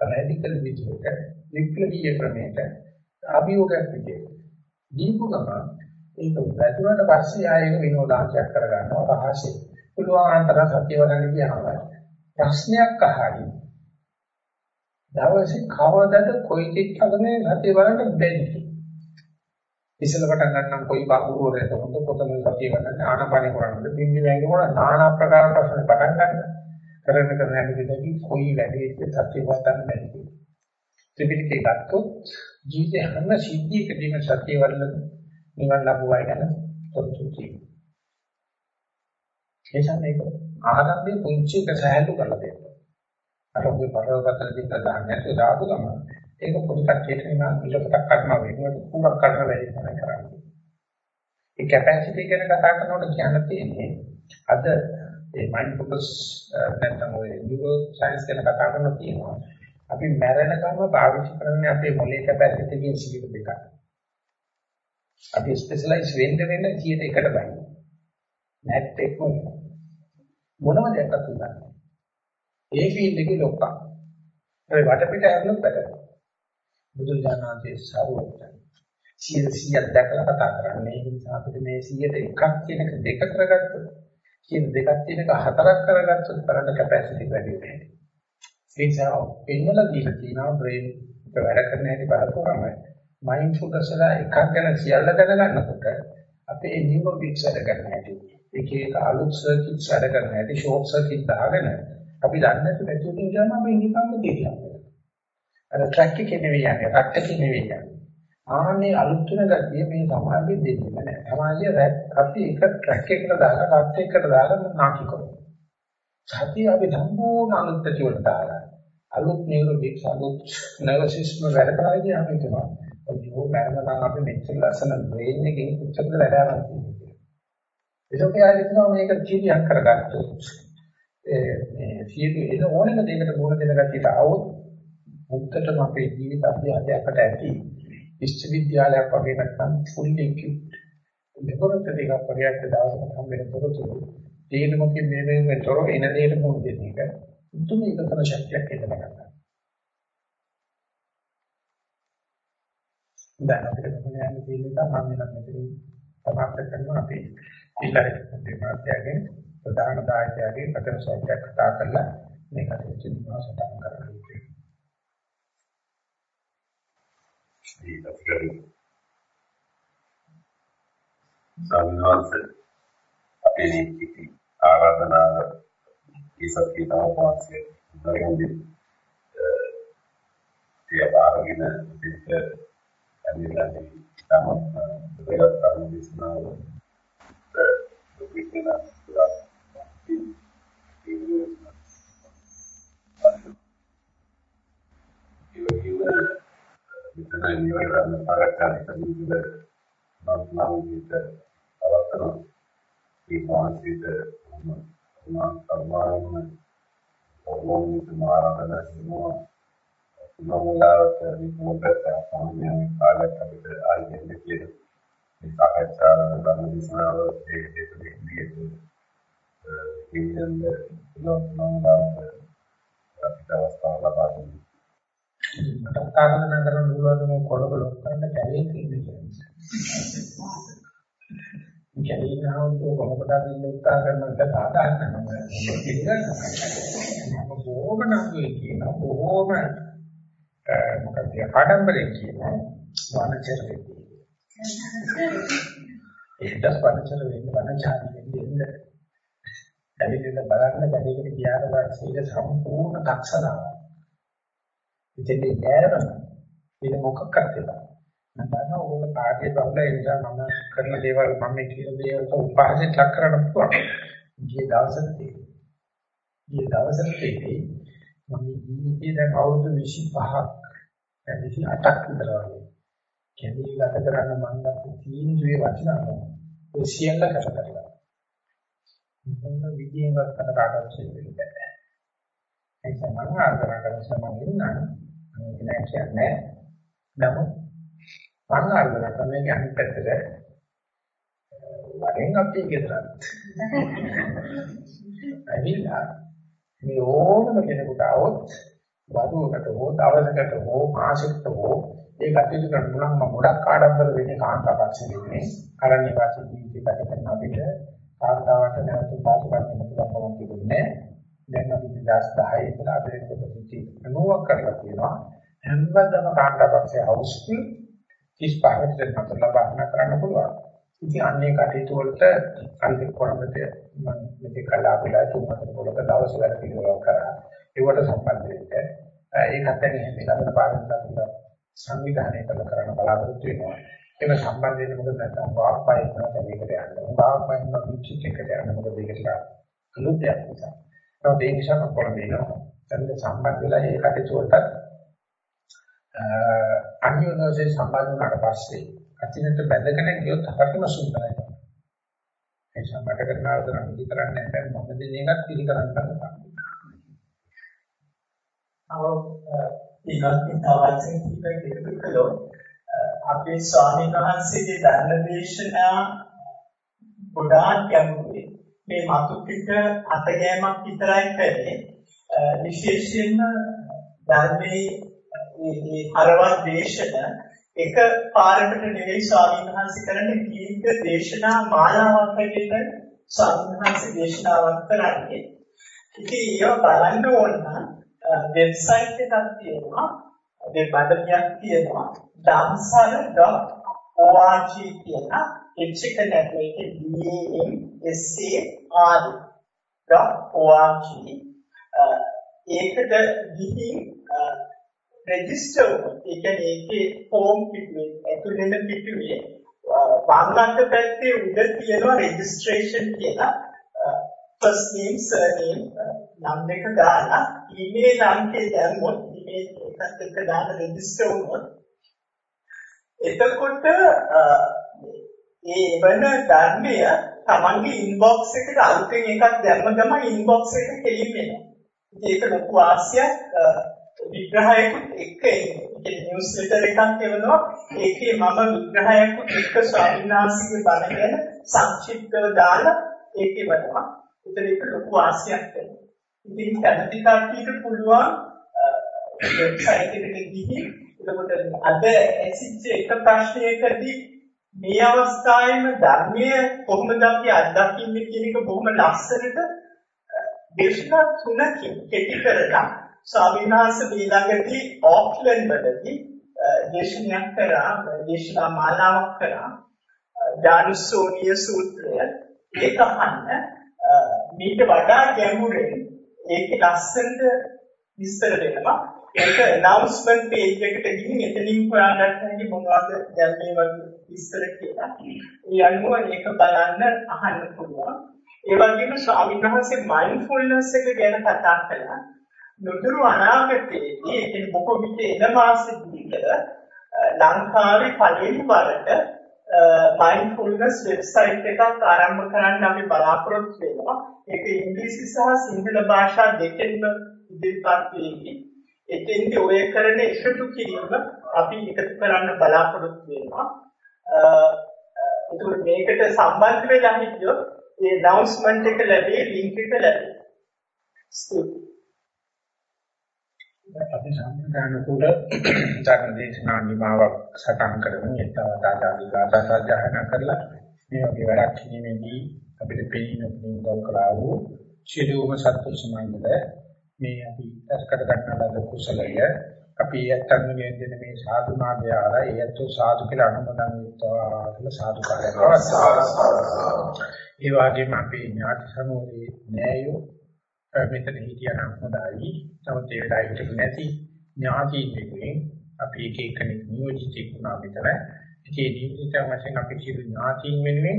[SPEAKER 1] රැඩිකල් විදිහට විප්ලවීය ක්‍රමයකට අභියෝගයක් විදිහට. දීපු ගමන් ඒක වැදුනට පස්සේ ආයෙක විනෝදාංශයක් කරගන්නවා රහසේ. පුළුවන් අතර සත්‍ය වලන්නේ කියනවා. ප්‍රශ්නයක් අහයි. දවසේ කවදද කොයි දෙයක්කනේ සත්‍ය බලන්න බැරි. ඉස්සෙල්ලා පටන් ගන්නම් කොයි බාහුරේද හොඳ පොතන සතිය ගන්න ආනපන කරන්නද? පින්නි වැංග මොන নানা ආකාර ප්‍රශ්න පටන් ගන්න. කරන කරන හැටිදී කොයි වැඩේද සත්‍ය වත්තන්න බැරි ත්‍රිපිටකේ ගත්තොත් ජීවිතේ හැම සිද්ධියකදීම සත්‍ය වල නිවන් ලැබුවයි ගැන තොරතුරු තියෙනවා. එනිසා මේක ආරම්භයේ පුංචි එක සහැල්ලු කරලා දෙන්න. අර ඔය පරවතන දින්න දාන්නේ දාපු ගමන් ඒක පොඩි කට්ටියට නිකන් ඉලකට කරනවා වෙනුවට කුමක් කරන වැඩි තමයි කරන්නේ. ඒ කැපැසිටි ගැන කතා කරනකොට කියන්න තියෙන්නේ අද මේ මයින්ඩ්ෆුල්නස් නැත්නම් ඔය නියුරෝ සයන්ස් ගැන කතා කරනවා කියනවා. අපි මැරෙනකම්ම පාවිච්චි කරන්නේ අපේ මොලේ කැපැසිටි එකෙන් සිවිල දෙකක්. අපි ස්පෙෂලායිස් වෙන්න වෙන්න කීයට එකට බයි. නැත් එක්ක මොනවද දෙයක් අතුල්ලා. ඒ ෆීල්ඩ් එකේ ලොක්කා. ඒ වටපිට හැරුණොත් බැහැ. බුදුරජාණන්සේ සාරවත්යි. 100ක් දැකලා කතා කරන්නේ. ඒ නිසා අපිට මේ 100ට එකක් කියන එක දෙක කරගත්තොත් කියන දෙකක් තියෙන එක හතරක් කරගත්තොත් බලන්න කැපැසිටි වැඩි වෙනවා. ඒ නිසා පෙන්නලා දීලා තියෙනවා බ්‍රේන් එක වැඩ කරන හැටි බලපුවම මයින්ඩ්ෆුල්නස් එක එකක් ගැන සියල්ල දැනගන්නකොට අපේ නියුරෝ බිට්ස් වැඩ කරන හැටි එක එක අලුත් සර්කිට්ස් වැඩ කරන හැටි ෂෝට් සර්කිට් දාගෙන අපි දන්නේ නැති පැතිවලින් යනවා අපි නිකම්ම දෙවියන්. අර ට්‍රැක් එකේ නෙවෙයි යන්නේ රට් එකේ නෙවෙයි යන්නේ. ආන්නේ අලුත් වෙන ගතිය මේ සමාජයේ දෙන්නේ නැහැ. සමාජයේ අපි එක ට්‍රැක් එකකට දාලා රට් එකකට දාලා නාකි කරනවා. සතිය අපි සම්පූර්ණ අලුත් පැතිවලට දාලා අලුත් නියුරෝබික්ස් අලුත් නර්වස් සිස්ටම් වැඩ කරන්නේ අපි කියනවා. ඔයෝ මරණකම් අපි මෙච්චර ලස්සන බ්‍රේන් එකකින් කොච්චරද වැඩ කරන්නේ. ඒක ආයෙත් මේක චීරියක් කරගත්තොත් ඒ මේ සියලු එන ඕනෙම දෙයකට මොන දෙන ගැටියට આવොත් මුත්තටම අපේ ජීවිත අධ්‍යාපනයට ඇති විශ්වවිද්‍යාලයක් වගේ නැත්නම් fully equipped ලැබොරටරි එකක් වගේ අද දවසකට හම් වෙන තොරතුරු තේනමකින් මේ මේ වෙතර එන දෙයට මුහුණ දෙන එක උතුම් එකතර ශක්තියක් එන්න ගන්නවා. දැන් අපිට මොන යන්නේ කියන එක මම මෙන්න මෙතන සමාප්ත කරනවා අපි ඊළඟට මාත්‍යාගේ ප්‍රධාන දායකයාගේ පතන සෝත්‍යක් කතා කරලා මේකට චින්තනා සටහන් කරනවා.
[SPEAKER 5] ඒ අපිට සාමාන්‍යයෙන් අපේ ඉති ආරාධනා ඉසත් කියනවා වාසිය දරුවන්ගේ ඒ ආරගෙන පිට ඇවිල්ලා තමත් දෙයක් කරන දිස්නාව දුකින පුරා ඉතින් විතර නිවන ආරක්ෂා කරගන්න නම් නම් විත අවතන මේ වාසිත මා සම්මාන ඕම් තුමාරකට සිනවා නමුලාවට විමුක්ත සාමයෙන් කාලයක් අපිට ආයෙත් කියන මේ සාකච්ඡා ගන්න දිසාව ඒ දෙකේ විදිහට කියන්නේ නෝනෝනාට අපිට අවස්ථාව ලබා දෙනවා
[SPEAKER 1] කතාවන කරන දුරවල මේ කොළබල කරන්න කැලේ තියෙන්නේ. කැලේ නාවෝ කොහොමද දෙන්න උත්සාහ කරන එක සාධාරණ නෑ. බොහොම නම්බුයි කියන බොහොම මොකක්ද ආඩම්බරේ කියන වනචර වෙන්නේ. ඒකත් වනචර වෙන්නේ වනචාරි වෙන්නේ. ඇවිල්ලා බලන්න කැලේකට ගියාට පස්සේ ඒක සම්පූර්ණ දක්ෂතාවය. ඉතින් නෑර වෙන මොකක්ද කියලා. මම දන්නවා ඕගොල්ලෝ කාර්ය බහුල ඒ නිසා මම කරන දේවල් මම මේ කියන දේවල් උපහාසයට ලක් කරන්න පුළුවන්. ගිය දවසකදී ගිය දවසකදී මම ජීවිතේ දැන් අවුරුදු 25ක් දැන් 28ක් විතර වගේ. කැදී ගත කරන්න මම ගත්ත තීන්දුවේ වටිනාකම ඔය සියල්ල කරලා. මොන විදියෙන්වත් කතාවට සිද්ධ වෙන්නේ ඒක මම ආදරය කරන සමගින් නම් මේක නෑ කියන්නේ නමුත් මම ආදරය කරන එක අනිත් පැත්තට වරෙන් අපි ගෙදරත්. ඇවිල්ලා මේ ඕනම කෙනෙකුට આવොත් වරුවකට හෝ දවසකට හෝ මාසෙකට හෝ ඒ කටයුතු කරන්න නම් මම ගොඩක් ආඩම්බර වෙන්නේ කාන්තාපක්ෂෙ වෙන්නේ. අරණ්‍ය වාසී ජීවිතය ගත කරන අපිට කාන්තාවට නැවතුම් පාසු ගන්න පුළුවන් තිබුණේ දැන් අපි 2010 ඉඳලා අපේ පොතේ 90ක් කරලා තියෙනවා. හැමදාම කාන්තාපක්ෂය හවුස්ෆුල් 35කට නතරලා බාහනා කරන්න පුළුවන්. ඉතින් අන්නේ කටයුතු වලට අන්තිම කොරමද මම මේක කළා කියලා තුන් හතර පොලක දවස් වල පිළිවෙලක් කරා. ඒවට සම්බන්ධ වෙන්න ඒකත් දැන් එහෙම ළඟට පාරමිතා සංවිධානය කළ කරන්න බලාපොරොත්තු වෙනවා. ඒක සම්බන්ධ වෙන්නේ මොකද නැත්නම් වාක්පය කරන දෙයකට යන්න. වාක්පය කරන පිච්චිච් එකට යන්න මොකද ඒකට අලුත් දෙයක් නිසා. ඒත් ඒ නිසා මම කොළඹිනවා. දැන් සම්බන්ධ වෙලා ඒ කටයුතු වලට අන්‍යෝන්‍යයෙන් සම්බන්ධ වුණාට පස්සේ අතිනට බැඳගෙන ගියොත් හරිම සුන්දරයි. ඒ සම්බන්ධ කරනාද නම් ඉදි කරන්නේ නැහැ මම දෙන එකත් පිළි කරන්න ගන්නවා.
[SPEAKER 6] අව ඊගොල්ලෝ තවත් කීපයක් එකතු කළොත් අපේ ස්වාමීන් වහන්සේගේ ධර්ම දේශනා ගොඩාක් ගැඹුරුයි. මේ මතු පිට අතගෑමක් විතරයි කරන්නේ. විශේෂයෙන්ම ධර්මයේ මේ හරවත් දේශන එක පාරකට නෙවෙයි ස්වාමීන් වහන්සේ කරන්නේ දීර්ඝ දේශනා මාලාවක් හැටියට ස්වාමීන් වහන්සේ දේශනාවක් කරන්නේ. ඉතින් ඒව බලන්න ඕන නම් වෙබ්සයිට් එකක් තියෙනවා. මේ බඩලියක් තියෙනවා. damsara.org කියන එච් එක නැත්නම් ඒක D A M S A R .org. Uh, ඒකට ගිහින් uh, රෙජිස්ටර් වුණොත් ඒ කියන්නේ ඒකේ ෆෝම් පිටුවේ ඇතුළේ පිටුවේ uh, වංගන්ත පැත්තේ උඩ තියෙනවා රෙජිස්ට්‍රේෂන් කියලා. First name surname නම් දෙක දාලා email අංකය දැම්මොත් email එකත් එක්ක දාලා රෙජිස්ටර් වුණොත් එතකොට ඒ වෙන ධර්මය තමන්ගේ ඉන්බොක්ස් එකට අලුතෙන් එකක් දැම්ම ගමන් ඉන්බොක්ස් එක කෙලින් වෙනවා. ඒක ලොකු ආසියක් විග්‍රහයකුත් එක්ක එන්නේ. නිවුස් ලෙටර් එකක් එවනවා. ඒකේ මම විග්‍රහයකුත් එක්ක ස්වාමීන් වහන්සේගේ බණ ගැන සංක්ෂිප්තව දාලා ඒකේ වටවා. ඒතර ඒක ලොකු ආසියක් වෙනවා. ඉතින් කැමති කට්ටියට පුළුවන් වෙබ්සයිට් එකට ගිහින් එතකොට අද ඇසිච්ච එක ප්‍රශ්නයකදී මේ අවස්ථාවේම ධර්මය කොහොමද අපි අත්දකින්නේ කියන එක බොහොම ලස්සනට දේශනා තුනකින් කෙටි කරලා ස්වාමීන් වහන්සේ ඊළඟදී ඕක්ලන්ඩ් වලදී දේශනයක් කරා දේශනා මාලාවක් කරා. දානුසෝනිය සූත්‍රය ඒක අහන්න මේක වඩා ගැඹුරින් ඒක ලස්සනට විස්තර දෙනවා. ඒක announcement page එකට ගිහින් එතනින් හොයාගන්න හැකි මොනවද දැන් මේ වගේ විස්තර කියලා. ඒ අනුව ඒක බලන්න අහන්න පුළුවන්. ඒ වගේම ස්වාමීන් වහන්සේ mindfulness එක ගැන කතා කළා. නුදුරු අනාගතයේදී ඒ බොහෝ විට එන මාසෙදික ලංකාවේ පළවෙනි වරට mindfulness website එකක් ආරම්භ කරන්න අපි බලාපොරොත්තු වෙනවා. ඒක ඉංග්‍රීසි සහ සිංහල භාෂා දෙකෙන්ම ඉදිරිපත් වෙන්නේ. එතෙන්දී ඔය කරන එකතු කිරීම අපි එකතු කරන්න බලාපොරොත්තු වෙනවා. ඒකට මේකට සම්බන්ධ වෙලා හිටියොත් ඒ announcement එක ලැබේ link එක ලැබේ.
[SPEAKER 1] අපි සම්පූර්ණ කුල ධර්ම දේශනා නිමාවක් සටහන් කරමින් ඒතාවතාදී ගාථා සජ්ජායනා කරලා මේ වගේ වැඩක් කිරීමේදී අපිට පෙනීම පුරුදු කළා වූ සියලුම සත්‍ය සමාන්තර මේ අපි ඇස්කට ගන්නා ලද කුසලය. අපි ඇත්තන් වෙන මේ සාදු නාමය ආරා ඒත් සාදු කියලා අනුමතන් වෙත්වා කියලා සාදු කාර්යයක් ඒ වගේම අපි ඥාති සමෝධේ නෑයෝ. මෙතන හිටියනම් හොඳයි. තවත් ඒ වෙලාවට හිටු නැති ඥාති දෙකෙන් අපි එක එක නියෝජිතෙක් වුණා විතර ඒ නියෝජිත වශයෙන් අපි සියලු ඥාතීන් වෙනුවෙන්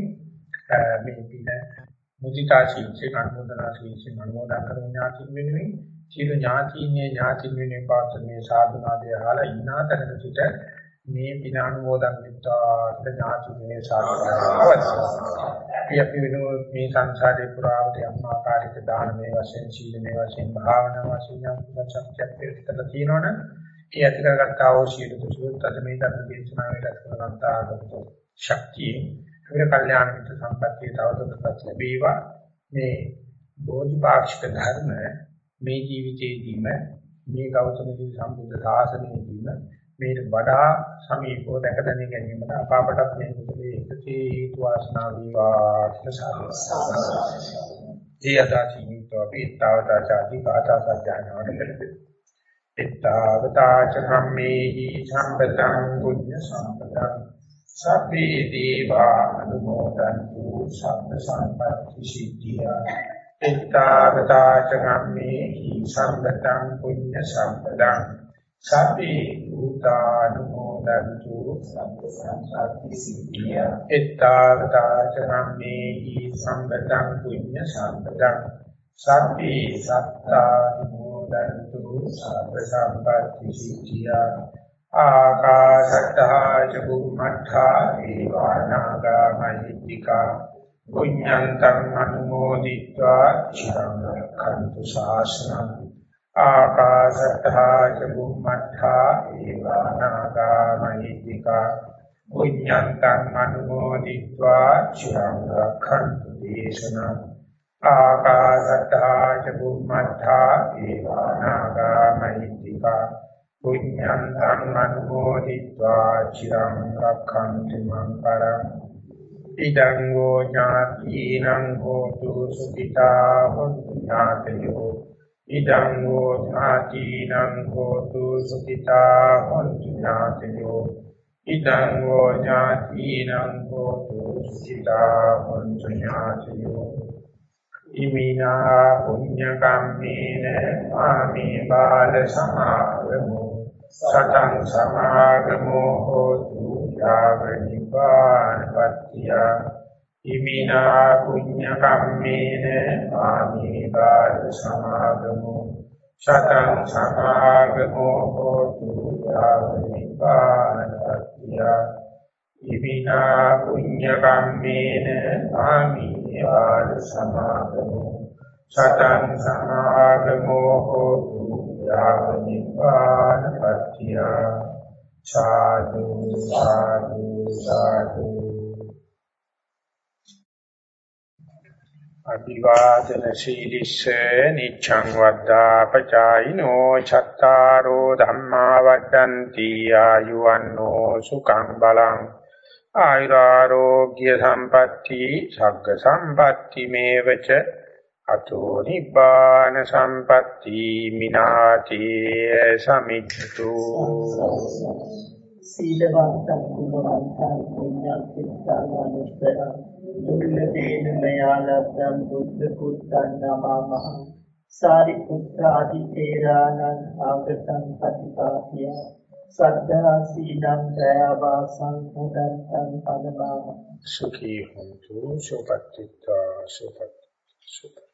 [SPEAKER 1] මේ පිට මුදිතා ශීර්ෂයෙන් අනුමೋದනා ශීර්ෂයෙන් අනුමෝදන් කරන ඥාතීන් වෙනුවෙන් සියලු ඥාතීන්ගේ ඥාතීන් වෙනුවෙන් පාත්‍ර මේ සාධනාදී අහලා ඉන්නා තැනක සිට මේ පින අනුමෝදන් විත්තා ඥාතීන්ගේ සාධනාව අපි අපි වෙනුව මේ සංසාරේ පුරාවට යම් ආකාරයක දානමය වශයෙන් සීලමය වශයෙන් භාවනා වශයෙන් යම් ශක්තියක් පිළිතර තියෙනවනේ ඒ ඇති කරගත්තා වූ සියලු කුසල තද මේ ධර්ම දේශනාවේ රැස් කරගත්තා ආගමතු ශක්තිය අපේ කල්යාණ මිත්‍ර සම්පත්තිය තවදුරටත් ලැබේවා. මේ බෝධිපාක්ෂික ධර්ම මේ ජීවිතයේදීම මේ ගෞතම සම්බුද්ධ ශාසනයේදීම මේට වඩා සමීපව දැක දැන ගැනීමට අපාපටත් මේ කුසලයේ එකතේ හේතු වාසනා වේවා කියලා සාදුසාරයි. ඒ අදාචිනිත අපි තාවතා ചാති කාථා සත්‍යයන්වට කරදේ. එත්තාවතා ච කම්මේහි සම්පතං පුඤ්ඤ සම්පතං සබ්බේ දේවා අනුමෝදන්තු සබ්බ සම්පත්‍ති සිද්ධියා එත්තාවතා ච කම්මේහි සම්පතං පුඤ්ඤ සම්පතං සබ්බේ භූතානුමෝදන්තු සබ්බ සම්පත්‍ති සිද්ධියා. එත්තාවතා ච කම්මේහි සම්පතං පුඤ්ඤ සම්පතං සබ්බේ සත්තානුමෝදන්තු සබ්බ සම්පත්‍ති සිද්ධියා. ආකාශට්ටා ච බුම්මඨා දීවානාගා මහිත්‍තිකා පුඤ්ඤන්තං අනුමෝදිत्वा චිරංගක්ඛන්තු ශාසනං ආකාශත්තා ච බුම්මත්තා ඒවානාගා මහිත්‍තිකා පුඤ්ඤන්තං අනුමෝදිत्वा චිරංගක්ඛන්තු දේශනං ආකාශත්තා ච බුම්මත්තා ඒවානාගා මහිත්‍තිකා පුඤ්ඤන්තං අනුමෝදිत्वा චිරංගක්ඛන්තු මං පරං ඉදං ෝ ඥාතිනං හෝතු සුඛිතා හොන්තු ඥාතයෝ. ඉදං ෝ ඥාතිනං හෝතු සුඛිතා හොන්තු ඥාතයෝ. ඉදං ෝ ඥාතිනං හෝතු සුඛිතා හොන්තු ඥාතයෝ. ඉමිනා පුඤ්ඤ කම්මේන ආමේ බාල සමාගමෝ. සතං සමාගමෝ හෝතු යාව නිපානපත්තිය ඉමිනා පුඤ්ඤ කම්මේන ආමේ බාල සමාගමෝ සතං සමාගමෝ හෝතු යාව නිපානපත්තිය ඉමිනා පුඤ්ඤ කම්මේන ආමේ බාල සමාගමෝ සතං සමාගමෝ හෝතු යාව නිපාන පත්‍ය සාදු සාදු සාදු අභිවාදන සීලිස්ස නිච්ඡං වද්දා පචායිනෝ චත්තාරෝ ධම්මා වද්දන්ති ආයුවන්නෝ සුඛං බලං ආයුරාෝග්‍ය සම්පatti සග්ග සම්පatti මේවච අතෝ නිබ්බාන සම්පatti මිනාති සමිච්ඡතු.
[SPEAKER 6] සීලවන්තං කුලවන්තං පුඤ්ඤක්ඛිතං අනුත්තර දුල්ලදේන මයාලබ්ධං බුද්ධ පුත්තං නමමහ සාරිපුත්‍ර ආදි තේරාණං ආගතං පටිපාටිය සද්ධා සීලං දයාවාසං මුදන්තං පදමාන
[SPEAKER 1] සුඛී හොන්තු සුපත්තිත්වා සුපත් සුපත්